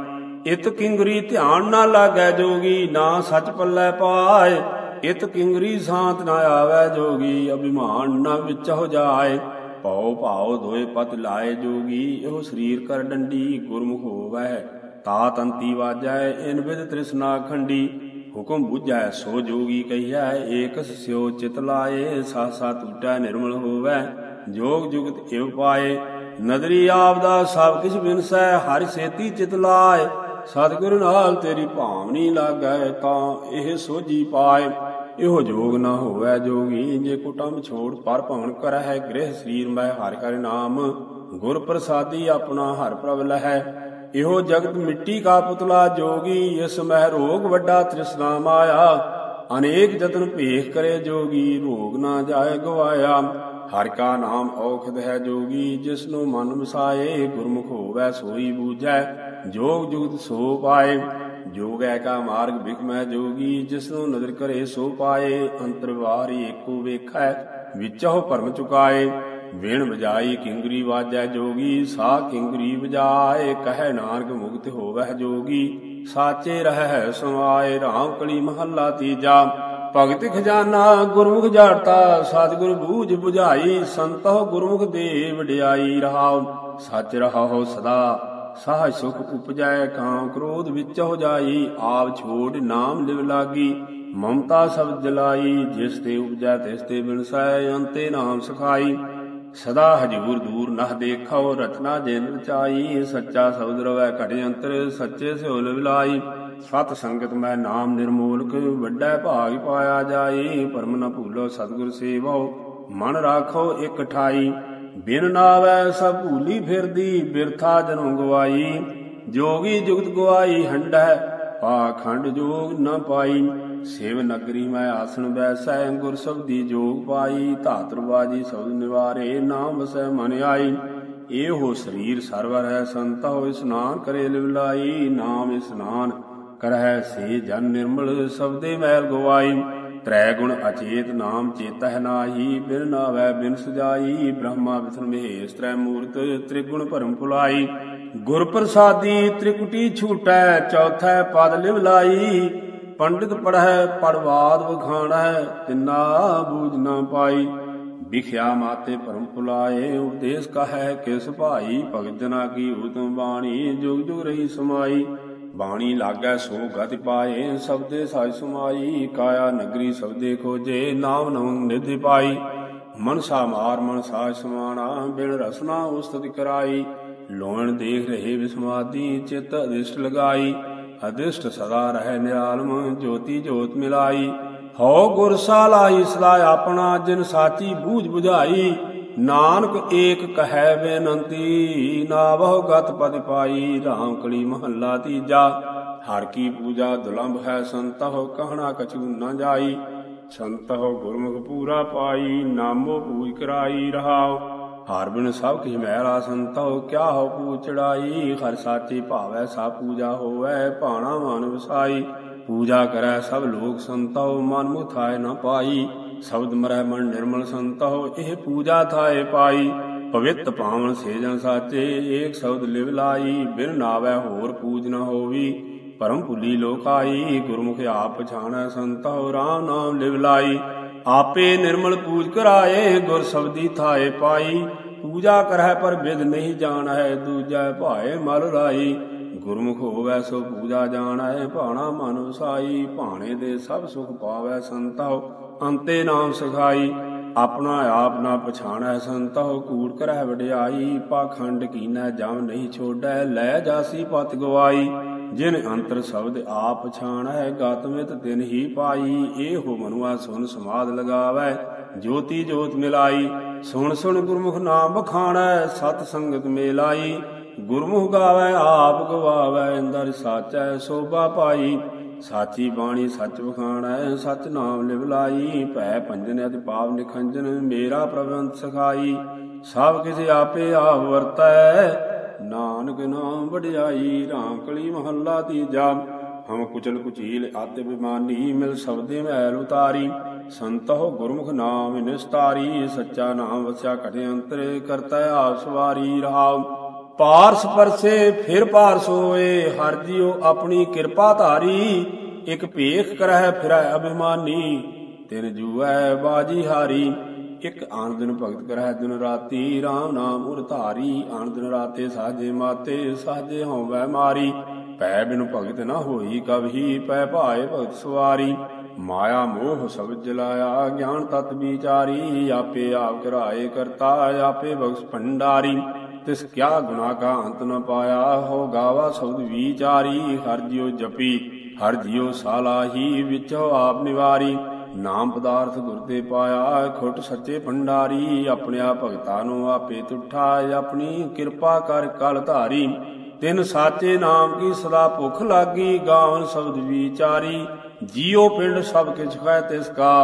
Speaker 1: ਇਤ ਕਿੰਗਰੀ ਧਿਆਨ ਨਾ ਲਾਗੈ ਜੋਗੀ, ਨਾ ਸਚ ਪੱਲੇ ਪਾਏ। ਇਤ ਕਿੰਗਰੀ ਸਾਤ ਨਾ ਆਵੈ ਜੋਗੀ, ਅਭਿਮਾਨ ਨਾ ਵਿੱਚ ਹੋ ਜਾਏ। ਭਉ ਭਾਉ ਦੋਏ ਪਤ ਲਾਏ ਜੋਗੀ, ਇਹੋ ਸਰੀਰ ਕਰ ਡੰਡੀ, ਗੁਰਮੁਖ ਹੋਵੈ। ਤਾ ਤੰਤੀ ਵਾਜੈ, ਇਨ ਵਿਦ ਤ੍ਰਿਸ਼ਨਾ ਖੰਡੀ। ਹੁਕਮ ਬੁਝੈ, ਸੋ ਜੋਗੀ ਕਹੀਐ, ਏਕਸ ਸਿਓ ਚਿਤ ਲਾਏ, ਸਾਸਾ ਟੂਟੈ ਨਿਰਮਲ ਹੋਵੈ। ਜੋਗ ਜੁਗਤ ਇਵ ਪਾਏ, ਨਦਰੀ ਆਪਦਾ ਸਭ ਕਿਛ ਬਿਨਸੈ, ਹਰਿ ਸੇਤੀ ਚਿਤ ਲਾਏ। ਸਤਿਗੁਰ ਨਾਲ ਤੇਰੀ ਭਾਵਨੀ ਲਾਗੈ ਤਾਂ ਇਹ ਸੋਜੀ ਪਾਏ। ਇਹੋ ਜੋਗ ਨਾ ਹੋਵੇ ਜੋਗੀ, ਜੇ ਕੁਟੰਬ ਛੋੜ ਪਰ ਭਵਨ ਕਰਹਿ। ਗ੍ਰਹਿ ਸਰੀਰ ਮੈਂ ਹਰਿ ਹਰਿ ਨਾਮ, ਗੁਰ ਪ੍ਰਸਾਦੀ ਆਪਣਾ ਹਰ ਪ੍ਰਭ ਲਹੈ। ਇਹੋ ਜਗਤ ਮਿੱਟੀ ਕਾ ਪੁਤਲਾ ਜੋਗੀ, ਇਸ ਮਹਿ ਰੋਗ ਵੱਡਾ ਤ੍ਰਿਸ਼ਨਾ ਮਾਇਆ। ਅਨੇਕ ਜਤਨ ਭੇਖ ਕਰੇ ਜੋਗੀ, ਰੋਗ ਨਾ ਜਾਏ ਗਵਾਇਆ। ਹਰ ਕਾ ਨਾਮ ਔਖਦ ਹੈ ਜੋਗੀ ਜਿਸ ਨੂੰ ਮਨ ਵਸਾਏ ਗੁਰਮੁਖ ਹੋਵੇ ਸੋਈ ਬੂਝੈ। ਜੋਗ ਜੁਗਤ ਸੋ ਪਾਏ, ਜੋਗ ਕਾ ਮਾਰਗ ਬਿਖਮੈ ਜੋਗੀ ਜਿਸਨੂੰ ਨਦਰ ਕਰੇ ਸੋ ਪਾਏ, ਅੰਤਰ ਵਾਰੀ ਏਕੋ ਵੇਖੈ, ਵਿਚੋ ਭਰਮ ਚੁਕਾਏ। ਵੇਣ ਵਜਾਈ ਕਿੰਗਰੀ ਵਾਜੈ ਜੋਗੀ, ਸਾ ਕਿੰਗਰੀ ਵਜਾਏ, ਕਹੈ ਨਾਨਕ ਮੁਕਤ ਹੋਵੈ ਜੋਗੀ। ਸਾਚੇ ਰਹਿ ਸਮਾਏ, ਰਾਮ ਕਲੀ ਮਹੱਲਾ ਤੀਜਾ। ਭਗਤ ਖਜ਼ਾਨਾ ਗੁਰਮੁਖ ਜਾਣਤਾ ਸਤਿਗੁਰ ਬੂਝ 부ਝਾਈ ਸੰਤੋ ਗੁਰਮੁਖ ਦੇ ਵਡਿਆਈ ਰਹਾਉ। ਸੱਚ ਰਹਾਉ ਸਦਾ। ਸਾਹ ਸੁਖ ਉਪਜੈ ਕਾਮ ਕ੍ਰੋਧ ਵਿੱਚ ਹੋ ਜਾਈ, ਆਪ ਛੋੜ ਨਾਮ ਲਿਵ ਲਾਗੀ। ਮਮਤਾ ਸਬਦ ਜਲਾਈ, ਜਿਸ ਤੇ ਉਪਜੈ ਤਿਸ ਤੇ ਬਿਨਸੈ, ਅੰਤੇ ਨਾਮ ਸਖਾਈ। ਸਦਾ ਹਜੂਰ ਦੂਰ ਨਹ ਦੇਖੋ, ਰਚਨਾ ਜਿਨ ਰਚਾਈ। ਸੱਚਾ ਸ਼ਬਦ ਰਵੈ ਘਟ ਅੰਤਰ, ਸੱਚੇ ਸਿਓ ਲਿਵਲਾਈ ਸਤ ਸੰਗਤ ਮੈਂ ਨਾਮ ਨਿਰਮੋਲਕ, ਵੱਡਾ ਭਾਗ ਪਾਇਆ ਜਾਈ। ਪਰਮ ਨ ਭੂਲੋ ਸਤਿਗੁਰ ਸੇਵੋ, ਮਨ ਰਾਖੋ ਇਕ ਠਾਈ ਬਿਨ ਨਾਵੈ ਸਭ ਭੂਲੀ ਫਿਰਦੀ, ਬਿਰਥਾ ਜਨਮ ਗਵਾਈ। ਜੋਗੀ ਜੁਗਤ ਗਵਾਈ ਹੰਡੈ ਪਾਖੰਡ ਜੋਗ ਨ ਪਾਈ। ਸੇਵ ਨਗਰੀ ਮੈਂ ਆਸਣ ਬੈਸੈ ਗੁਰ ਸਬਦੀ ਜੋਗ ਪਾਈ। ਧਾਤਰ ਬਾਜੀ ਸਬਦ ਨਿਵਾਰੇ, ਨਾਮ ਵਸੈ ਮਨ ਆਈ। ਇਹੋ ਸਰੀਰ ਸਰਵਰ ਹੈ ਸੰਤਾ ਹੋਇ ਇਸਨਾਨ ਕਰੇ ਲਿਵਲਾਈ ਨਾਮ ਇਸਨਾਨ ਕਰਹਿ ਸੇ ਜਨ ਨਿਰਮਲ ਸਬਦੇ ਮੈਲ ਗਵਾਈ। ਤ੍ਰੈ ਗੁਣ ਅਚੇਤ ਨਾਮ ਚੇਤਹਿ ਨਾਹੀ, ਬਿਨ ਨਾਵੈ ਬਿਨ ਸੁਜਾਈ, ਬ੍ਰਹਮਾ ਵਿਸ਼ਨ ਮਹੇਸ਼ ਤ੍ਰੈ ਮੂਰਤ, ਤ੍ਰਿਗੁਣ ਭਰਮ ਭੁਲਾਈ। ਗੁਰ ਪ੍ਰਸਾਦੀ ਤ੍ਰਿਕੁਟੀ ਛੂਟੈ, ਚੌਥੈ ਪਦ ਲਿਵ ਲਾਈ। ਪੰਡਿਤ ਪੜਹਿ, ਪੜਵਾਦ ਵਖਾਣੈ, ਤਿੰਨਾ ਬੂਝ ਨਾ ਪਾਈ। ਵਿਖਿਆ ਮਾਤੇ ਭਰਮ ਭੁਲਾਏ, ਉਪਦੇਸ਼ ਕਹੈ ਕਿਸ ਭਾਈ, ਭਗਤ ਜਨਾ ਕੀ ਉਤਮ ਬਾਣੀ, ਜੁਗ ਜੁਗ ਰਹੀ ਸਮਾਈ। ਬਾਣੀ ਲਾਗੈ ਸੋ ਗਤਿ ਪਾਏ ਸਬਦੇ ਸਾਜ ਸਮਾਈ, ਕਾਇਆ ਨਗਰੀ ਸਬਦੇ ਖੋਜੇ, ਨਾਮ ਨਵੰ ਨਿਧਿ ਪਾਈ। ਮਨਸਾ ਮਾਰ ਮਨ ਸਮਾਣਾ, ਬਿਨ ਰਸਨਾ ਉਸਤਿ ਕਰਾਈ। ਲੋਣ ਦੇਖ ਰਹੇ ਵਿਸਮਾਦੀ, ਚਿਤ ਅਦਿਸ਼ਟ ਲਗਾਈ। ਅਦਿਸ਼ਟ ਸਦਾ ਰਹਿ ਨਿਰਾਲਮ, ਜੋਤੀ ਜੋਤ ਮਿਲਾਈ। ਹਉ ਗੁਰ ਸਾਲਾਈ, ਸਲਾਹ ਆਪਣਾ, ਜਿਨ ਸਾਚੀ ਬੂਝ 부ਝਾਈ ਨਾਨਕ ਏਕ ਕਹੈ ਬੇਨੰਤੀ ਨਾ ਬਹੁ ਗਤ ਪਦ ਪਾਈ, ਰਾਮ ਕਲੀ ਮਹੱਲਾ ਤੀਜਾ। ਹਰ ਕੀ ਪੂਜਾ ਦੁਲੰਭ ਹੈ ਸੰਤਹੁ, ਕਹਣਾ ਕਛੂ ਨਾ ਜਾਈ। ਸੰਤਹੁ ਗੁਰਮੁਖ ਪੂਰਾ ਪਾਈ, ਨਾਮੋ ਪੂਜ ਕਰਾਈ ਰਹਾਉ। ਹਰ ਬਿਨ ਸਭ ਕਿਛ ਮਹਿਰਾ ਸੰਤਹੁ ਕਿਆ ਹੋ ਪੂ ਚੜਾਈ। ਹਰ ਸਾਚੀ ਭਾਵੈ ਸਾ ਪੂਜਾ ਹੋਵੈ, ਭਾਣਾ ਮਨ ਵਸਾਈ। ਪੂਜਾ ਕਰੈ ਸਭ ਲੋਕ ਸੰਤਹੁ, ਮਨ ਮੁਥਾਇ ਨ ਪਾਈ। ਸ਼ਬਦ ਮਰੈ ਮਨ ਨਿਰਮਲ ਸੰਤਹੁ ਇਹ ਪੂਜਾ ਥਾਏ ਪਾਈ। ਪਵਿੱਤ ਪਾਵਨ ਸੇਜਨ ਸਾਚੇ, ਏਕ ਸ਼ਬਦ ਲਿਵ ਲਾਈ, ਬਿਨ ਨਾਵੈ ਹੋਰ ਪੂਜ ਨ ਹੋਵੀ। ਪਰਮ ਭੁਲੀ ਲੋਕਾਈ ਗੁਰਮੁਖ ਆਪ ਪਛਾਣੈ ਸੰਤਹੁ ਰਾਮ ਨਾਮ ਲਿਵ ਲਾਈ। ਆਪੇ ਨਿਰਮਲ ਪੂਜ ਕਰਾਏ, ਗੁਰ ਸਬਦੀ ਥਾਏ ਪਾਈ। ਪੂਜਾ ਕਰੈ ਪਰ ਵਿਦ ਨਹੀਂ ਜਾਣੈ, ਦੂਜੈ ਭਾਏ ਮਲ ਰਾਈ। ਗੁਰਮੁਖ ਹੋਵੈ ਸੋ ਪੂਜਾ ਜਾਣੈ, ਭਾਣਾ ਮਨ ਵਸਾਈ। ਭਾਣੇ ਦੇ ਸਭ ਸੁਖ ਪਾਵੈ ਸੰਤਹੁ ਅੰਤੇ ਨਾਮ ਸਿਖਾਈ, ਆਪਣਾ ਆਪ ਨਾ ਪਛਾਣੈ ਸੰਤਹੁ ਕੂੜ ਕਰੈ ਵਡਿਆਈ, ਪਾਖੰਡ ਕੀਨੈ ਜਮ ਨਹੀਂ ਛੋੜੈ, ਲੈ ਜਾਸੀ ਪਤ ਗਵਾਈ। ਜਿਨ ਅੰਤਰ ਸ਼ਬਦ ਆਪ ਪਛਾਣੈ ਗਤਮਿਤ ਤਿਨ ਹੀ ਪਾਈ। ਇਹੋ ਮਨੁਆ ਸੁਨ ਸਮਾਦ ਲਗਾਵੈ, ਜੋਤੀ ਜੋਤ ਮਿਲਾਈ। ਸੁਣ ਸੁਣ ਗੁਰਮੁਖ ਨਾਮ ਬਖਾਣੈ ਸਤ ਸੰਗਤ ਮੇਲਾਈ। ਗੁਰਮੁਖ ਗਾਵੈ, ਆਪ ਗਵਾਵੈ, ਅੰਦਰ ਸਾਚੈ ਸੋਭਾ ਪਾਈ। ਸਾਚੀ ਬਾਣੀ ਸੱਚ ਵਖਾਣੈ ਸਚ ਨਾਮ ਲਿਵ ਲਾਈ, ਭੈ ਪੰਜਨ ਅਤਿ ਪਾਪ ਨਿਖੰਜਨ, ਮੇਰਾ ਪ੍ਰਬੰਧ ਸਖਾਈ। ਸਭ ਕਿਛ ਆਪੇ ਆਪ ਵਰਤੈ, ਨਾਨਕ ਨਾਮ ਵਡਿਆਈ, ਰਾਮ ਕਲੀ ਮਹੱਲਾ ਤੀਜਾ। ਹਮ ਕੁਚਲ ਕੁਚੀਲ ਆਤੇ ਬਿਮਾਨੀ, ਮਿਲ ਸਬਦੇ ਮੈਲ ਉਤਾਰੀ। ਸੰਤੋ ਗੁਰਮੁਖ ਨਾਮ ਨਿਸਤਾਰੀ, ਸੱਚਾ ਨਾਮ ਵਸਿਆ ਘਟੇ ਅੰਤਰ ਕਰਤਾ ਆਪ ਸਵਾਰੀ ਰਹਾਉ। ਪਾਰਸ ਪਰਸੇ ਫਿਰ ਪਾਰਸ ਹੋਏ ਹਰ ਜੀਓ ਆਪਣੀ ਕਿਰਪਾ ਧਾਰੀ, ਇਕ ਭੇਖ ਕਰਹਿ ਫਿਰੈ ਅਭਿਮਾਨੀ, ਤਿਨ ਜੂਐ ਬਾਜੀ ਹਾਰੀ, ਇਕ ਆਨ ਦਿਨ ਭਗਤ ਕਰਹਿ ਦਿਨ ਰਾਤੀ RAM ਨਾਮ ਉਰ ਧਾਰੀ, ਆਨ ਦਿਨ ਰਾਤੇ ਸਾਜੇ ਮਾਤੇ, ਸਾਜੇ ਹੋਵੈ ਮਾਰੀ ਭੈ ਬਿਨ ਭਗਤ ਨ ਹੋਈ ਕਬਹੀ, ਪੈ ਭਾਏ ਭਗਤ ਸਵਾਰੀ, ਮਾਇਆ ਮੋਹ ਸਭ ਜਲਾਇਆ, ਗਿਆਨ ਤਤ ਵਿਚਾਰੀ, ਆਪੇ ਆਪ ਕਰਾਏ ਕਰਤਾ, ਆਪੇ ਬਖਸ਼ ਭੰਡਾਰੀ। ਤਿਸ ਕਿਆ ਗੁਨਾ ਕਾ ਅੰਤ ਨ ਪਾਇਆ, ਹੋ ਗਾਵਾ ਸ਼ਬਦ ਵਿਚਾਰੀ, ਹਰ ਜਿਉ ਜਪੀ, ਹਰ ਜਿਉ ਸਾਲਾਹੀ ਵਿੱਚੋ ਆਪ ਨਿਵਾਰੀ। ਨਾਮ ਪਦਾਰਥ ਗੁਰ ਤੇ ਪਾਇਆ, ਖੁੱਟ ਸੱਚੇ ਭੰਡਾਰੀ ਆਪਣਿਆ ਭਗਤਾਂ ਨੂੰ ਆਪੇ ਤੁਠਾ ਆਪਣੀ ਕਿਰਪਾ ਕਰ ਕਲ ਧਾਰੀ। ਤਿਨ ਸਾਚੇ ਨਾਮ ਕੀ ਸਦਾ ਭੁਖ ਲਾਗੀ, ਗਾਵਨ ਸ਼ਬਦ ਵਿਚਾਰੀ। ਜੀਉ ਪਿੰਡ ਸਭ ਕਿਛ ਹੈ ਤਿਸ ਕਾ,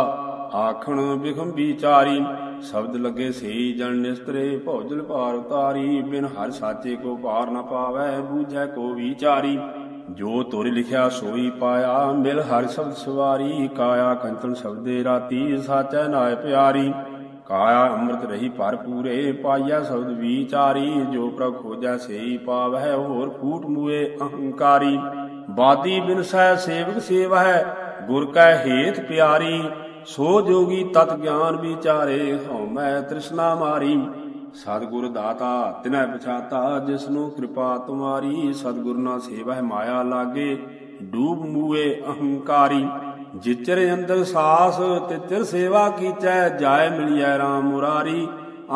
Speaker 1: ਆਖਣ ਬਿਖਮ ਵਿਚਾਰੀ ਸ਼ਬਦ ਲੱਗੇ ਸਹੀ ਜਨ ਨਿਸਤਰੇ ਭੌਜਲ ਭਾਰ ਉਤਾਰੀ, ਬਿਨ ਹਰ ਸਾਚੇ ਕੋ ਪਾਰ ਨ ਪਾਵੈ, ਬੂਝੈ ਕੋ ਵਿਚਾਰੀ। ਜੋ ਤੁਰ ਲਿਖਿਆ ਸੋਈ ਪਾਇਆ, ਮਿਲ ਹਰ ਸ਼ਬਦ ਸਵਾਰੀ, ਕਾਇਆ ਕੰਚਨ ਸ਼ਬਦੇ ਰਾਤੀ, ਸਾਚੈ ਨਾਇ ਪਿਆਰੀ। ਕਾਇਆ ਅੰਮ੍ਰਿਤ ਰਹੀ ਭਰ ਪੂਰੇ ਪਾਈਆ ਸ਼ਬਦ ਵਿਚਾਰੀ। ਜੋ ਪ੍ਰਭ ਖੋਜੈ ਸੇਈ ਪਾਵੈ, ਹੋਰ ਫੂਟ ਮੂਏ ਅਹੰਕਾਰੀ। ਬਾਦੀ ਬਿਨ ਸਹਿ ਸੇਵਕ ਸੇਵ ਹੈ ਗੁਰ ਕੈ ਹੇਤ ਪਿਆਰੀ। ਸੋ ਜੋਗੀ ਤਤ ਗਿਆਨ ਵਿਚਾਰੇ ਹਉ ਮੈਂ ਤ੍ਰਿਸ਼ਨਾ ਮਾਰੀ। ਸਤਿਗੁਰ ਦਾਤਾ, ਤਿਨੈ ਪਛਾਤਾ ਜਿਸ ਨੂੰ ਕਿਰਪਾ ਤੁਮਾਰੀ। ਸਤਿਗੁਰ ਨਾ ਸੇਵਹਿ ਮਾਇਆ ਲਾਗੇ, ਡੂਬ ਮੂਏ ਅਹੰਕਾਰੀ। ਜਿਚਰ ਅੰਦਰ ਸਾਸ, ਤਿਚਰ ਸੇਵਾ ਕੀਚੈ, ਜਾਏ ਮਿਲਿਐ RAM ਮੁਰਾਰੀ।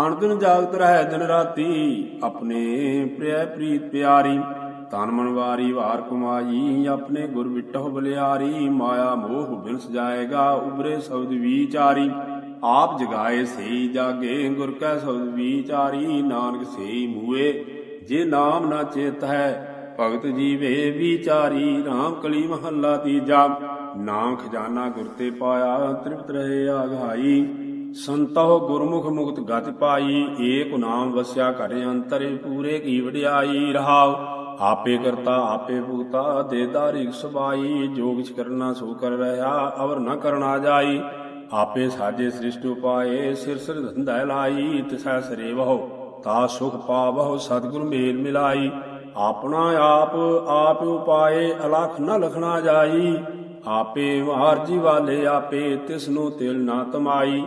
Speaker 1: ਅਣਦਿਨ ਜਾਗਤ ਰਹਿ ਦਿਨ ਰਾਤੀ, ਆਪਣੇ ਪ੍ਰਿਯ ਪ੍ਰੀਤ ਪਿਆਰੀ। ਤਨ ਮਨ ਵਾਰੀ ਵਾਰ ਕੁਮਾਈ, ਆਪਣੇ ਗੁਰ ਵਿਟਹੁ ਬਲਿਆਰੀ, ਮਾਇਆ ਮੋਹ ਬਿਨਸ ਜਾਏਗਾ ਉਬਰੇ ਸ਼ਬਦ ਵਿਚਾਰੀ। ਆਪ ਜਗਾਏ ਸਈ ਜਾਗੇ, ਗੁਰ ਕੈ ਸ਼ਬਦ ਵਿਚਾਰੀ, ਨਾਨਕ ਸਈ ਮੂਏ। ਜੇ ਨਾਮ ਨਾ ਚੇਤ ਹੈ, ਭਗਤ ਜੀਵੇ ਵਿਚਾਰੀ RAM ਕਲੀ ਮਹੱਲਾ ਤੀਜਾ। ਨਾਮ ਖਜ਼ਾਨਾ ਗੁਰ ਤੇ ਪਾਇਆ, ਤ੍ਰਿਪਤ ਰਹੇ ਆਘਾਈ ਸੰਤੋ ਗੁਰਮੁਖ ਮੁਕਤ ਗਤ ਪਾਈ, ਏਕ ਨਾਮ ਵਸਿਆ ਘਰ ਅੰਤਰੇ, ਪੂਰੇ ਕੀ ਵਡਿਆਈ ਰਹਾਉ। ਆਪੇ ਕਰਤਾ, ਆਪੇ ਭੁਗਤਾ ਦੇਦਾਰਿਕ ਸੁਬਾਈ ਜੋ ਕਿਛ ਕਰਨਾ ਸੋ ਕਰ ਰਹਾ, ਅਵਰ ਨ ਕਰਨਾ ਜਾਈ। ਆਪੇ ਸਾਜੇ ਸ੍ਰਿਸ਼ਟ ਉਪਾਏ, ਸਿਰ ਸਿਰ ਧੰਦਾ ਲਾਈ, ਤਿਸੈ ਸਰੇਵਹੁ ਤਾ ਸੁਖ ਪਾਵਹੁ, ਸਤਿਗੁਰ ਮੇਲ ਮਿਲਾਈ। ਆਪਣਾ ਆਪ ਆਪ ਉਪਾਏ, ਅਲਖ ਨ ਲਖਣਾ ਜਾਈ। ਆਪੇ ਮਾਰਜੀ ਵਾਲੇ ਆਪੇ ਤਿਸ ਨੂੰ ਤਿਲ ਨਾ ਤਮਾਈ।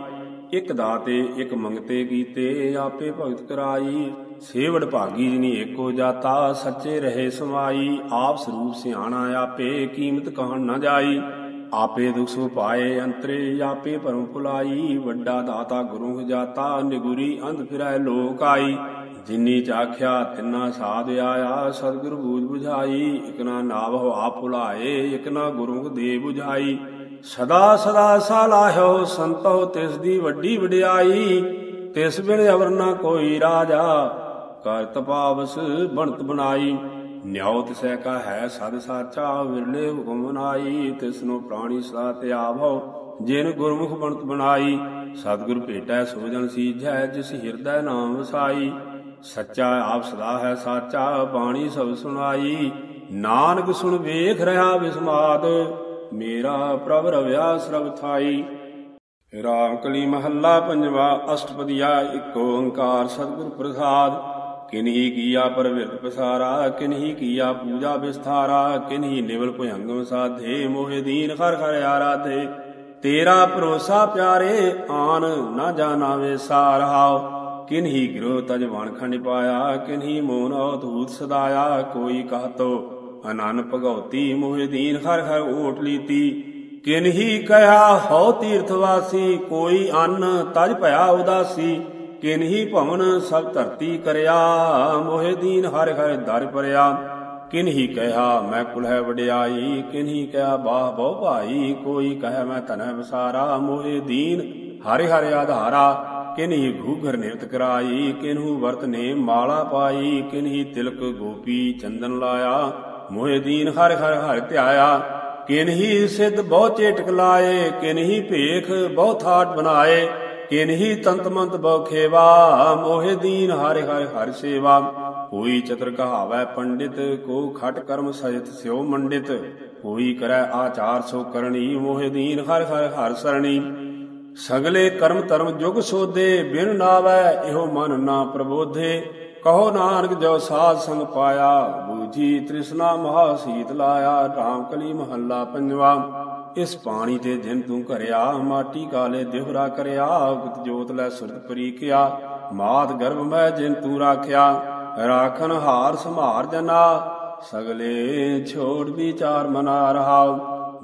Speaker 1: ਇਕ ਦਾਤੇ, ਇਕ ਮੰਗਤੇ ਕੀਤੇ, ਆਪੇ ਭਗਤ ਕਰਾਈ। ਸੇਵੜ ਭਾਗੀ ਜਿਨੀ ਏਕੋ ਜਾਤਾ, ਸੱਚੇ ਰਹੇ ਸਮਾਈ, ਆਪ ਸਰੂਪ ਸਿਆਣਾ ਆਪੇ, ਕੀਮਤ ਕਹਣ ਨਾ ਜਾਈ। ਆਪੇ ਦੁਖ ਸੁ ਪਾਏ ਅੰਤਰੇ, ਆਪੇ ਪਰਮ ਭੁਲਾਈ। ਵੱਡਾ ਦਾਤਾ ਗੁਰੂ ਜਾਤਾ, ਨਿਗੁਰੀ ਅੰਧ ਫਿਰੈ ਲੋਕ ਆਈ। ਜਿਨੀ ਚਾਖਿਆ ਤਿੰਨਾ ਸਾਧ ਆਇਆ, ਸਤਿਗੁਰ ਬੂਝ 부ਝਾਈ ਇਕ ਨਾਵ ਨਾਵਹੁ ਆਪ ਭੁਲਾਏ, ਇਕ ਗੁਰੂ ਦੇ 부ਝਾਈ ਸਦਾ ਸਦਾ ਸਾਲਾਹਿਓ ਸੰਤੋ ਤਿਸ ਦੀ ਵੱਡੀ ਵਡਿਆਈ। ਤਿਸ ਬਿਨ ਅਵਰ ਨਾ ਕੋਈ ਰਾਜਾ ਕਰ ਤਪਾਵਸ ਬਣਤ ਬਣਾਈ। ਨਿਉ ਤਿਸੈ ਕਾ ਹੈ ਸਦ ਸਾਚਾ, ਵਿਰਲੇ ਹੁਕਮ ਬਨਾਈ ਤਿਸ ਪ੍ਰਾਣੀ ਸਦਾ ਧਿਆਵੋ ਜਿਨ ਗੁਰਮੁਖ ਬਣਤ ਬਣਾਈ। ਸਤਿਗੁਰ ਭੇਟੈ ਸੋ ਸੀਝੈ, ਜਿਸ ਹਿਰਦੈ ਨਾਮ ਵਸਾਈ। ਸੱਚਾ ਆਪ ਸਦਾ ਹੈ ਸਾਚਾ, ਬਾਣੀ ਸਭ ਸੁਣਾਈ। ਨਾਨਕ ਸੁਣ ਵੇਖ ਰਹਾ ਵਿਸਮਾਦ ਮੇਰਾ ਪ੍ਰਭ ਰਵਿਆ ਸਰਬ ਥਾਈ। ਰਾਮ ਕਲੀ ਮਹੱਲਾ ਪੰਜਵਾ ਅਸ਼ਟਪਦੀਆ, ਇੱਕ ਓੰਕਾਰ ਸਤਿਗੁਰ ਪ੍ਰਸਾਦ। ਕਿਨਹੀ ਕੀਆ ਪਰਵਿਰਤ ਪਸਾਰਾ, ਕਿਨਹੀ ਕੀਆ ਪੂਜਾ ਵਿਸਥਾਰਾ, ਕਿਨਹੀ ਨਿਵਲ ਭੁਯੰਗਮ ਸਾਧੇ, ਮੋਹਿ ਦੀਨ ਹਰ ਹਰ ਆਰਾਧੇ। ਤੇਰਾ ਭਰੋਸਾ ਪਿਆਰੇ, ਆਨ ਨਾ ਜਾਣਾਵੇ ਸਾਰਹਾਉ। ਕਿਨਹੀ ਗਿਰੋ ਤਜ ਵਣ ਖੰਡ ਪਾਇਆ, ਕਿਨਹੀ ਮੋਨ ਅਧੂਤ ਸਦਾਇਆ। ਕੋਈ ਕਹਤੋ, ਅਨਨ ਭਗਉਤੀ, ਮੋਹਿ ਦੀਨ ਹਰ ਹਰ ਓਟ ਲੀਤੀ। ਕਿਨਹੀ ਕਹਾ, ਹਉ ਤੀਰਥ ਵਾਸੀ, ਕੋਈ ਅੰਨ ਤਜ ਭਇਆ ਉਦਾਸੀ। ਕਿਨਹੀ ਭਵਨ ਸਭ ਧਰਤੀ ਕਰਿਆ, ਮੋਹਿ ਦੀਨ ਹਰਿ ਹਰਿ ਦਰ ਪਰਿਆ ਕਿਨਹੀ ਕਹਿਆ ਮੈਂ ਕੁਲਹਿ ਵਡਿਆਈ, ਕਿਨਹੀ ਕਹਿਆ ਬਾਹ ਬਹੁ ਭਾਈ, ਕੋਈ ਕਹੈ ਮੈਂ ਤਨੈ ਵਿਸਾਰਾ, ਮੋਹਿ ਦੀਨ ਹਰਿ ਹਰਿ ਆਧਾਰਾ। ਕਿਨਹੀ ਘੂਘਰ ਨਿਰਤ ਕਰਾਈ, ਕਿਨਹੂ ਵਰਤ ਨੇ ਮਾਲਾ ਪਾਈ, ਕਿਨਹੀ ਤਿਲਕ ਗੋਪੀ ਚੰਦਨ ਲਾਇਆ, ਮੋਹਿ ਦੀਨ ਹਰਿ ਹਰਿ ਹਰਿ ਧਿਆਇਆ। ਕਿਨਹੀ ਸਿੱਧ ਬਹੁ ਚੇਟਕ ਲਾਏ, ਕਿਨਹੀ ਭੇਖ ਬਹੁ ਥਾਟ ਬਣਾਏ। ਕਿਨਹੀ ਤੰਤਮੰਤ ਬਹੁ ਖੇਵਾ, ਮੋਹਿ ਦੀਨ ਹਰਿ ਹਰਿ ਹਰਿ ਸੇਵਾ। ਕੋਈ ਚਤਰ ਕਹਾਵੈ ਪੰਡਿਤ, ਕੋ ਖਟ ਕਰਮ ਸਜਤ ਸਿਓ ਮੰਡਿਤ। ਕੋਈ ਕਰੈ ਆਚਾਰ ਸੋ ਕਰਨੀ ਮੋਹਿ ਦੀਨ ਹਰਿ ਹਰਿ ਹਰਿ ਸਰਣੀ। ਸਗਲੇ ਕਰਮ ਧਰਮ ਜੁਗ ਸੋਧੇ, ਬਿਨ ਨਾਵੈ ਇਹੋ ਮਨ ਨਾ ਪ੍ਰਬੋਧੇ। ਕਹੋ ਨਾਨਕ ਜੋ ਸਾਧ ਸੰਗ ਪਾਇਆ ਬੂਝ ਬੂਝੀ ਤ੍ਰਿਸ਼ਨਾ ਮਹਾ ਸੀਤ ਲਾਇਆ, ਰਾਮ ਕਲੀ ਮਹੱਲਾ ਪੰਜਵਾ। ਇਸ ਪਾਣੀ ਤੇ ਜਿਨ ਤੂੰ ਕਰਿਆ ਮਾਟੀ ਕਾਲੇ ਦਿਹਰਾ ਕਰਿਆ ਉਗਤ ਜੋਤ ਲੈ ਸੁਰਤ ਪਰੀਖਿਆ। ਮਾਤ ਗਰਭ ਮੈਂ ਜਿਨ ਤੂੰ ਰਾਖਿਆ ਰਾਖਨ ਹਾਰ ਸੰਭਾਰ ਜਨਾ। ਸਗਲੇ ਛੋੜ ਵਿਚਾਰ ਮਨਾ ਰਹਾਉ।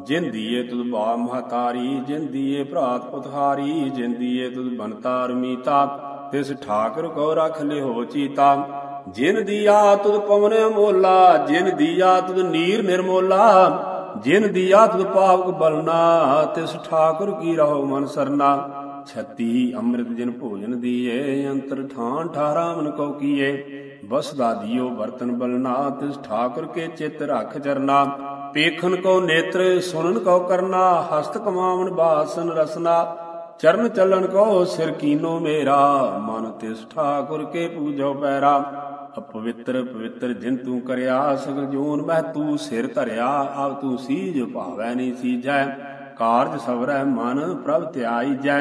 Speaker 1: ਜਿਨ ਦੀਏ ਤੁਧ ਬਾ ਮਹਤਾਰੀ, ਜਿਨ ਦੀਏ ਭਰਾਤ ਪੁਤਹਾਰੀ ਜਿਨ ਦੀਏ ਤੁਧ ਬਨਤਾਰ ਮੀਤਾ ਤਿਸ ਠਾਕਰ ਕੋ ਰਖ ਲਿਓ ਚੀਤਾ। ਜਿਨ ਦੀਆ ਤੁਧ ਪਵਨ ਅਮੋਲਾ, ਜਿਨ ਦੀਆ ਤੁਧ ਨੀਰ ਨਿਰਮੋਲਾ। ਜਿਨ ਦੀਆ ਤੁਧ ਪਾਵਕ ਬਲਨਾ ਤਿਸ ਠਾਕੁਰ ਕੀ ਰਹੋ ਮਨ ਸਰਨਾ। ਛਤੀ ਅੰਮ੍ਰਿਤ ਜਿਨ ਭੋਜਨ ਦੀਏ, ਅੰਤਰ ਠਾਣ ਠਾਰਾ ਮਨ ਕੋ ਕੀਏ। ਬਸਦਾ ਦਿਓ ਬਰਤਨ ਬਲਨਾ, ਤਿਸ ਠਾਕੁਰ ਕੇ ਚਿਤ ਰਖ ਚਰਨਾ। ਪੇਖਨ ਕੋ ਨੇਤਰ ਸੁਨਨ ਕੋ ਕਰਨਾ, ਹਸਤ ਕਮਾਵਨ ਬਾਸਨ ਰਸਨਾ। ਚਰਨ ਚੱਲਣ ਕੋ ਸਿਰ ਕੀਨੋ ਮੇਰਾ, ਮਨ ਤਿਸ ਠਾਕੁਰ ਕੇ ਪੂਜੋ ਪੈਰਾ। ਅਪਵਿੱਤਰ ਪਵਿੱਤਰ ਜਿਨ ਤੂੰ ਕਰਿਆ, ਸਗਲ ਜੂਨ ਮਹਿ ਤੂੰ ਸਿਰ ਧਰਿਆ, ਆਪ ਤੂੰ ਸੀਜ ਭਾਵੈ ਨਹੀਂ ਸੀਜੈ। ਕਾਰਜ ਸਵਰੈ ਮਨ ਪ੍ਰਭ ਧਿਆਈ ਜੈ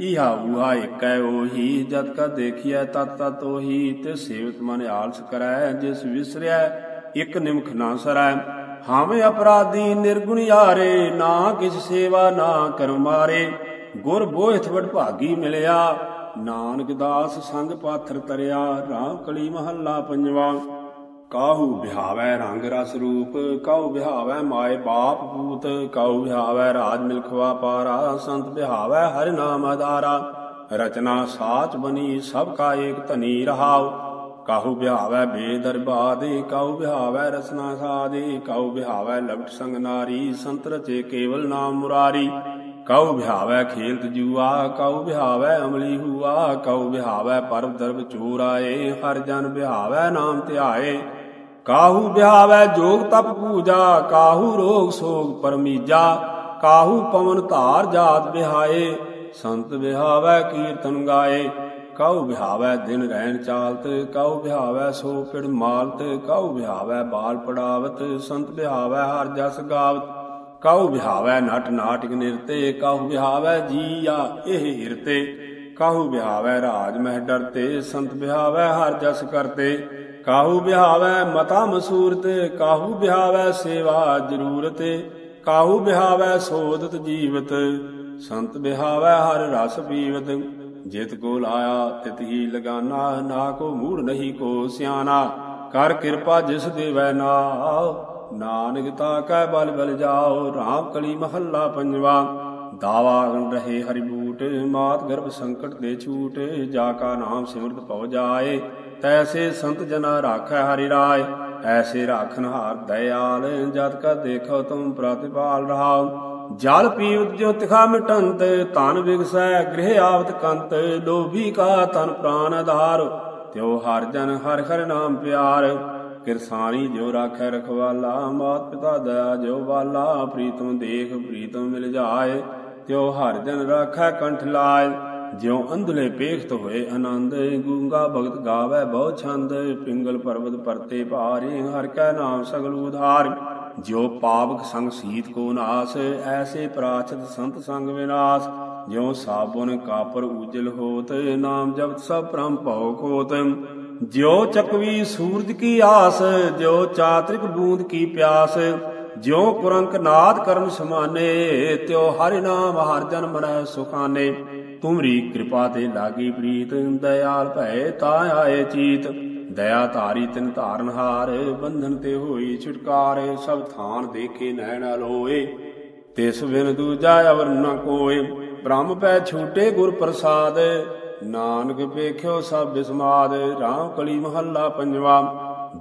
Speaker 1: ਇਹਾ ਉਹਾ ਏਕੈ ਉਹੀ ਜਦ ਕਾ ਦੇਖੀਐ ਤਤ ਤਤ ਉਹੀ ਤੇ ਸੇਵਤ ਮਨ ਆਲਸ ਕਰੈ, ਜਿਸ ਵਿਸਰਿਆ ਇਕ ਨਿਮਖ ਨਾ ਸਰੈ। ਹਾਵੇਂ ਅਪਰਾਧੀ ਨਿਰਗੁਣ ਯਾਰੇ, ਨਾ ਕਿਸ ਸੇਵਾ ਨਾ ਕਰਮਾਰੇ ਗੁਰ ਬੋਹਿਤ ਵਡ ਭਾਗੀ ਮਿਲਿਆ, ਨਾਨਕ ਦਾਸ ਸੰਗ ਪਾਥਰ ਤਰਿਆ, ਰਾਮ ਕਲੀ ਮਹੱਲਾ ਪੰਜਵਾ। ਕਾਹੂ ਬਿਹਾਵੈ ਰੰਗ ਰਸ ਰੂਪ, ਕਾਹੂ ਬਿਹਾਵੈ ਮਾਏ ਬਾਪ ਪੂਤ, ਕਾਹੂ ਬਿਹਾਵੈ ਰਾਜ ਮਿਲਖਵਾ ਪਾਰਾ ਸੰਤ ਬਿਹਾਵੈ ਹਰਿ ਨਾਮ ਆਧਾਰਾ ਰਚਨਾ ਸਾਚ ਬਨੀ ਸਭ ਕਾ ਏਕ ਧਨੀ ਰਹਾਉ। ਕਾਹੂ ਬਿਹਾਵੈ ਬੇਦਰਬਾਦੇ, ਕਾਹੂ ਬਿਹਾਵੈ ਰਸਨਾ ਸਾਦੇ, ਕਾਹੂ ਬਿਹਾਵੈ ਲਵਟ ਸੰਗ ਨਾਰੀ, ਸੰਤ ਰਚੇ ਕੇਵਲ ਨਾਮ ਮੁਰਾਰੀ। ਕਉ ਬਿਹਾਵੈ ਖੇਲਤ ਜੂਆ ਕਉ ਬਿਹਾਵੈ ਅਮਲੀ ਹੂਆ, ਕਉ ਬਿਹਾਵੈ ਪਰਬ ਦਰਬ ਚੂਰਾਏ, ਹਰ ਜਨ ਬਿਹਾਵੈ ਨਾਮ ਧਿਆਏ। ਕਾਹੂ ਬਿਹਾਵੈ ਜੋਗ ਤਪ ਪੂਜਾ, ਕਾਹੂ ਰੋਗ ਸੋਗ ਪਰਮੀਜਾ, ਕਾਹੂ ਪਵਨ ਧਾਰ ਜਾਤ ਵਿਹਾਏ। ਸੰਤ ਬਿਹਾਵੈ ਕੀਰਤਨ ਗਾਏ, ਕਉ ਬਿਹਾਵੈ ਦਿਨ ਰਹਿਣ ਚਾਲਤ, ਕਉ ਬਿਹਾਵੈ ਸੋ ਪਿੜ ਮਾਲਤ, ਕਉ ਬਿਹਾਵੈ ਬਾਲ ਪੜਾਵਤ, ਸੰਤ ਬਿਹਾਵੈ ਹਰ ਜਸ ਗਾਵਤ। ਕਾਹੂ ਵਿਹਾਵੈ ਨਟ ਨਾਟਕ ਨਿਰਤੇ ਕਾਹੂ ਵਿਹਾਵੈ ਜੀਆ ਇਹ ਹਿਰਤੇ ਕਾਹੂ ਵਿਹਾਵੈ ਰਾਜ ਮਹਿ ਡਰਤੇ, ਸੰਤ ਵਿਹਾਵੈ ਹਰ ਜਸ ਕਰਤੇ ਕਾਹੂ ਵਿਹਾਵੈ ਮਤਾ ਮਸੂਰਤ ਕਾਹੂ ਵਿਹਾਵੈ ਸੇਵਾ ਜ਼ਰੂਰਤ ਕਾਹੂ ਵਿਹਾਵੈ ਸੋਦਤ ਜੀਵਤ, ਸੰਤ ਵਿਹਾਵੈ ਹਰ ਰਸ ਪੀਵਤ, ਜਿਤ ਕੋ ਲਾਇਆ ਤਿਤ ਹੀ ਲਗਾਨਾ, ਨਾ ਕੋ ਮੂੜ ਨਹੀਂ ਕੋ ਸਿਆਣਾ, ਕਰ ਕਿਰਪਾ ਜਿਸ ਦੇਵੈ ਨਾਉ ਨਾਨਕ ਤਾ ਕੈ ਬਲ ਬਲ ਜਾਓ, ਰਾਮ ਕਲੀ ਮਹੱਲਾ ਪੰਜਵਾ। ਦਾਵਾ ਰਹੇ ਹਰਿ ਬੂਟ ਮਾਤ ਗਰਭ ਸੰਕਟ ਦੇ ਛੂਟ ਜਾ ਕਾ ਨਾਮ ਸਿਮਰਤ ਪਉ ਜਾਏ। ਤੈਸੇ ਸੰਤ ਜਨਾ ਰਾਖੈ ਹਰਿ ਰਾਏ ਐਸੇ ਰਾਖਨ ਹਾਰ ਦਇਆਲ, ਜਦ ਕਾ ਦੇਖੋ ਤੁਮ ਪ੍ਰਤਿਪਾਲ ਰਹਾਉ ਜਲ ਪੀਵਤ ਜੋ ਤਿਖਾ ਮਿਟੰਤ ਤਨ ਵਿਗਸੈ ਗ੍ਰਹਿ ਆਵਤ ਕੰਤ, ਲੋਭੀ ਕਾ ਤਨ ਪ੍ਰਾਨ ਆਧਾਰ ਤਿਉ ਹਰ ਜਨ ਹਰ ਹਰ ਨਾਮ ਪਿਆਰ ਕਿਰਸਾਨੀ ਜਿਉ ਰਾਖੈ ਰਖਵਾਲਾ, ਮਾਤ ਪਿਤਾ ਦਇਆ ਜੋ ਵਾਲਾ ਪ੍ਰੀਤਮ ਦੇਖ ਪ੍ਰੀਤਮ ਮਿਲ ਜਾਏ ਤਿਉ ਹਰ ਜਨ ਰਾਖੈ ਕੰਠ ਲਾਇ ਜਿਉ ਅੰਧਲੇ ਪੇਖਤ ਹੋਏ ਆਨੰਦ, ਗੂੰਗਾ ਭਗਤ ਗਾਵੇ ਬਹੁ ਛੰਦ, ਪਿੰਗਲ ਪਰਬਤ ਪਰਤੇ ਭਾਰੇ, ਹਰ ਕੈ ਨਾਮ ਸਗਲ ਉਧਾਰ, ਜਿਉ ਪਾਵਕ ਸੰਗ ਸੀਤ ਕੋ ਨਾਸ, ਐਸੇ ਪ੍ਰਾਚਤ ਸੰਤ ਸੰਗ ਵਿਨਾਸ਼, ਜਿਉ ਸਾਬੁਨ ਕਾਪਰ ਉਜਲ ਹੋਤ, ਨਾਮ ਜਪਤ ਸਭ ਪ੍ਰਮ ਭਉ ਕੋਤ ਜਿਉ ਚਕਵੀ ਸੂਰਜ ਕੀ ਆਸ, ਜਿਉ ਚਾਤ੍ਰਿਕ ਬੂੰਦ ਕੀ ਪਿਆਸ, ਜਿਉ ਪੁਰੰਕ ਨਾਦ ਕਰਮ ਸਮਾਨੇ, ਤਿਉ ਹਰਿ ਨਾਮ ਹਰ ਜਨ ਮਰੈ ਸੁਖਾਨੇ। ਤੁਮਰੀ ਕਿਰਪਾ ਤੇ ਲਾਗੀ ਪ੍ਰੀਤ, ਦਇਆਲ ਭੈ ਤਾ ਆਏ ਚੀਤ। ਦਇਆ ਧਾਰੀ ਤਿਨ ਧਾਰਨ ਹਾਰ, ਬੰਧਨ ਤੇ ਹੋਈ ਛੁਟਕਾਰ, ਸਭ ਥਾਨ ਦੇਖੇ ਨੈਣ ਲੋਏ। ਤਿਸ ਬਿਨ ਦੂਜਾ ਅਵਰ ਨ ਕੋਏ, ਬ੍ਰਹਮ ਪੈ ਛੂਟੇ ਗੁਰ ਪ੍ਰਸਾਦ ਨਾਨਕ ਵੇਖਿਓ ਸਭ ਬਿਸਮਾਦ, ਰਾਮ ਕਲੀ ਮਹੱਲਾ ਪੰਜਵਾ।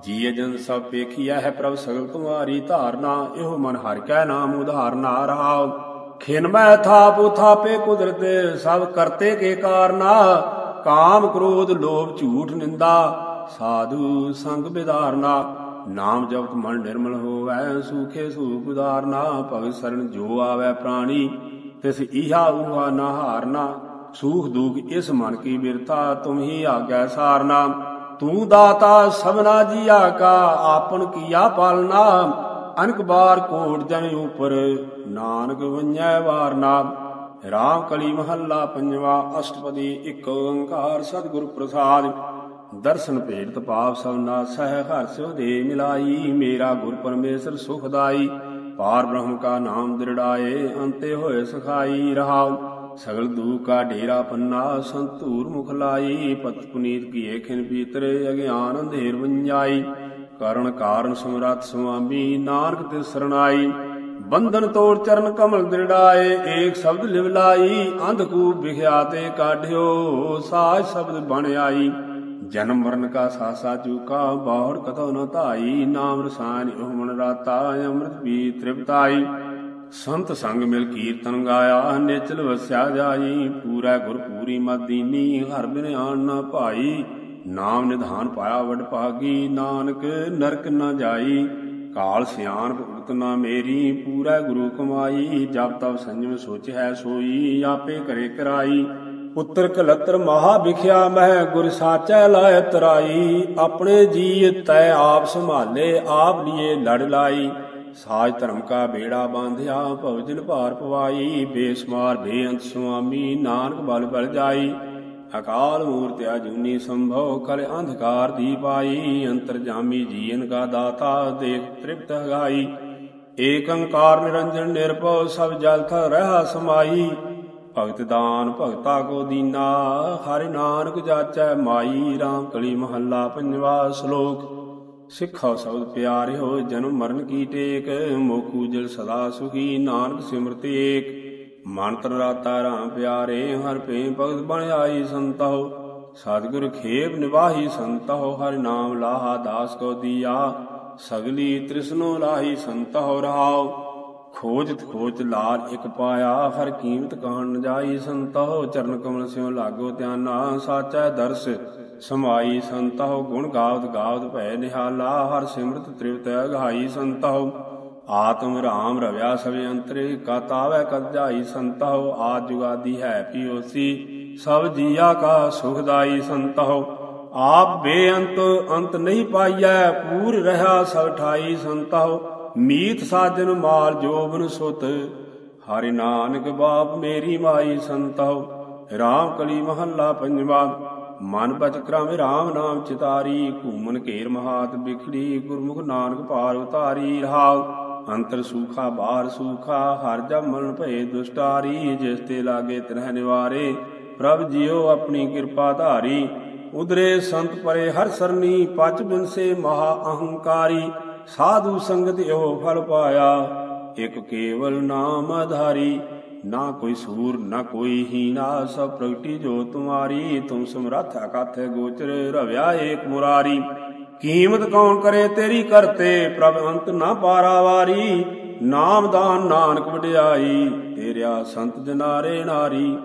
Speaker 1: ਜੀ ਅਜਨ ਸਭ ਵੇਖਿਆ ਹੈ ਪ੍ਰਭ ਸਗਲ ਤੁਮਾਰੀ ਧਾਰਨਾ, ਇਹੋ ਮਨ ਹਰਿ ਕੈ ਨਾਮ ਉਧਾਰਨਾ ਰਹਾਉ ਖਿਨ ਮੈਂ ਥਾਪ ਥਾਪੇ ਕੁਦਰਤ, ਸਭ ਕਰਤੇ ਕੇ ਕਾਰਨਾ। ਕਾਮ ਕ੍ਰੋਧ ਲੋਭ ਝੂਠ ਨਿੰਦਾ, ਸਾਧੂ ਸੰਗ ਬਿਧਾਰਨਾ ਨਾਮ ਜਪਤ ਮਨ ਨਿਰਮਲ ਹੋਵੈ, ਸੂਖੇ ਸੂਖ ਉਦਾਰਨਾ। ਭਗਤ ਸਰਨ ਜੋ ਆਵੈ ਪ੍ਰਾਣੀ, ਤਿਸ ਇਹਾ ਉਹਾ ਨਾ ਹਾਰਨਾ। ਸੂਖ ਦੂਖ ਇਸ ਮਨ ਕੀ ਬਿਰਥਾ, ਤੁਮ ਹੀ ਆਗੈ ਸਾਰਨਾ। ਤੂੰ ਦਾਤਾ ਸਭਨਾ ਜੀਆ ਕਾ, ਆਪਨ ਕੀਆ ਪਾਲਨਾ। ਅਨਕ ਬਾਰ ਕੋਟ ਜਨ ਉਪਰ, ਨਾਨਕ ਵੰਜੈ ਵਾਰਨਾ। ਰਾਮ ਕਲੀ ਮਹੱਲਾ ਪੰਜਵਾ, ਅਸ਼ਟਪਦੀ ਇੱਕ ਓੰਕਾਰ ਸਤਿਗੁਰ ਪ੍ਰਸਾਦ। ਦਰਸ਼ਨ ਭੇਟ ਪਾਪ ਸਭ ਨਾਸਹਿ ਹਰ ਸਿਉ ਦੇ ਮਿਲਾਈ। ਮੇਰਾ ਗੁਰ ਪਰਮੇਸ਼ਰ ਸੁਖਦਾਈ ਪਾਰ ਬ੍ਰਹਮ ਕਾ ਨਾਮ ਦ੍ਰਿੜਾਏ, ਅੰਤੇ ਹੋਏ ਸਖਾਈ ਰਹਾਉ। ਸਗਲ ਦੂ ਕਾ ਢੇਰਾ ਪੰਨਾ, ਸੰਤੂਰ ਮੁਖ ਲਾਈ, ਪਤ ਪੁਨੀਤ ਕੀਏ ਖਿਨ ਪੀਤਰੇ ਅਗਿਆਨ ਅੰਧੇਰ ਵੰਜਾਈ। ਕਰਨ ਕਾਰਨ ਸਮਰੱਥ ਸੁਆਮੀ ਨਾਨਕ ਤੇ ਸਰਣਾਈ। ਬੰਧਨ ਤੋੜ ਚਰਨ ਕਮਲ ਦ੍ਰਿੜਾਏ, ਏਕ ਸ਼ਬਦ ਲਿਵ ਲਾਈ ਅੰਧਕੂਪ ਵਿਖਿਆ ਤੇ ਕਾਢਿਓ, ਸਾਜ ਸ਼ਬਦ ਬਣ ਆਈ। ਜਨਮ ਮਰਨ ਕਾ ਸਾਸਾ ਚੂਕਾ ਬਾਹਰ ਕਤੋ ਨ ਧਾਈ, ਨਾਮ ਰਸਾਨ ਉਹ ਰਾਤਾ, ਅੰਮ੍ਰਿਤ ਪੀ ਤ੍ਰਿਪਤਾਈ। ਸੰਤ ਸੰਗ ਮਿਲ ਕੀਰਤਨ ਗਾਇਆ, ਨਿਚਲ ਵਸਿਆ ਜਾਈ। ਪੂਰਾ ਗੁਰ ਪੂਰੀ ਮਦੀਨੀ ਹਰ ਬਿਨ ਆਣ ਨਾ ਭਾਈ। ਨਾਮ ਨਿਧਾਨ ਪਾਇਆ ਵਡ ਭਾਗੀ, ਨਾਨਕ ਨਰਕ ਨਾ ਜਾਈ। ਕਾਲ ਸਿਆਨ ਭੁਗਤ ਨਾ ਮੇਰੀ, ਪੂਰਾ ਗੁਰੂ ਕਮਾਈ। ਜਬ ਤਬ ਸੰਜਮ ਸੋਚ ਹੈ ਸੋਈ, ਆਪੇ ਕਰੇ ਕਰਾਈ। ਪੁੱਤਰ ਕਲਤਰ ਮਹਾ ਵਿਖਿਆ, ਮਹਿ ਗੁਰ ਸਾਚੈ ਲਾਇ ਤਰਾਈ। ਆਪਣੇ ਜੀ ਤੈ ਆਪ ਸੰਭਾਲੇ, ਆਪ ਲੀਏ ਲੜ ਲਾਈ। ਸਾਜ ਧਰਮ ਕਾ ਬੇੜਾ ਬਾਂਧਿਆ ਭਵਜਨ ਭਾਰ ਪਵਾਈ, ਬੇਸਮਾਰ, ਬੇਅੰਤ ਸੁਆਮੀ, ਨਾਨਕ ਬਲ ਬਲ ਜਾਈ। ਅਕਾਲ ਮੂਰਤ ਅਜੂਨੀ ਸੰਭਵ, ਕਲ ਅੰਧਕਾਰ ਦੀ ਪਾਈ। ਅੰਤਰ ਜਾਮੀ ਜੀਨ ਕਾ ਦਾਤਾ ਦੇਖ ਤ੍ਰਿਪਤ ਗਾਈ ਏਕ ਓੰਕਾਰ ਨਿਰੰਜਨ ਨਿਰਭਉ, ਸਭ ਜਲ ਥ ਰਹਾ ਸਮਾਈ। ਭਗਤ ਦਾਨ, ਭਗਤਾ ਕੋ ਦੀਨਾ, ਹਰਿ ਨਾਨਕ ਜਾਚੈ ਮਾਈ। RAM ਕਲੀ ਮਹੱਲਾ, ਪੰਜਵਾ ਸ਼ਲੋਕ। ਸਿੱਖਾ ਸ਼ਬਦ ਪਿਆਰਿਓ ਜਨਮ ਮਰਨ ਕੀ ਟੇਕ ਮੁਖ ਉਜਲ ਸਦਾ ਸੁਖੀ, ਨਾਨਕ ਸਿਮਰਤ ਏਕ। ਮਨ ਤਨ ਰਾਤਾ ਰਾਮ ਪਿਆਰੇ, ਹਰ ਪੇ ਭਗਤ ਬਣ ਆਈ ਸੰਤਹੁ। ਸਤਿਗੁਰ ਖੇਬ ਨਿਵਾਹੀ ਸੰਤਹੁ, ਹਰ ਨਾਮ ਲਾਹਾ ਦਾਸ ਕੋ ਦੀਆ। ਸਗਲੀ ਤ੍ਰਿਸ਼ਨੋ ਲਾਹੀ ਸੰਤਹੁ ਰਹਾਉ। ਖੋਜਤ ਖੋਜ ਲਾਲ ਇਕ ਪਾਇਆ, ਹਰ ਕੀਮਤ ਕਾਣ ਨ ਜਾਈ ਸੰਤਹੁ। ਚਰਨ ਕਮਲ ਸਿਉ ਲਾਗੋ ਧਿਆਨਾ, ਸਾਚੈ ਦਰਸ। ਸਮਾਈ ਸੰਤਹੁ, ਗੁਣ ਗਾਵਤ ਗਾਵਤ ਭੈ ਨਿਹਾਲਾ, ਹਰ ਸਿਮਰਤ ਤ੍ਰਿਵਤ ਅਗਾਈ ਸੰਤਹੁ। ਆਤਮ ਰਾਮ ਰਵਿਆ ਸਵੇ ਅੰਤਰੇ ਕਤ ਆਵੈ ਕਤ ਜਾਈ ਸੰਤਹੁ। ਆਦ ਜੁਗਾਦੀ ਹੈ ਪਿਓਸੀ, ਸਭ ਜੀਆ ਕਾ ਸੁਖਦਾਈ ਸੰਤਹੁ। ਆਪ ਬੇਅੰਤ, ਅੰਤ ਨਹੀਂ ਪਾਈਐ, ਪੂਰ ਰਹਾ ਸਭ ਠਾਈ ਸੰਤਹੁ। ਮੀਤ ਸਾਜਨ ਮਾਲ ਜੋਬਨ ਸੁਤ, ਹਰਿ ਨਾਨਕ ਬਾਪ ਮੇਰੀ ਮਾਈ ਸੰਤਹੁ। ਰਾਮ ਕਲੀ ਮਹੱਲਾ ਪੰਜਵਾ ਮਨ ਬਚ ਕ੍ਰਮ ਰਾਮ ਨਾਮ ਚਿਤਾਰੀ ਘੂਮਨ ਘੇਰ ਮਹਾਤ ਬਿਖੜੀ, ਗੁਰਮੁਖ ਨਾਨਕ ਪਾਰ ਉਤਾਰੀ, ਰਹਾਉ ਅੰਤਰ ਸੂਖਾ, ਬਾਹਰ ਸੂਖਾ, ਹਰ ਜਮ ਮਨ ਭਏ ਦੁਸ਼ਟਾਰੀ, ਜਿਸ ਤੇ ਲਾਗੇ ਤਿਨਹਿ ਨਿਵਾਰੇ, ਪ੍ਰਭ ਜੀਓ ਆਪਣੀ ਕਿਰਪਾ ਧਾਰੀ ਉਦਰੇ ਸੰਤ ਪਰੇ ਹਰ ਸਰਨੀ, ਪਚ ਬਿਨਸੇ ਮਹਾ ਅਹੰਕਾਰੀ, ਸਾਧੂ ਸੰਗਤ ਇਹੋ ਫਲ ਪਾਇਆ, ਇਕ ਕੇਵਲ ਨਾਮ ਆਧਾਰੀ ਨਾ ਕੋਈ ਸੂਰ, ਨਾ ਕੋਈ ਹੀਣਾ, ਸਭ ਪ੍ਰਗਟੀ ਜੋ ਤੁਮਾਰੀ, ਤੁਮ ਸਮਰੱਥ ਅਕਥ ਗੋਚਰ, ਰਵਿਆ ਏਕ ਮੁਰਾਰੀ। ਕੀਮਤ ਕੌਣ ਕਰੇ ਤੇਰੀ ਕਰਤੇ ਪ੍ਰਭ ਅੰਤ ਨਾ ਪਾਰਾਵਾਰੀ ਨਾਮ ਦਾਨ ਨਾਨਕ ਵਡਿਆਈ, ਤੇਰਿਆ ਸੰਤ ਜਨਾਰੇ ਨਾਰੀ।